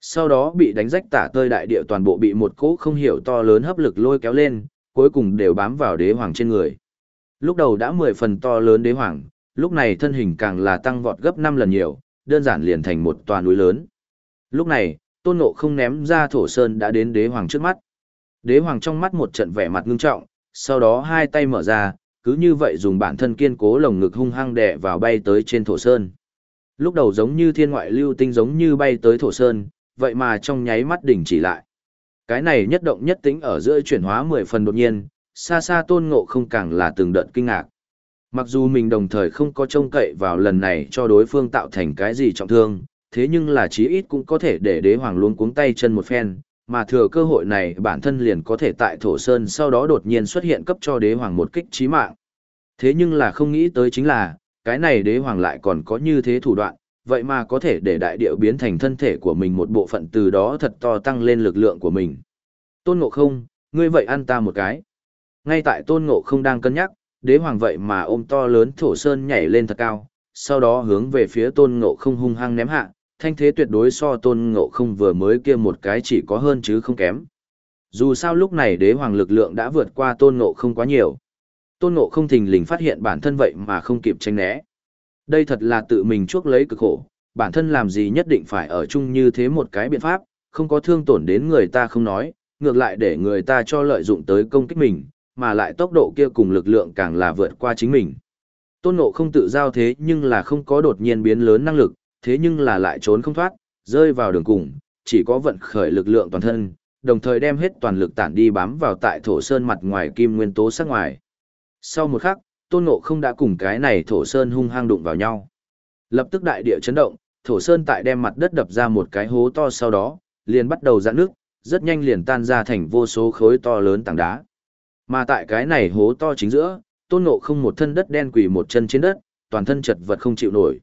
Sau đó bị đánh rách tả tơi đại địa toàn bộ bị một cỗ không hiểu to lớn hấp lực lôi kéo lên, cuối cùng đều bám vào đế hoàng trên người. Lúc đầu đã 10 phần to lớn đế hoàng, lúc này thân hình càng là tăng vọt gấp 5 lần nhiều, đơn giản liền thành một tòa núi lớn. Lúc này, tôn ngộ không ném ra thổ sơn đã đến đế hoàng trước mắt. Đế hoàng trong mắt một trận vẻ mặt ngưng trọng, sau đó hai tay mở ra, cứ như vậy dùng bản thân kiên cố lồng ngực hung hăng đè vào bay tới trên thổ sơn. Lúc đầu giống như thiên ngoại lưu tinh giống như bay tới thổ sơn, vậy mà trong nháy mắt đỉnh chỉ lại. Cái này nhất động nhất tính ở giữa chuyển hóa mười phần đột nhiên, xa xa tôn ngộ không càng là từng đợt kinh ngạc. Mặc dù mình đồng thời không có trông cậy vào lần này cho đối phương tạo thành cái gì trọng thương, thế nhưng là chí ít cũng có thể để đế hoàng luôn cuống tay chân một phen, mà thừa cơ hội này bản thân liền có thể tại thổ sơn sau đó đột nhiên xuất hiện cấp cho đế hoàng một kích trí mạng. Thế nhưng là không nghĩ tới chính là, cái này đế hoàng lại còn có như thế thủ đoạn, vậy mà có thể để đại điệu biến thành thân thể của mình một bộ phận từ đó thật to tăng lên lực lượng của mình. Tôn ngộ không, ngươi vậy ăn ta một cái. Ngay tại tôn ngộ không đang cân nhắc, đế hoàng vậy mà ôm to lớn thổ sơn nhảy lên thật cao, sau đó hướng về phía tôn ngộ không hung hăng ném hạ, thanh thế tuyệt đối so tôn ngộ không vừa mới kia một cái chỉ có hơn chứ không kém. Dù sao lúc này đế hoàng lực lượng đã vượt qua tôn ngộ không quá nhiều. Tôn ngộ không thình lình phát hiện bản thân vậy mà không kịp tranh né. Đây thật là tự mình chuốc lấy cực khổ, bản thân làm gì nhất định phải ở chung như thế một cái biện pháp, không có thương tổn đến người ta không nói, ngược lại để người ta cho lợi dụng tới công kích mình, mà lại tốc độ kia cùng lực lượng càng là vượt qua chính mình. Tôn Ngộ không tự giao thế nhưng là không có đột nhiên biến lớn năng lực, thế nhưng là lại trốn không thoát, rơi vào đường cùng, chỉ có vận khởi lực lượng toàn thân, đồng thời đem hết toàn lực tản đi bám vào tại thổ sơn mặt ngoài kim nguyên tố sắc ngoài. Sau một khắc, Tôn Ngộ không đã cùng cái này thổ sơn hung hăng đụng vào nhau. Lập tức đại địa chấn động, thổ sơn tại đem mặt đất đập ra một cái hố to sau đó, liền bắt đầu giãn nước, rất nhanh liền tan ra thành vô số khối to lớn tảng đá. Mà tại cái này hố to chính giữa, tôn ngộ không một thân đất đen quỳ một chân trên đất, toàn thân chật vật không chịu nổi.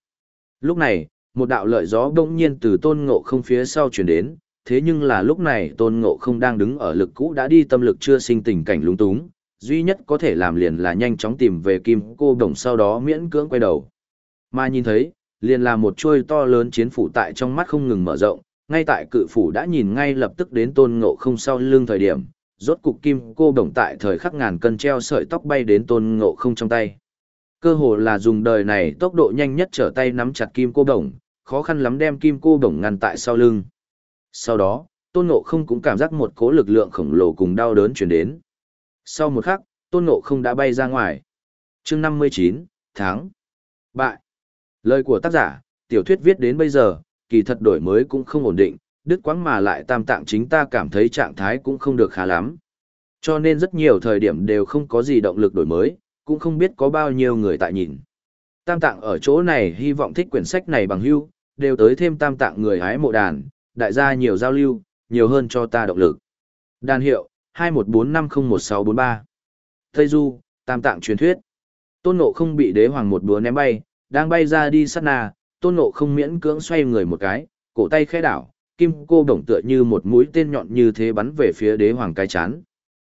Lúc này, một đạo lợi gió đông nhiên từ tôn ngộ không phía sau chuyển đến, thế nhưng là lúc này tôn ngộ không đang đứng ở lực cũ đã đi tâm lực chưa sinh tình cảnh lúng túng, duy nhất có thể làm liền là nhanh chóng tìm về kim cô đồng sau đó miễn cưỡng quay đầu. Mà nhìn thấy, liền là một chuôi to lớn chiến phủ tại trong mắt không ngừng mở rộng, ngay tại cự phủ đã nhìn ngay lập tức đến tôn ngộ không sau lưng thời điểm, rốt cục kim cô đồng tại thời khắc ngàn cân treo sợi tóc bay đến tôn ngộ không trong tay. Cơ hồ là dùng đời này tốc độ nhanh nhất trở tay nắm chặt kim cô đồng, khó khăn lắm đem kim cô đồng ngăn tại sau lưng. Sau đó, tôn ngộ không cũng cảm giác một cố lực lượng khổng lồ cùng đau đớn chuyển đến. Sau một khắc, tôn ngộ không đã bay ra ngoài. chương 59, tháng. Bại. Lời của tác giả, tiểu thuyết viết đến bây giờ, kỳ thật đổi mới cũng không ổn định, đứt quãng mà lại tam tạng chính ta cảm thấy trạng thái cũng không được khá lắm. Cho nên rất nhiều thời điểm đều không có gì động lực đổi mới, cũng không biết có bao nhiêu người tại nhìn. Tam tạng ở chỗ này hy vọng thích quyển sách này bằng hưu, đều tới thêm tam tạng người hái mộ đàn, đại gia nhiều giao lưu, nhiều hơn cho ta động lực. Đàn hiệu, 2145011643. Tây Du, tam tạng truyền thuyết. Tôn Ngộ không bị đế hoàng một búa ném bay, đang bay ra đi sát na, Tôn Ngộ không miễn cưỡng xoay người một cái, cổ tay khẽ đảo, kim cô đồng tựa như một mũi tên nhọn như thế bắn về phía đế hoàng cái chán.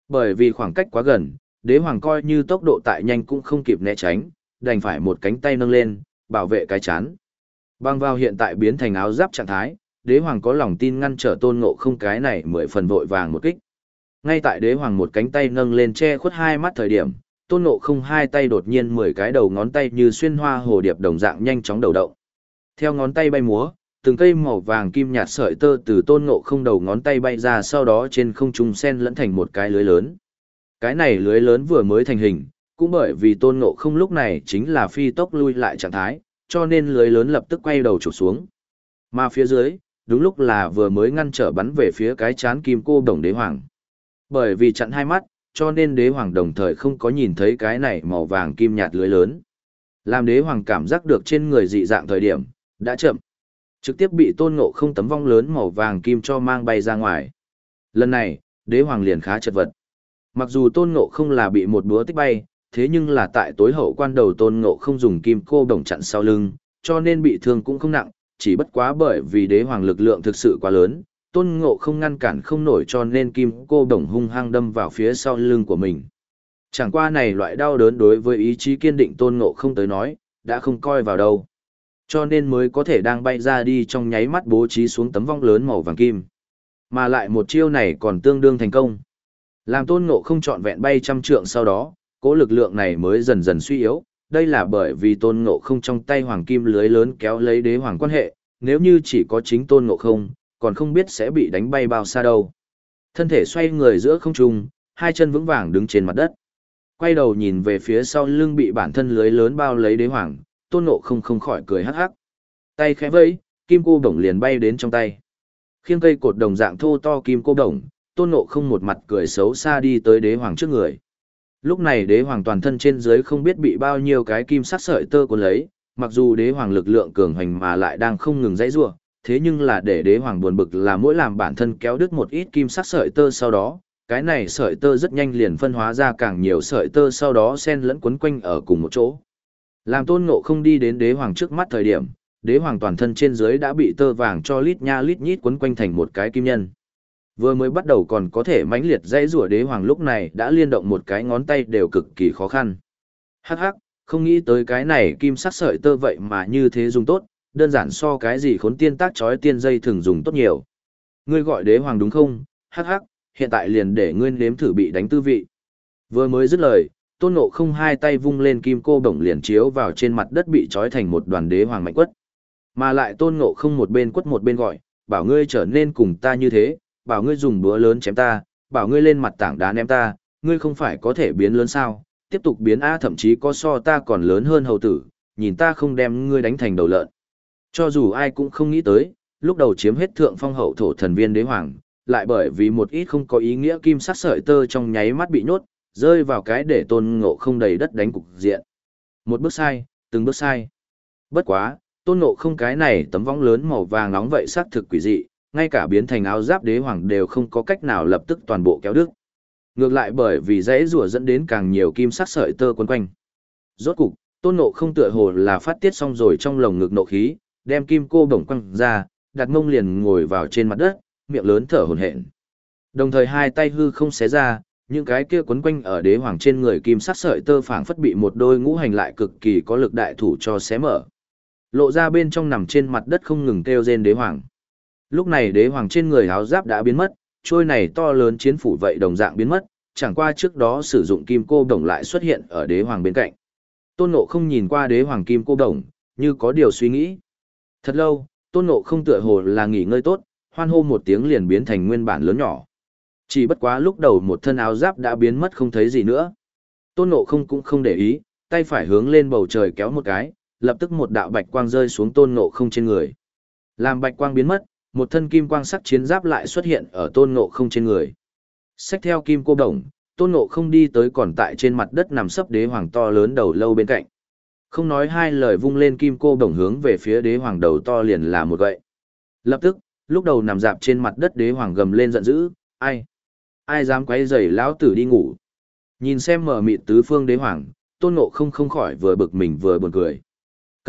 Bởi vì khoảng cách quá gần, đế hoàng coi như tốc độ tại nhanh cũng không kịp né tránh, đành phải một cánh tay nâng lên, bảo vệ cái chán. Bang vào hiện tại biến thành áo giáp trạng thái, đế hoàng có lòng tin ngăn trở tôn ngộ không cái này mười phần vội vàng một kích. Ngay tại đế hoàng một cánh tay nâng lên che khuất hai mắt thời điểm, tôn ngộ không hai tay đột nhiên mười cái đầu ngón tay như xuyên hoa hồ điệp đồng dạng nhanh chóng đầu động. Theo ngón tay bay múa, từng cây màu vàng kim nhạt sợi tơ từ tôn ngộ không đầu ngón tay bay ra sau đó trên không trung sen lẫn thành một cái lưới lớn. Cái này lưới lớn vừa mới thành hình, cũng bởi vì tôn ngộ không lúc này chính là phi tốc lui lại trạng thái, cho nên lưới lớn lập tức quay đầu chụp xuống. Mà phía dưới, đúng lúc là vừa mới ngăn trở bắn về phía cái chán kim cô đồng đế hoàng. Bởi vì chặn hai mắt, cho nên đế hoàng đồng thời không có nhìn thấy cái này màu vàng kim nhạt lưới lớn. Làm đế hoàng cảm giác được trên người dị dạng thời điểm, đã chậm. Trực tiếp bị tôn ngộ không tấm vong lớn màu vàng kim cho mang bay ra ngoài. Lần này, đế hoàng liền khá chật vật. Mặc dù tôn ngộ không là bị một búa tích bay, thế nhưng là tại tối hậu quan đầu tôn ngộ không dùng kim cô đồng chặn sau lưng, cho nên bị thương cũng không nặng, chỉ bất quá bởi vì đế hoàng lực lượng thực sự quá lớn, tôn ngộ không ngăn cản không nổi cho nên kim cô đồng hung hăng đâm vào phía sau lưng của mình. Chẳng qua này loại đau đớn đối với ý chí kiên định tôn ngộ không tới nói, đã không coi vào đâu. Cho nên mới có thể đang bay ra đi trong nháy mắt bố trí xuống tấm vong lớn màu vàng kim. Mà lại một chiêu này còn tương đương thành công. Làm tôn ngộ không trọn vẹn bay trăm trượng sau đó, cố lực lượng này mới dần dần suy yếu. Đây là bởi vì tôn ngộ không trong tay hoàng kim lưới lớn kéo lấy đế hoàng quan hệ, nếu như chỉ có chính tôn ngộ không, còn không biết sẽ bị đánh bay bao xa đâu. Thân thể xoay người giữa không trung, hai chân vững vàng đứng trên mặt đất. Quay đầu nhìn về phía sau lưng bị bản thân lưới lớn bao lấy đế hoàng, tôn ngộ không không khỏi cười hắc hắc. Tay khẽ vẫy, kim cô đồng liền bay đến trong tay. Khiêng cây cột đồng dạng thô to kim cô đồng, tôn ngộ không một mặt cười xấu xa đi tới đế hoàng trước người. Lúc này đế hoàng toàn thân trên dưới không biết bị bao nhiêu cái kim sắc sợi tơ cuốn lấy, mặc dù đế hoàng lực lượng cường hoành mà lại đang không ngừng dãy rủa, thế nhưng là để đế hoàng buồn bực là mỗi làm bản thân kéo đứt một ít kim sắc sợi tơ sau đó, cái này sợi tơ rất nhanh liền phân hóa ra càng nhiều sợi tơ sau đó xen lẫn quấn quanh ở cùng một chỗ. Làm tôn ngộ không đi đến đế hoàng trước mắt thời điểm, đế hoàng toàn thân trên dưới đã bị tơ vàng cho lít nha lít nhít quấn quanh thành một cái kim nhân. Vừa mới bắt đầu còn có thể mãnh liệt dãy rủa đế hoàng lúc này đã liên động một cái ngón tay đều cực kỳ khó khăn. Hắc hắc, không nghĩ tới cái này kim sắc sợi tơ vậy mà như thế dùng tốt, đơn giản so cái gì khốn tiên tác chói tiên dây thường dùng tốt nhiều. Ngươi gọi đế hoàng đúng không? Hắc hắc, hiện tại liền để ngươi nếm thử bị đánh tư vị. Vừa mới dứt lời, tôn ngộ không hai tay vung lên kim cô bổng liền chiếu vào trên mặt đất bị trói thành một đoàn đế hoàng mạnh quất. Mà lại tôn ngộ không một bên quất một bên gọi, bảo ngươi trở nên cùng ta như thế, bảo ngươi dùng búa lớn chém ta, bảo ngươi lên mặt tảng đá ném ta, ngươi không phải có thể biến lớn sao, tiếp tục biến A thậm chí có so ta còn lớn hơn hầu tử, nhìn ta không đem ngươi đánh thành đầu lợn. Cho dù ai cũng không nghĩ tới, lúc đầu chiếm hết thượng phong hậu thổ thần viên đế hoàng, lại bởi vì một ít không có ý nghĩa kim sắc sợi tơ trong nháy mắt bị nhốt, rơi vào cái để tôn ngộ không đầy đất đánh cục diện. Một bước sai, từng bước sai. Bất quá, tôn ngộ không cái này tấm vong lớn màu vàng nóng vậy xác thực quỷ dị, ngay cả biến thành áo giáp đế hoàng đều không có cách nào lập tức toàn bộ kéo đứt. Ngược lại bởi vì dãy rùa dẫn đến càng nhiều kim sắc sợi tơ quấn quanh. Rốt cục, tôn ngộ không tựa hồ là phát tiết xong rồi trong lồng ngực nộ khí, đem kim cô bổng quăng ra, đặt mông liền ngồi vào trên mặt đất, miệng lớn thở hổn hển. Đồng thời hai tay hư không xé ra, những cái kia quấn quanh ở đế hoàng trên người kim sắc sợi tơ phảng phất bị một đôi ngũ hành lại cực kỳ có lực đại thủ cho xé mở. Lộ ra bên trong nằm trên mặt đất không ngừng kêu rên đế hoàng. Lúc này đế hoàng trên người áo giáp đã biến mất, trôi này to lớn chiến phủ vậy đồng dạng biến mất, chẳng qua trước đó sử dụng kim cô đồng lại xuất hiện ở đế hoàng bên cạnh. Tôn Ngộ không nhìn qua đế hoàng kim cô đồng, như có điều suy nghĩ. Thật lâu, Tôn Ngộ không tựa hồ là nghỉ ngơi tốt, hoan hô một tiếng liền biến thành nguyên bản lớn nhỏ. Chỉ bất quá lúc đầu một thân áo giáp đã biến mất không thấy gì nữa. Tôn Ngộ không cũng không để ý, tay phải hướng lên bầu trời kéo một cái, lập tức một đạo bạch quang rơi xuống Tôn Ngộ không trên người. Làm bạch quang biến mất, một thân kim quang sắc chiến giáp lại xuất hiện ở Tôn Ngộ không trên người. Xách theo kim cô đồng, Tôn Ngộ không đi tới còn tại trên mặt đất nằm sấp đế hoàng to lớn đầu lâu bên cạnh. Không nói hai lời vung lên kim cô đồng hướng về phía đế hoàng đầu to liền là một gậy. Lập tức, lúc đầu nằm dạp trên mặt đất đế hoàng gầm lên giận dữ, ai? ai dám quấy rầy lão tử đi ngủ. Nhìn xem mở mịt tứ phương đế hoàng, tôn ngộ không không khỏi vừa bực mình vừa buồn cười.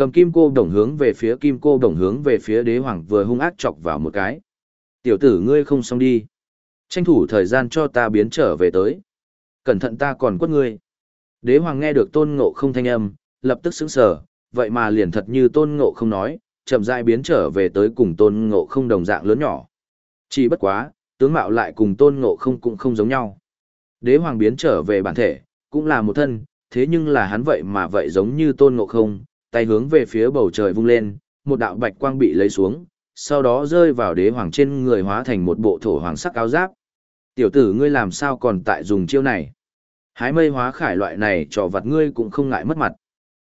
Cầm kim cô đồng hướng về phía kim cô đồng hướng về phía đế hoàng vừa hung ác chọc vào một cái. Tiểu tử ngươi không xong đi. Tranh thủ thời gian cho ta biến trở về tới. Cẩn thận ta còn quất ngươi. Đế hoàng nghe được tôn ngộ không thanh âm, lập tức sững sờ, vậy mà liền thật như tôn ngộ không nói, chậm rãi biến trở về tới cùng tôn ngộ không đồng dạng lớn nhỏ. Chỉ bất quá, tướng mạo lại cùng tôn ngộ không cũng không giống nhau. Đế hoàng biến trở về bản thể, cũng là một thân, thế nhưng là hắn vậy mà vậy giống như tôn ngộ không, tay hướng về phía bầu trời vung lên, một đạo bạch quang bị lấy xuống, sau đó rơi vào đế hoàng trên người hóa thành một bộ thổ hoàng sắc áo giáp. Tiểu tử ngươi làm sao còn tại dùng chiêu này? Hái mây hóa khải loại này trò vật ngươi cũng không ngại mất mặt.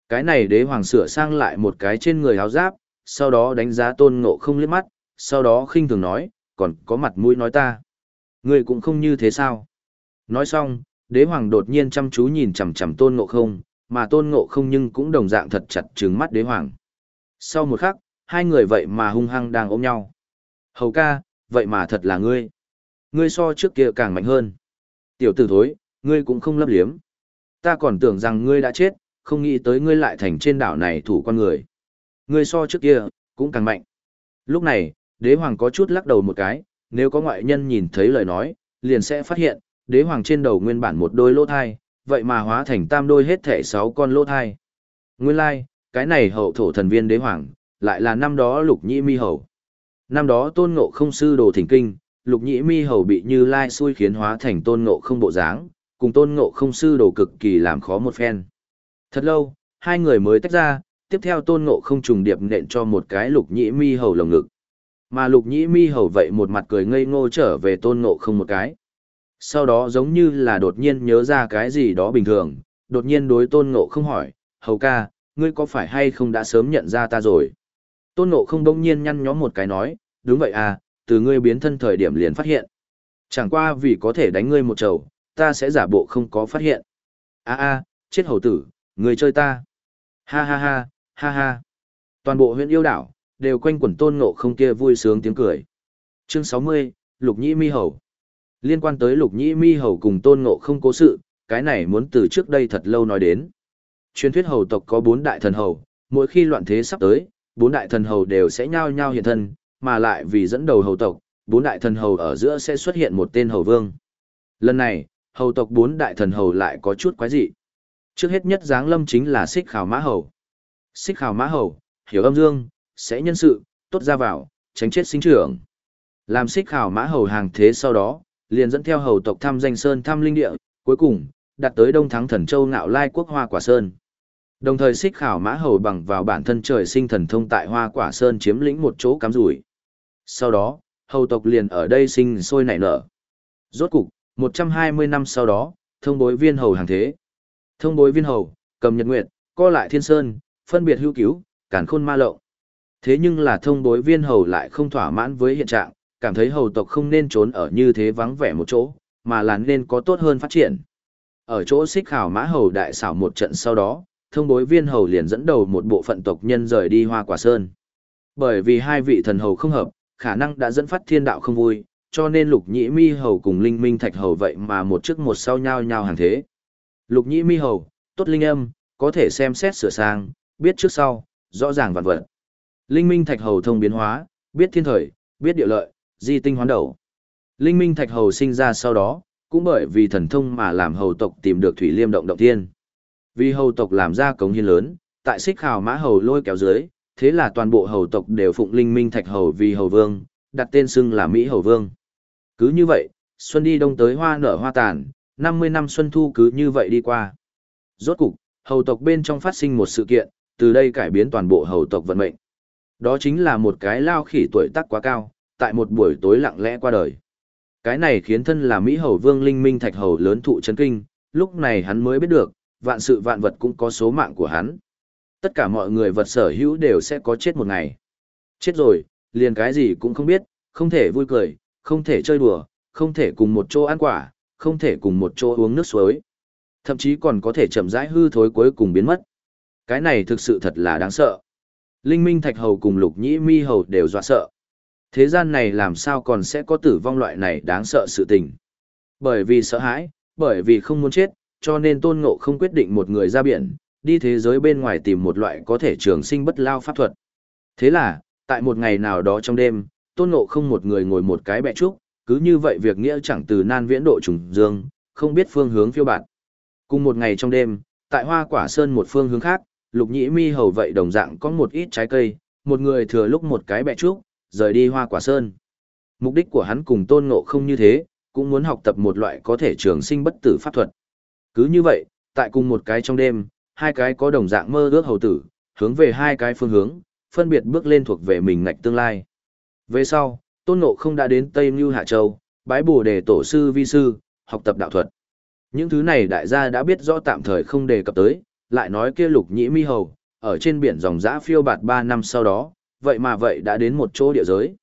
Cái này đế hoàng sửa sang lại một cái trên người áo giáp, sau đó đánh giá tôn ngộ không liếc mắt, sau đó khinh thường nói, còn có mặt mũi nói ta. Ngươi cũng không như thế sao? Nói xong, đế hoàng đột nhiên chăm chú nhìn chằm chằm tôn ngộ không, mà tôn ngộ không nhưng cũng đồng dạng thật chặt trừng mắt đế hoàng. Sau một khắc, hai người vậy mà hung hăng đang ôm nhau. Hầu ca, vậy mà thật là ngươi. Ngươi so trước kia càng mạnh hơn. Tiểu tử thối, ngươi cũng không lấp liếm. Ta còn tưởng rằng ngươi đã chết, không nghĩ tới ngươi lại thành trên đảo này thủ con người. Ngươi so trước kia, cũng càng mạnh. Lúc này, đế hoàng có chút lắc đầu một cái, nếu có ngoại nhân nhìn thấy lời nói, liền sẽ phát hiện, đế hoàng trên đầu nguyên bản một đôi lỗ thai, vậy mà hóa thành tam đôi hết thể sáu con lỗ thai. Nguyên lai, like, cái này hậu thổ thần viên đế hoàng, lại là năm đó lục nhĩ mi hầu. Năm đó tôn ngộ không sư đồ thỉnh kinh, lục nhĩ mi hầu bị như lai xui khiến hóa thành tôn ngộ không bộ dáng, cùng tôn ngộ không sư đồ cực kỳ làm khó một phen. Thật lâu, hai người mới tách ra, tiếp theo tôn ngộ không trùng điệp nện cho một cái lục nhĩ mi hầu lồng ngực. Mà lục nhĩ mi hầu vậy một mặt cười ngây ngô trở về tôn ngộ không một cái. Sau đó giống như là đột nhiên nhớ ra cái gì đó bình thường, đột nhiên đối tôn ngộ không hỏi, hầu ca, ngươi có phải hay không đã sớm nhận ra ta rồi? Tôn ngộ không đông nhiên nhăn nhó một cái nói, đúng vậy à, từ ngươi biến thân thời điểm liền phát hiện. Chẳng qua vì có thể đánh ngươi một trầu, ta sẽ giả bộ không có phát hiện. a a chết hầu tử, ngươi chơi ta. Ha ha ha, ha ha. Toàn bộ huyện yêu đảo, đều quanh quẩn tôn ngộ không kia vui sướng tiếng cười. Chương 60, Lục Nhĩ Mi Hầu. Liên quan tới Lục Nhĩ Mi Hầu cùng tôn ngộ không cố sự, cái này muốn từ trước đây thật lâu nói đến. Truyền thuyết hầu tộc có bốn đại thần hầu, mỗi khi loạn thế sắp tới, bốn đại thần hầu đều sẽ nhao nhao hiện thân, mà lại vì dẫn đầu hầu tộc, bốn đại thần hầu ở giữa sẽ xuất hiện một tên hầu vương. Lần này, hầu tộc bốn đại thần hầu lại có chút quái dị. Trước hết nhất giáng lâm chính là xích khảo mã hầu. Xích khảo mã hầu, hiểu âm dương, sẽ nhân sự, tốt ra vào, tránh chết sinh trưởng. Làm xích khảo mã hầu hàng thế sau đó, liền dẫn theo hầu tộc thăm danh sơn thăm linh địa, cuối cùng, đặt tới Đông Thắng Thần Châu ngạo lai quốc Hoa Quả Sơn. Đồng thời xích khảo mã hầu bằng vào bản thân trời sinh thần thông tại Hoa Quả Sơn chiếm lĩnh một chỗ cắm rủi. Sau đó, hầu tộc liền ở đây sinh sôi nảy nở. Rốt cục, 120 năm sau đó, thông bối viên hầu hàng thế. Thông bối viên hầu, cầm nhật nguyệt, co lại thiên sơn, phân biệt hữu cứu, cản khôn ma lộng. Thế nhưng là thông bối viên hầu lại không thỏa mãn với hiện trạng, cảm thấy hầu tộc không nên trốn ở như thế vắng vẻ một chỗ, mà là nên có tốt hơn phát triển. Ở chỗ xích khảo mã hầu đại xảo một trận sau đó, thông bối viên hầu liền dẫn đầu một bộ phận tộc nhân rời đi hoa quả sơn. Bởi vì hai vị thần hầu không hợp, khả năng đã dẫn phát thiên đạo không vui, cho nên lục nhĩ mi hầu cùng linh minh thạch hầu vậy mà một trước một sau nhau nhau hàng thế. Lục nhĩ mi hầu, tốt linh âm, có thể xem xét sửa sang, biết trước sau, rõ ràng vạn vật. Linh minh thạch hầu thông biến hóa, biết thiên thời, biết địa lợi, di tinh hoán đầu. Linh minh thạch hầu sinh ra sau đó, cũng bởi vì thần thông mà làm hầu tộc tìm được thủy liêm động động thiên. Vì hầu tộc làm ra cống hiến lớn, tại xích khảo mã hầu lôi kéo dưới, thế là toàn bộ hầu tộc đều phụng linh minh thạch hầu vì hầu vương, đặt tên xưng là Mỹ hầu vương. Cứ như vậy, xuân đi đông tới hoa nở hoa tàn, 50 năm xuân thu cứ như vậy đi qua. Rốt cục, hầu tộc bên trong phát sinh một sự kiện, từ đây cải biến toàn bộ hầu tộc vận mệnh. Đó chính là một cái lao khỉ tuổi tác quá cao, tại một buổi tối lặng lẽ qua đời. Cái này khiến thân là Mỹ hầu vương linh minh thạch hầu lớn thụ chấn kinh, lúc này hắn mới biết được, vạn sự vạn vật cũng có số mạng của hắn. Tất cả mọi người vật sở hữu đều sẽ có chết một ngày. Chết rồi, liền cái gì cũng không biết, không thể vui cười, không thể chơi đùa, không thể cùng một chỗ ăn quả, không thể cùng một chỗ uống nước suối. Thậm chí còn có thể chậm rãi hư thối cuối cùng biến mất. Cái này thực sự thật là đáng sợ. Linh Minh Thạch Hầu cùng Lục Nhĩ Mi Hầu đều dọa sợ. Thế gian này làm sao còn sẽ có tử vong loại này đáng sợ sự tình. Bởi vì sợ hãi, bởi vì không muốn chết, cho nên Tôn Ngộ không quyết định một người ra biển, đi thế giới bên ngoài tìm một loại có thể trường sinh bất lao pháp thuật. Thế là, tại một ngày nào đó trong đêm, Tôn Ngộ không một người ngồi một cái bẹ trúc, cứ như vậy việc nghĩa chẳng từ nan viễn độ trùng dương, không biết phương hướng phiêu bạt. Cùng một ngày trong đêm, tại Hoa Quả Sơn một phương hướng khác, Lục Nhĩ Mi hầu vậy đồng dạng có một ít trái cây, một người thừa lúc một cái bẹ trúc, rời đi Hoa Quả Sơn. Mục đích của hắn cùng Tôn Ngộ không như thế, cũng muốn học tập một loại có thể trường sinh bất tử pháp thuật. Cứ như vậy, tại cùng một cái trong đêm, hai cái có đồng dạng mơ ước hầu tử, hướng về hai cái phương hướng, phân biệt bước lên thuộc về mình ngạch tương lai. Về sau, Tôn Ngộ không đã đến Tây Như Hạ Châu, bái bồ để tổ sư vi sư, học tập đạo thuật. Những thứ này đại gia đã biết rõ tạm thời không đề cập tới, lại nói kia lục nhĩ mi hầu, ở trên biển dòng dã phiêu bạt 3 năm sau đó, vậy mà vậy đã đến một chỗ địa giới.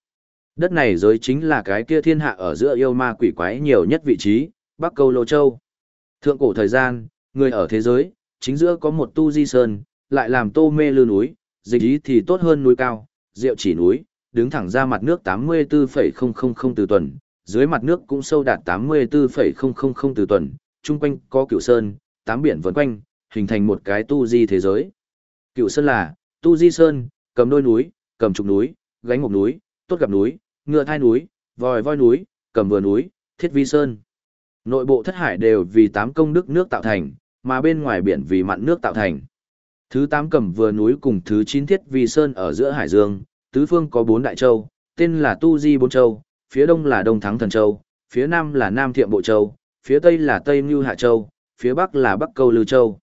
Đất này giới chính là cái kia thiên hạ ở giữa yêu ma quỷ quái nhiều nhất vị trí, Bắc Câu Lô Châu. Thượng cổ thời gian, người ở thế giới, chính giữa có một tu di sơn, lại làm tô mê lư núi, dịch ý thì tốt hơn núi cao, rượu chỉ núi, đứng thẳng ra mặt nước 84,000 từ tuần, dưới mặt nước cũng sâu đạt 84,000 từ tuần, chung quanh có cửu sơn, tám biển vần quanh, hình thành một cái tu di thế giới. Cửu sơn là, tu di sơn, cầm đôi núi, cầm trục núi, gánh mộc núi, tốt gặp núi, ngựa thai núi, vòi voi núi, cầm vừa núi, thiết vi sơn. Nội bộ thất hải đều vì tám công đức nước tạo thành, mà bên ngoài biển vì mặn nước tạo thành. Thứ tám cầm vừa núi cùng thứ chín thiết vi sơn ở giữa hải dương, tứ phương có bốn đại châu, tên là Tu Di Bốn Châu, phía đông là Đông Thắng Thần Châu, phía nam là Nam Thiệm Bộ Châu, phía tây là Tây Ngưu Hạ Châu, phía bắc là Bắc Câu Lư Châu.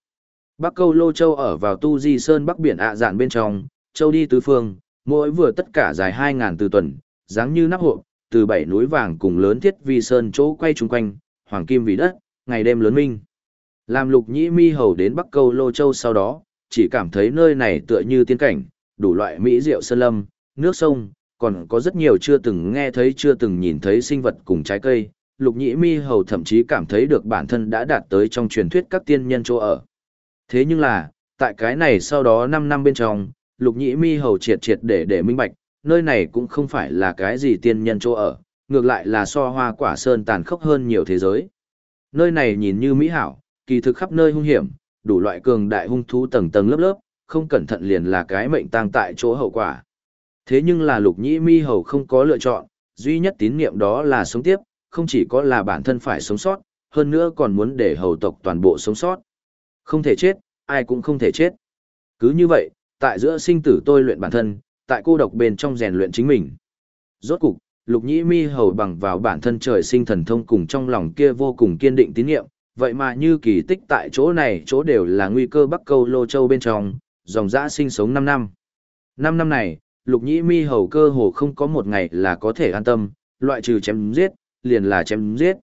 Bắc Câu Lô Châu ở vào Tu Di Sơn Bắc Biển ạ dạn bên trong, châu đi tứ phương, mỗi vừa tất cả dài 2.000 từ tuần, dáng như nắp hộp, từ bảy núi vàng cùng lớn thiết vi sơn chỗ quay chung quanh, hoàng kim vì đất, ngày đêm lớn minh. Làm lục nhĩ mi hầu đến Bắc Câu Lô Châu sau đó, chỉ cảm thấy nơi này tựa như tiên cảnh, đủ loại mỹ rượu sơn lâm, nước sông, còn có rất nhiều chưa từng nghe thấy chưa từng nhìn thấy sinh vật cùng trái cây. Lục nhĩ mi hầu thậm chí cảm thấy được bản thân đã đạt tới trong truyền thuyết các tiên nhân chỗ ở. Thế nhưng là, tại cái này sau đó 5 năm bên trong, lục nhĩ mi hầu triệt triệt để để minh bạch, nơi này cũng không phải là cái gì tiên nhân chỗ ở, ngược lại là so hoa quả sơn tàn khốc hơn nhiều thế giới. Nơi này nhìn như mỹ hảo, kỳ thực khắp nơi hung hiểm, đủ loại cường đại hung thú tầng tầng lớp lớp, không cẩn thận liền là cái mệnh tang tại chỗ hậu quả. Thế nhưng là lục nhĩ mi hầu không có lựa chọn, duy nhất tín niệm đó là sống tiếp, không chỉ có là bản thân phải sống sót, hơn nữa còn muốn để hầu tộc toàn bộ sống sót. Không thể chết, ai cũng không thể chết. Cứ như vậy, tại giữa sinh tử tôi luyện bản thân, tại cô độc bên trong rèn luyện chính mình. Rốt cục, lục nhĩ mi hầu bằng vào bản thân trời sinh thần thông cùng trong lòng kia vô cùng kiên định tín nhiệm, vậy mà như kỳ tích tại chỗ này chỗ đều là nguy cơ bắc câu lô châu bên trong, dòng dã sinh sống 5 năm. 5 năm này, lục nhĩ mi hầu cơ hồ không có một ngày là có thể an tâm, loại trừ chém giết, liền là chém giết.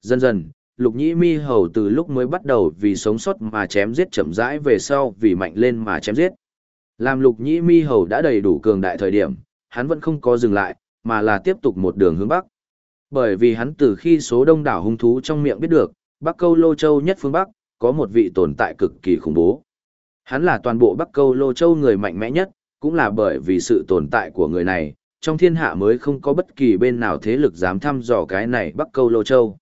Dần dần, lục nhĩ mi hầu từ lúc mới bắt đầu vì sống sót mà chém giết chậm rãi về sau vì mạnh lên mà chém giết. Làm lục nhĩ mi hầu đã đầy đủ cường đại thời điểm, hắn vẫn không có dừng lại, mà là tiếp tục một đường hướng bắc. Bởi vì hắn từ khi số đông đảo hung thú trong miệng biết được, Bắc Câu Lô Châu nhất phương Bắc, có một vị tồn tại cực kỳ khủng bố. Hắn là toàn bộ Bắc Câu Lô Châu người mạnh mẽ nhất, cũng là bởi vì sự tồn tại của người này, trong thiên hạ mới không có bất kỳ bên nào thế lực dám thăm dò cái này Bắc Câu Lô Châu.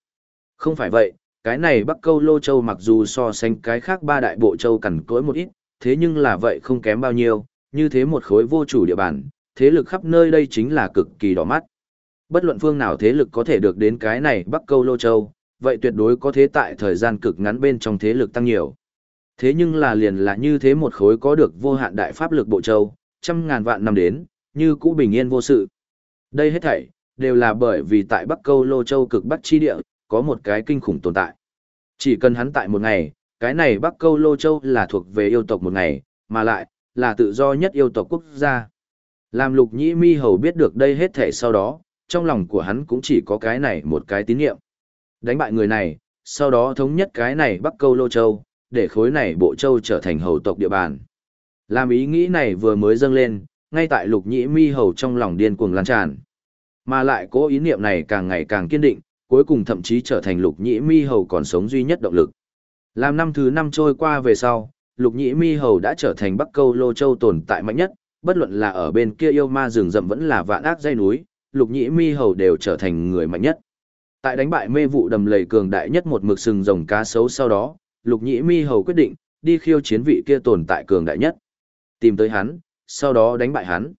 Không phải vậy, cái này Bắc Câu Lô Châu mặc dù so sánh cái khác ba đại bộ châu cằn cỗi một ít, thế nhưng là vậy không kém bao nhiêu, như thế một khối vô chủ địa bàn, thế lực khắp nơi đây chính là cực kỳ đỏ mắt. Bất luận phương nào thế lực có thể được đến cái này Bắc Câu Lô Châu, vậy tuyệt đối có thế tại thời gian cực ngắn bên trong thế lực tăng nhiều. Thế nhưng là liền là như thế một khối có được vô hạn đại pháp lực bộ châu, trăm ngàn vạn năm đến, như cũ bình yên vô sự. Đây hết thảy, đều là bởi vì tại Bắc Câu Lô Châu cực Bắc chi địa, có một cái kinh khủng tồn tại. Chỉ cần hắn tại một ngày, cái này Bắc Câu Lô Châu là thuộc về yêu tộc một ngày, mà lại, là tự do nhất yêu tộc quốc gia. Làm lục nhĩ mi hầu biết được đây hết thể sau đó, trong lòng của hắn cũng chỉ có cái này một cái tín niệm. Đánh bại người này, sau đó thống nhất cái này Bắc Câu Lô Châu, để khối này bộ châu trở thành hầu tộc địa bàn. Làm ý nghĩ này vừa mới dâng lên, ngay tại lục nhĩ mi hầu trong lòng điên cuồng lan tràn. Mà lại cố ý niệm này càng ngày càng kiên định, cuối cùng thậm chí trở thành lục nhĩ mi hầu còn sống duy nhất động lực. Làm năm thứ năm trôi qua về sau, lục nhĩ mi hầu đã trở thành Bắc Câu Lô Châu tồn tại mạnh nhất, bất luận là ở bên kia yêu ma rừng rậm vẫn là vạn ác dây núi, lục nhĩ mi hầu đều trở thành người mạnh nhất. Tại đánh bại mê vụ đầm lầy cường đại nhất một mực sừng rồng cá sấu sau đó, lục nhĩ mi hầu quyết định, đi khiêu chiến vị kia tồn tại cường đại nhất. Tìm tới hắn, sau đó đánh bại hắn.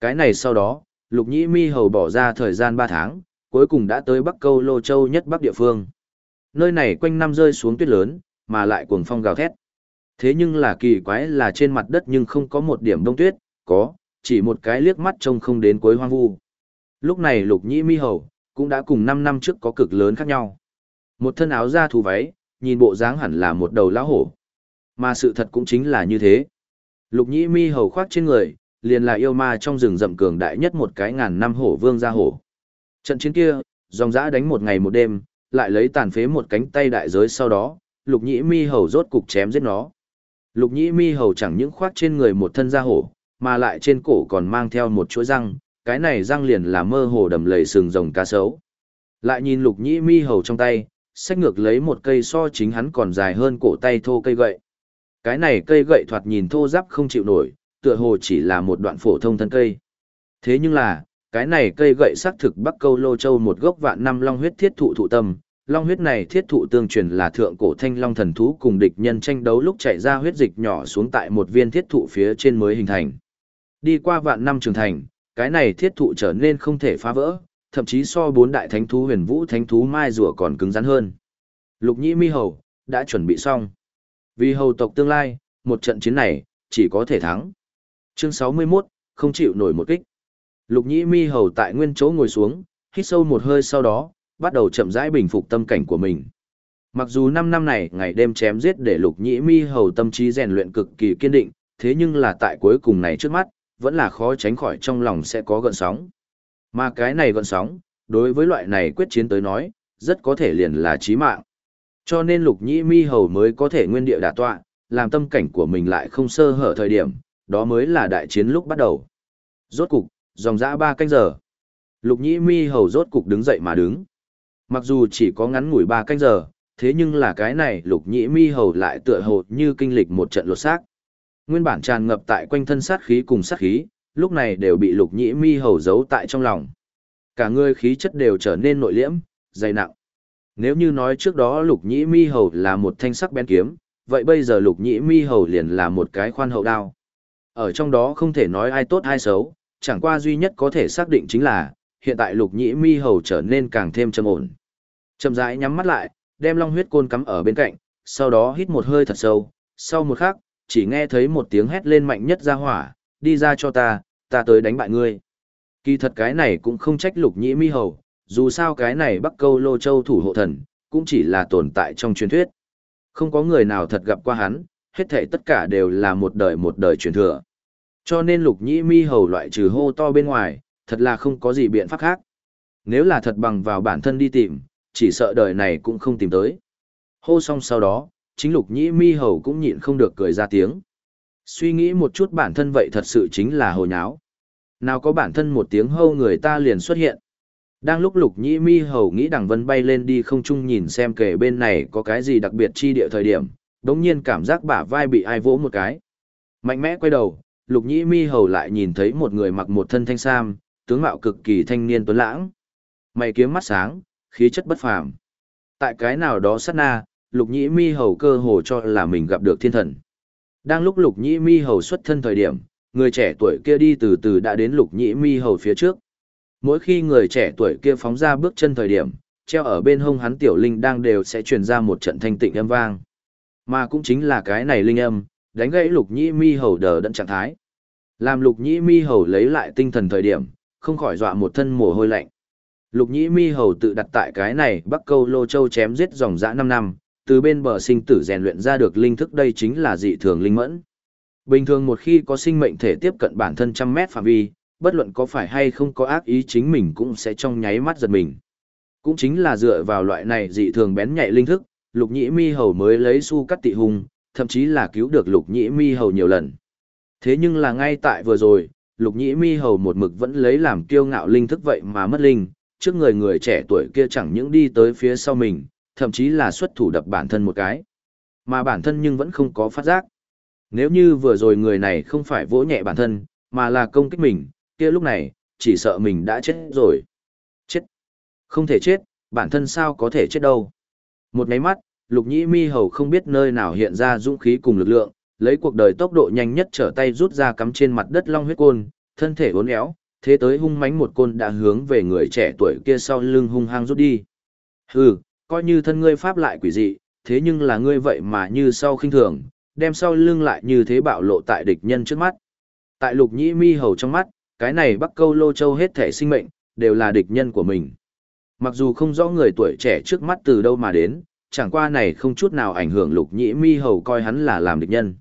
Cái này sau đó, lục nhĩ mi hầu bỏ ra thời gian 3 tháng, cuối cùng đã tới Bắc Câu Lô Châu nhất Bắc địa phương. Nơi này quanh năm rơi xuống tuyết lớn, mà lại cuồng phong gào thét. Thế nhưng là kỳ quái là trên mặt đất nhưng không có một điểm đông tuyết, có, chỉ một cái liếc mắt trông không đến cuối hoang vu. Lúc này lục nhĩ mi hầu, cũng đã cùng 5 năm trước có cực lớn khác nhau. Một thân áo da thù váy, nhìn bộ dáng hẳn là một đầu lão hổ. Mà sự thật cũng chính là như thế. Lục nhĩ mi hầu khoác trên người, liền là yêu ma trong rừng rậm cường đại nhất một cái ngàn năm hổ vương gia hổ. Trận chiến kia, dòng dã đánh một ngày một đêm, lại lấy tàn phế một cánh tay đại giới sau đó, lục nhĩ mi hầu rốt cục chém giết nó. Lục nhĩ mi hầu chẳng những khoác trên người một thân da hổ, mà lại trên cổ còn mang theo một chuỗi răng, cái này răng liền là mơ hồ đầm lầy sừng rồng cá sấu. Lại nhìn lục nhĩ mi hầu trong tay, xách ngược lấy một cây so chính hắn còn dài hơn cổ tay thô cây gậy. Cái này cây gậy thoạt nhìn thô giáp không chịu nổi, tựa hồ chỉ là một đoạn phổ thông thân cây. Thế nhưng là, cái này cây gậy xác thực Bắc Câu Lô Châu một gốc vạn năm long huyết thiết thụ thụ tâm. Long huyết này thiết thụ tương truyền là thượng cổ thanh long thần thú cùng địch nhân tranh đấu lúc chạy ra huyết dịch nhỏ xuống tại một viên thiết thụ phía trên mới hình thành. Đi qua vạn năm trưởng thành, cái này thiết thụ trở nên không thể phá vỡ, thậm chí so bốn đại thánh thú huyền vũ thánh thú mai rùa còn cứng rắn hơn. Lục nhĩ mi hầu, đã chuẩn bị xong. Vì hầu tộc tương lai, một trận chiến này, chỉ có thể thắng. Chương 61, không chịu nổi một kích. Lục nhĩ mi hầu tại nguyên chỗ ngồi xuống, hít sâu một hơi sau đó, bắt đầu chậm rãi bình phục tâm cảnh của mình. Mặc dù 5 năm này ngày đêm chém giết để lục nhĩ mi hầu tâm trí rèn luyện cực kỳ kiên định, thế nhưng là tại cuối cùng này trước mắt, vẫn là khó tránh khỏi trong lòng sẽ có gợn sóng. Mà cái này gợn sóng, đối với loại này quyết chiến tới nói, rất có thể liền là chí mạng. Cho nên lục nhĩ mi hầu mới có thể nguyên địa đả tọa, làm tâm cảnh của mình lại không sơ hở thời điểm, đó mới là đại chiến lúc bắt đầu. Rốt cục, dòng dã ba canh giờ. Lục nhĩ mi hầu rốt cục đứng dậy mà đứng. Mặc dù chỉ có ngắn ngủi ba canh giờ, thế nhưng là cái này lục nhĩ mi hầu lại tựa hồ như kinh lịch một trận lột xác. Nguyên bản tràn ngập tại quanh thân sát khí cùng sát khí, lúc này đều bị lục nhĩ mi hầu giấu tại trong lòng. Cả người khí chất đều trở nên nội liễm, dày nặng. Nếu như nói trước đó lục nhĩ mi hầu là một thanh sắc bén kiếm, vậy bây giờ lục nhĩ mi hầu liền là một cái khoan hậu đao. Ở trong đó không thể nói ai tốt ai xấu, chẳng qua duy nhất có thể xác định chính là, hiện tại lục nhĩ mi hầu trở nên càng thêm trầm ổn. Chậm rãi nhắm mắt lại, đem long huyết côn cắm ở bên cạnh, sau đó hít một hơi thật sâu, sau một khắc, chỉ nghe thấy một tiếng hét lên mạnh nhất ra hỏa, đi ra cho ta, ta tới đánh bại ngươi. Kỳ thật cái này cũng không trách lục nhĩ mi hầu, dù sao cái này bắc câu lô châu thủ hộ thần, cũng chỉ là tồn tại trong truyền thuyết. Không có người nào thật gặp qua hắn, hết thể tất cả đều là một đời một đời truyền thừa. Cho nên lục nhĩ mi hầu loại trừ hô to bên ngoài, thật là không có gì biện pháp khác. Nếu là thật bằng vào bản thân đi tìm, chỉ sợ đời này cũng không tìm tới. Hô xong sau đó, chính lục nhĩ mi hầu cũng nhịn không được cười ra tiếng. Suy nghĩ một chút bản thân vậy thật sự chính là hồ nháo. Nào có bản thân một tiếng hâu người ta liền xuất hiện. Đang lúc lục nhĩ mi hầu nghĩ đằng vân bay lên đi không chung nhìn xem kể bên này có cái gì đặc biệt chi địa thời điểm, đống nhiên cảm giác bả vai bị ai vỗ một cái. Mạnh mẽ quay đầu, lục nhĩ mi hầu lại nhìn thấy một người mặc một thân thanh sam, tướng mạo cực kỳ thanh niên tuấn lãng. Mày kiếm mắt sáng, khí chất bất phàm. Tại cái nào đó sát na, lục nhĩ mi hầu cơ hồ cho là mình gặp được thiên thần. Đang lúc lục nhĩ mi hầu xuất thân thời điểm, người trẻ tuổi kia đi từ từ đã đến lục nhĩ mi hầu phía trước. Mỗi khi người trẻ tuổi kia phóng ra bước chân thời điểm, treo ở bên hông hắn tiểu linh đang đều sẽ truyền ra một trận thanh tịnh âm vang. Mà cũng chính là cái này linh âm, đánh gãy lục nhĩ mi hầu đờ đẫn trạng thái. Làm lục nhĩ mi hầu lấy lại tinh thần thời điểm, không khỏi dọa một thân mồ hôi lạnh. Lục nhĩ mi hầu tự đặt tại cái này bắc câu lô châu chém giết dòng dã 5 năm, từ bên bờ sinh tử rèn luyện ra được linh thức đây chính là dị thường linh mẫn. Bình thường một khi có sinh mệnh thể tiếp cận bản thân trăm mét phạm vi, bất luận có phải hay không có ác ý chính mình cũng sẽ trong nháy mắt giật mình. Cũng chính là dựa vào loại này dị thường bén nhạy linh thức, lục nhĩ mi hầu mới lấy su cắt tị hùng, thậm chí là cứu được lục nhĩ mi hầu nhiều lần. Thế nhưng là ngay tại vừa rồi, lục nhĩ mi hầu một mực vẫn lấy làm kiêu ngạo linh thức vậy mà mất linh, trước người người trẻ tuổi kia chẳng những đi tới phía sau mình, thậm chí là xuất thủ đập bản thân một cái. Mà bản thân nhưng vẫn không có phát giác. Nếu như vừa rồi người này không phải vỗ nhẹ bản thân, mà là công kích mình, kia lúc này, chỉ sợ mình đã chết rồi. Chết. Không thể chết, bản thân sao có thể chết đâu. Một máy mắt, lục nhĩ mi hầu không biết nơi nào hiện ra dũng khí cùng lực lượng, lấy cuộc đời tốc độ nhanh nhất trở tay rút ra cắm trên mặt đất long huyết côn, thân thể uốn éo, thế tới hung mãnh một côn đã hướng về người trẻ tuổi kia sau lưng hung hăng rút đi. Hừ, coi như thân ngươi pháp lại quỷ dị, thế nhưng là ngươi vậy mà như sau khinh thường, đem sau lưng lại như thế bạo lộ tại địch nhân trước mắt. Tại lục nhĩ mi hầu trong mắt, cái này bắc câu lô châu hết thể sinh mệnh, đều là địch nhân của mình. Mặc dù không rõ người tuổi trẻ trước mắt từ đâu mà đến, chẳng qua này không chút nào ảnh hưởng lục nhĩ mi hầu coi hắn là làm địch nhân.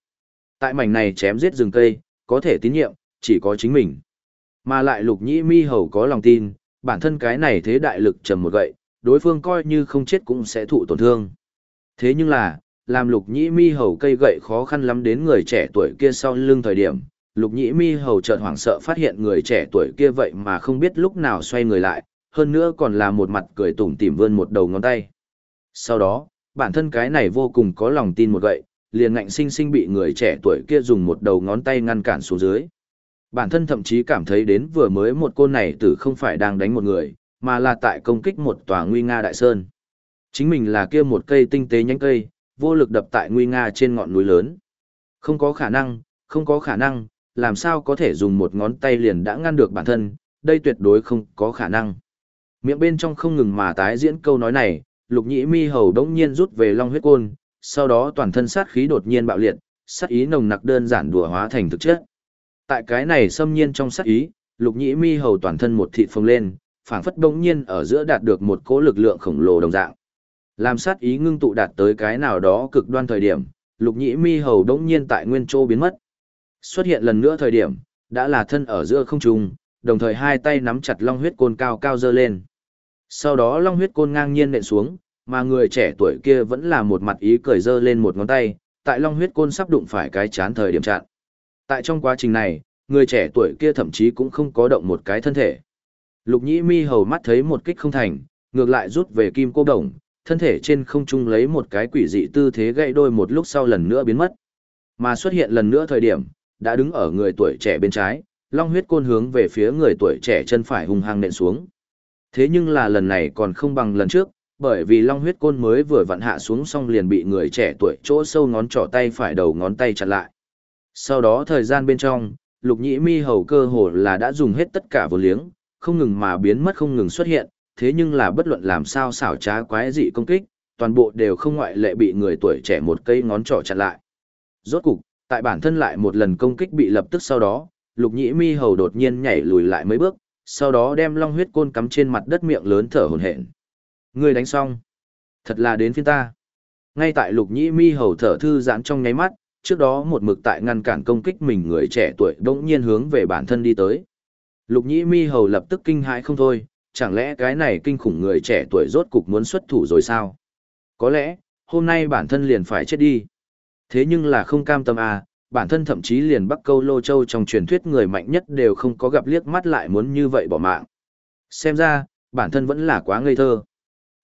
Tại mảnh này chém giết rừng cây, có thể tín nhiệm, chỉ có chính mình. Mà lại lục nhĩ mi hầu có lòng tin, bản thân cái này thế đại lực trầm một gậy, đối phương coi như không chết cũng sẽ thụ tổn thương. Thế nhưng là, làm lục nhĩ mi hầu cây gậy khó khăn lắm đến người trẻ tuổi kia sau lưng thời điểm, lục nhĩ mi hầu chợt hoảng sợ phát hiện người trẻ tuổi kia vậy mà không biết lúc nào xoay người lại, hơn nữa còn là một mặt cười tủm tỉm vươn một đầu ngón tay. Sau đó, bản thân cái này vô cùng có lòng tin một gậy, liền ngạnh sinh sinh bị người trẻ tuổi kia dùng một đầu ngón tay ngăn cản xuống dưới. Bản thân thậm chí cảm thấy đến vừa mới một côn này tử không phải đang đánh một người, mà là tại công kích một tòa nguy nga đại sơn. Chính mình là kia một cây tinh tế nhánh cây, vô lực đập tại nguy nga trên ngọn núi lớn. Không có khả năng, không có khả năng, làm sao có thể dùng một ngón tay liền đã ngăn được bản thân, đây tuyệt đối không có khả năng. Miệng bên trong không ngừng mà tái diễn câu nói này, lục nhĩ mi hầu đống nhiên rút về long huyết côn, sau đó toàn thân sát khí đột nhiên bạo liệt, sát ý nồng nặc đơn giản đùa hóa thành thực chất. Tại cái này xâm nhiên trong sát ý, lục nhĩ mi hầu toàn thân một thị phồng lên, phảng phất bỗng nhiên ở giữa đạt được một cỗ lực lượng khổng lồ đồng dạng. Làm sát ý ngưng tụ đạt tới cái nào đó cực đoan thời điểm, lục nhĩ mi hầu đống nhiên tại nguyên châu biến mất. Xuất hiện lần nữa thời điểm, đã là thân ở giữa không trung, đồng thời hai tay nắm chặt long huyết côn cao cao dơ lên. Sau đó long huyết côn ngang nhiên nện xuống, mà người trẻ tuổi kia vẫn là một mặt ý cười dơ lên một ngón tay, tại long huyết côn sắp đụng phải cái chán thời điểm chặn. Tại trong quá trình này, người trẻ tuổi kia thậm chí cũng không có động một cái thân thể. Lục nhĩ mi hầu mắt thấy một kích không thành, ngược lại rút về kim cô đồng, thân thể trên không trung lấy một cái quỷ dị tư thế gãy đôi một lúc sau lần nữa biến mất. Mà xuất hiện lần nữa thời điểm, đã đứng ở người tuổi trẻ bên trái, long huyết côn hướng về phía người tuổi trẻ chân phải hung hăng nện xuống. Thế nhưng là lần này còn không bằng lần trước, bởi vì long huyết côn mới vừa vặn hạ xuống xong liền bị người trẻ tuổi chỗ sâu ngón trỏ tay phải đầu ngón tay chặt lại. Sau đó thời gian bên trong, lục nhĩ mi hầu cơ hồ là đã dùng hết tất cả vô liếng, không ngừng mà biến mất không ngừng xuất hiện, thế nhưng là bất luận làm sao xảo trá quái dị công kích, toàn bộ đều không ngoại lệ bị người tuổi trẻ một cây ngón trỏ chặn lại. Rốt cục, tại bản thân lại một lần công kích bị lập tức sau đó, lục nhĩ mi hầu đột nhiên nhảy lùi lại mấy bước, sau đó đem long huyết côn cắm trên mặt đất miệng lớn thở hổn hển. Người đánh xong. Thật là đến phiên ta. Ngay tại lục nhĩ mi hầu thở thư giãn trong nháy mắt, trước đó một mực tại ngăn cản công kích mình người trẻ tuổi đống nhiên hướng về bản thân đi tới. Lục nhĩ mi hầu lập tức kinh hãi không thôi, chẳng lẽ cái này kinh khủng người trẻ tuổi rốt cục muốn xuất thủ rồi sao? Có lẽ, hôm nay bản thân liền phải chết đi. Thế nhưng là không cam tâm à, bản thân thậm chí liền Bắc Câu Lô Châu trong truyền thuyết người mạnh nhất đều không có gặp liếc mắt lại muốn như vậy bỏ mạng. Xem ra, bản thân vẫn là quá ngây thơ.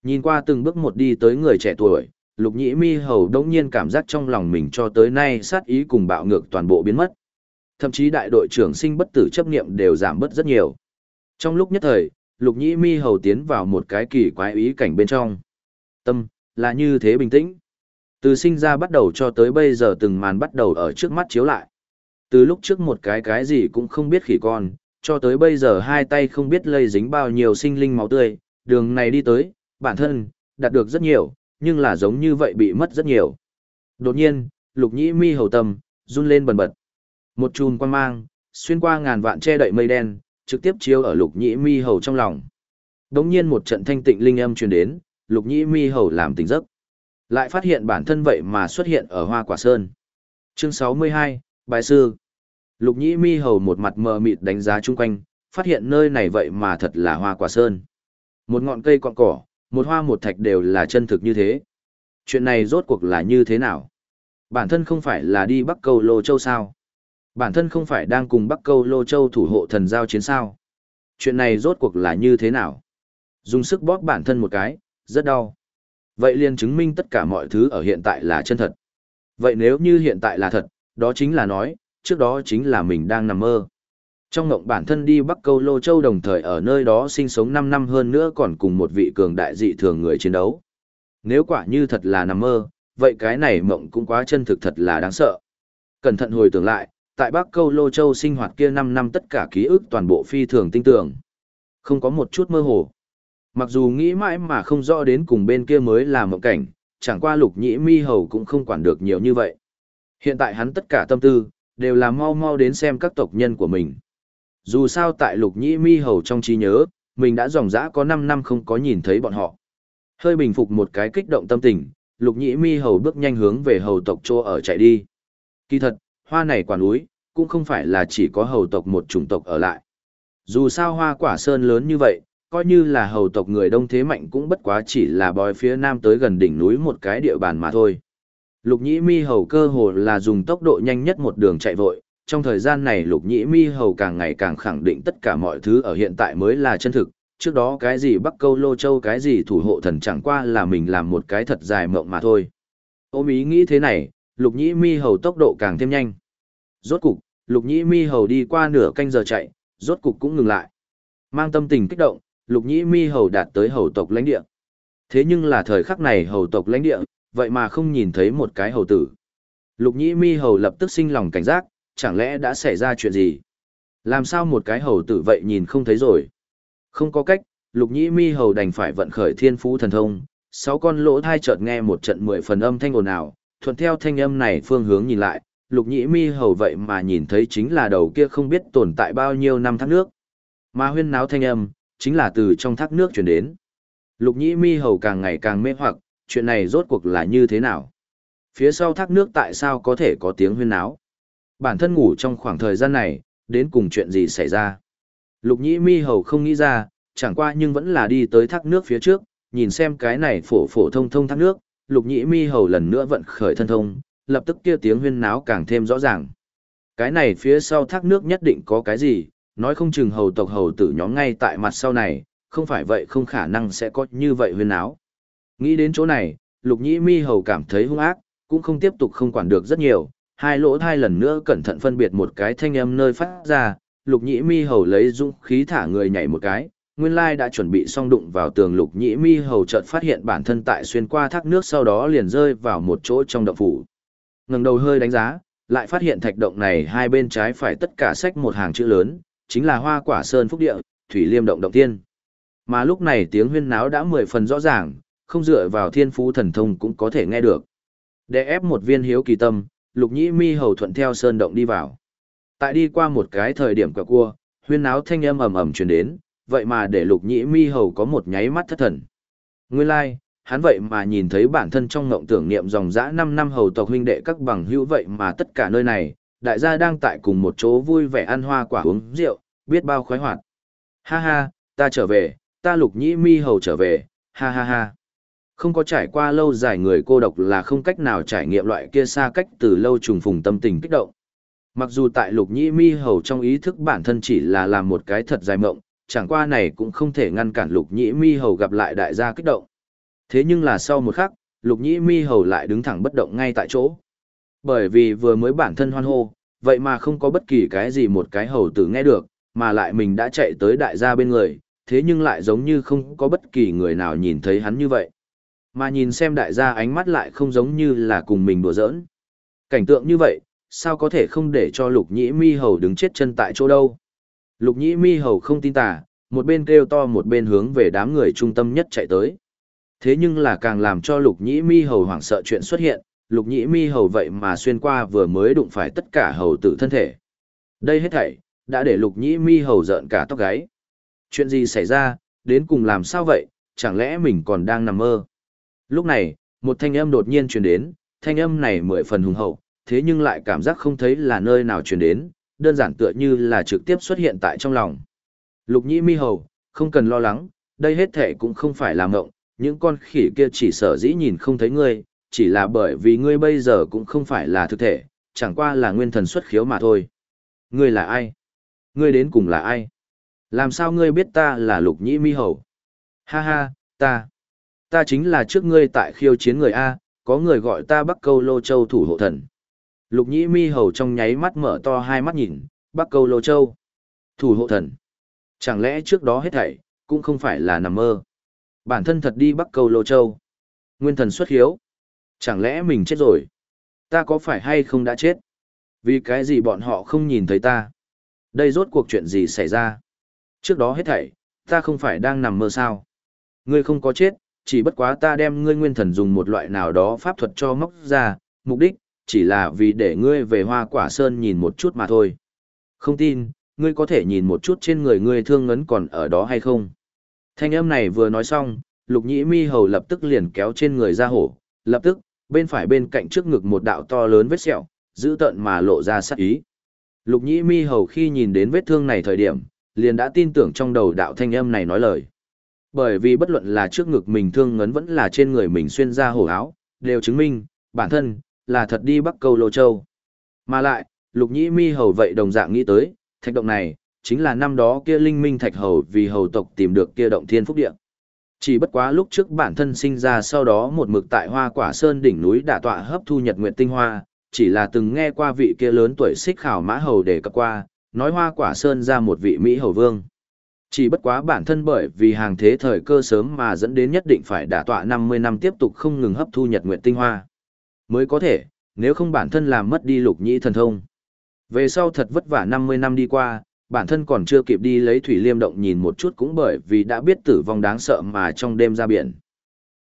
Nhìn qua từng bước một đi tới người trẻ tuổi, lục nhĩ mi hầu đống nhiên cảm giác trong lòng mình cho tới nay sát ý cùng bạo ngược toàn bộ biến mất. Thậm chí đại đội trưởng sinh bất tử chấp niệm đều giảm bớt rất nhiều. Trong lúc nhất thời, lục nhĩ mi hầu tiến vào một cái kỳ quái ý cảnh bên trong. Tâm, là như thế bình tĩnh. Từ sinh ra bắt đầu cho tới bây giờ từng màn bắt đầu ở trước mắt chiếu lại. Từ lúc trước một cái cái gì cũng không biết khỉ con, cho tới bây giờ hai tay không biết lây dính bao nhiêu sinh linh máu tươi, đường này đi tới, bản thân, đạt được rất nhiều, nhưng là giống như vậy bị mất rất nhiều. Đột nhiên, lục nhĩ mi hầu tâm, run lên bần bật. Một chùm quan mang, xuyên qua ngàn vạn che đậy mây đen, trực tiếp chiếu ở lục nhĩ mi hầu trong lòng. Đống nhiên một trận thanh tịnh linh âm truyền đến, lục nhĩ mi hầu làm tỉnh giấc. Lại phát hiện bản thân vậy mà xuất hiện ở hoa quả sơn. Chương 62, Bài Sư Lục nhĩ mi hầu một mặt mờ mịt đánh giá chung quanh, phát hiện nơi này vậy mà thật là hoa quả sơn. Một ngọn cây cọn cỏ, một hoa một thạch đều là chân thực như thế. Chuyện này rốt cuộc là như thế nào? Bản thân không phải là đi Bắc Câu Lô Châu sao? Bản thân không phải đang cùng Bắc Câu Lô Châu thủ hộ thần giao chiến sao? Chuyện này rốt cuộc là như thế nào? Dùng sức bóp bản thân một cái, rất đau. Vậy liền chứng minh tất cả mọi thứ ở hiện tại là chân thật. Vậy nếu như hiện tại là thật, đó chính là nói, trước đó chính là mình đang nằm mơ. Trong ngộng bản thân đi Bắc Câu Lô Châu đồng thời ở nơi đó sinh sống 5 năm hơn nữa còn cùng một vị cường đại dị thường người chiến đấu. Nếu quả như thật là nằm mơ, vậy cái này mộng cũng quá chân thực thật là đáng sợ. Cẩn thận hồi tưởng lại, tại Bắc Câu Lô Châu sinh hoạt kia 5 năm tất cả ký ức toàn bộ phi thường tinh tưởng. Không có một chút mơ hồ. Mặc dù nghĩ mãi mà không rõ đến cùng bên kia mới là mộng cảnh, chẳng qua lục nhĩ mi hầu cũng không quản được nhiều như vậy. Hiện tại hắn tất cả tâm tư, đều là mau mau đến xem các tộc nhân của mình. Dù sao tại lục nhĩ mi hầu trong trí nhớ, mình đã dòng dã có 5 năm không có nhìn thấy bọn họ. Hơi bình phục một cái kích động tâm tình, lục nhĩ mi hầu bước nhanh hướng về hầu tộc chô ở chạy đi. Kỳ thật, hoa này quả núi, cũng không phải là chỉ có hầu tộc một chủng tộc ở lại. Dù sao hoa quả sơn lớn như vậy, coi như là hầu tộc người đông thế mạnh cũng bất quá chỉ là bòi phía nam tới gần đỉnh núi một cái địa bàn mà thôi. Lục nhĩ mi hầu cơ hồ là dùng tốc độ nhanh nhất một đường chạy vội, trong thời gian này lục nhĩ mi hầu càng ngày càng khẳng định tất cả mọi thứ ở hiện tại mới là chân thực, trước đó cái gì bắc câu lô châu cái gì thủ hộ thần chẳng qua là mình làm một cái thật dài mộng mà thôi. Ôm ý nghĩ thế này, lục nhĩ mi hầu tốc độ càng thêm nhanh. Rốt cục, lục nhĩ mi hầu đi qua nửa canh giờ chạy, rốt cục cũng ngừng lại. Mang tâm tình kích động, lục nhĩ mi hầu đạt tới hầu tộc lãnh địa. Thế nhưng là thời khắc này hầu tộc lãnh địa, vậy mà không nhìn thấy một cái hầu tử. Lục nhĩ mi hầu lập tức sinh lòng cảnh giác, chẳng lẽ đã xảy ra chuyện gì? Làm sao một cái hầu tử vậy nhìn không thấy rồi? Không có cách, lục nhĩ mi hầu đành phải vận khởi thiên phú thần thông, sáu con lỗ thai chợt nghe một trận mười phần âm thanh ồn ào, thuận theo thanh âm này phương hướng nhìn lại, lục nhĩ mi hầu vậy mà nhìn thấy chính là đầu kia không biết tồn tại bao nhiêu năm thác nước. Mà huyên náo thanh âm, chính là từ trong thác nước chuyển đến. Lục nhĩ mi hầu càng ngày càng mê hoặc, chuyện này rốt cuộc là như thế nào? Phía sau thác nước tại sao có thể có tiếng huyên náo? Bản thân ngủ trong khoảng thời gian này, đến cùng chuyện gì xảy ra? Lục nhĩ mi hầu không nghĩ ra, chẳng qua nhưng vẫn là đi tới thác nước phía trước, nhìn xem cái này phổ phổ thông thông thác nước, lục nhĩ mi hầu lần nữa vận khởi thân thông, lập tức kia tiếng huyên náo càng thêm rõ ràng. Cái này phía sau thác nước nhất định có cái gì, nói không chừng hầu tộc hầu tử nhóm ngay tại mặt sau này, không phải vậy không khả năng sẽ có như vậy huyên náo. Nghĩ đến chỗ này, lục nhĩ mi hầu cảm thấy hung ác, cũng không tiếp tục không quản được rất nhiều, hai lỗ thai lần nữa cẩn thận phân biệt một cái thanh âm nơi phát ra, lục nhĩ mi hầu lấy dũng khí thả người nhảy một cái, nguyên lai đã chuẩn bị xong đụng vào tường lục nhĩ mi hầu chợt phát hiện bản thân tại xuyên qua thác nước sau đó liền rơi vào một chỗ trong động phủ. ngẩng đầu hơi đánh giá, lại phát hiện thạch động này hai bên trái phải tất cả sách một hàng chữ lớn, chính là hoa quả sơn phúc địa, Thủy Liêm động động tiên. Mà lúc này tiếng huyên náo đã mười phần rõ ràng, không dựa vào thiên phú thần thông cũng có thể nghe được. Để ép một viên hiếu kỳ tâm, lục nhĩ mi hầu thuận theo sơn động đi vào. Tại đi qua một cái thời điểm quẹo cua, huyên náo thanh âm ầm ầm truyền đến, vậy mà để lục nhĩ mi hầu có một nháy mắt thất thần. Nguyên lai, like, hắn vậy mà nhìn thấy bản thân trong ngộng tưởng niệm dòng dã năm năm hầu tộc huynh đệ các bằng hữu vậy mà tất cả nơi này, đại gia đang tại cùng một chỗ vui vẻ ăn hoa quả uống rượu, biết bao khoái hoạt. Ha ha, ta trở về, ta lục nhĩ mi hầu trở về, ha ha ha. Không có trải qua lâu dài người cô độc là không cách nào trải nghiệm loại kia xa cách từ lâu trùng phùng tâm tình kích động. Mặc dù tại lục nhĩ mi hầu trong ý thức bản thân chỉ là làm một cái thật dài mộng, chẳng qua này cũng không thể ngăn cản lục nhĩ mi hầu gặp lại đại gia kích động. Thế nhưng là sau một khắc, lục nhĩ mi hầu lại đứng thẳng bất động ngay tại chỗ. Bởi vì vừa mới bản thân hoan hô, vậy mà không có bất kỳ cái gì một cái hầu tử nghe được, mà lại mình đã chạy tới đại gia bên người, thế nhưng lại giống như không có bất kỳ người nào nhìn thấy hắn như vậy. Mà nhìn xem đại gia ánh mắt lại không giống như là cùng mình đùa giỡn. Cảnh tượng như vậy, sao có thể không để cho lục nhĩ mi hầu đứng chết chân tại chỗ đâu. Lục nhĩ mi hầu không tin tả, một bên kêu to một bên hướng về đám người trung tâm nhất chạy tới. Thế nhưng là càng làm cho lục nhĩ mi hầu hoảng sợ chuyện xuất hiện, lục nhĩ mi hầu vậy mà xuyên qua vừa mới đụng phải tất cả hầu tử thân thể. Đây hết thảy, đã để lục nhĩ mi hầu giận cả tóc gáy. Chuyện gì xảy ra, đến cùng làm sao vậy, chẳng lẽ mình còn đang nằm mơ. Lúc này, một thanh âm đột nhiên truyền đến, thanh âm này mười phần hùng hậu, thế nhưng lại cảm giác không thấy là nơi nào truyền đến, đơn giản tựa như là trực tiếp xuất hiện tại trong lòng. Lục nhĩ mi hầu, không cần lo lắng, đây hết thể cũng không phải là mộng, những con khỉ kia chỉ sở dĩ nhìn không thấy ngươi, chỉ là bởi vì ngươi bây giờ cũng không phải là thực thể, chẳng qua là nguyên thần xuất khiếu mà thôi. Ngươi là ai? Ngươi đến cùng là ai? Làm sao ngươi biết ta là lục nhĩ mi hầu? Ha ha, ta. Ta chính là trước ngươi tại khiêu chiến người A, có người gọi ta Bắc Câu Lô Châu thủ hộ thần. Lục nhĩ mi hầu trong nháy mắt mở to hai mắt nhìn, Bắc Câu Lô Châu. Thủ hộ thần. Chẳng lẽ trước đó hết thảy, cũng không phải là nằm mơ. Bản thân thật đi Bắc Câu Lô Châu. Nguyên thần xuất hiếu. Chẳng lẽ mình chết rồi? Ta có phải hay không đã chết? Vì cái gì bọn họ không nhìn thấy ta? Đây rốt cuộc chuyện gì xảy ra? Trước đó hết thảy, ta không phải đang nằm mơ sao? Ngươi không có chết, chỉ bất quá ta đem ngươi nguyên thần dùng một loại nào đó pháp thuật cho móc ra, mục đích, chỉ là vì để ngươi về hoa quả sơn nhìn một chút mà thôi. Không tin, ngươi có thể nhìn một chút trên người ngươi thương ngấn còn ở đó hay không? Thanh âm này vừa nói xong, lục nhĩ mi hầu lập tức liền kéo trên người ra hổ, lập tức, bên phải bên cạnh trước ngực một đạo to lớn vết sẹo, giữ tận mà lộ ra sát ý. Lục nhĩ mi hầu khi nhìn đến vết thương này thời điểm, liền đã tin tưởng trong đầu đạo thanh âm này nói lời. Bởi vì bất luận là trước ngực mình thương ngấn vẫn là trên người mình xuyên ra hổ áo, đều chứng minh, bản thân, là thật đi bắc câu lô châu. Mà lại, lục nhĩ mi hầu vậy đồng dạng nghĩ tới, thạch động này, chính là năm đó kia linh minh thạch hầu vì hầu tộc tìm được kia động thiên phúc địa. Chỉ bất quá lúc trước bản thân sinh ra sau đó một mực tại hoa quả sơn đỉnh núi đả tọa hấp thu nhật nguyệt tinh hoa, chỉ là từng nghe qua vị kia lớn tuổi xích khảo mã hầu để cập qua, nói hoa quả sơn ra một vị Mỹ hầu vương. Chỉ bất quá bản thân bởi vì hàng thế thời cơ sớm mà dẫn đến nhất định phải đả tọa 50 năm tiếp tục không ngừng hấp thu nhật nguyện tinh hoa. Mới có thể, nếu không bản thân làm mất đi lục nhĩ thần thông. Về sau thật vất vả 50 năm đi qua, bản thân còn chưa kịp đi lấy thủy liêm động nhìn một chút cũng bởi vì đã biết tử vong đáng sợ mà trong đêm ra biển.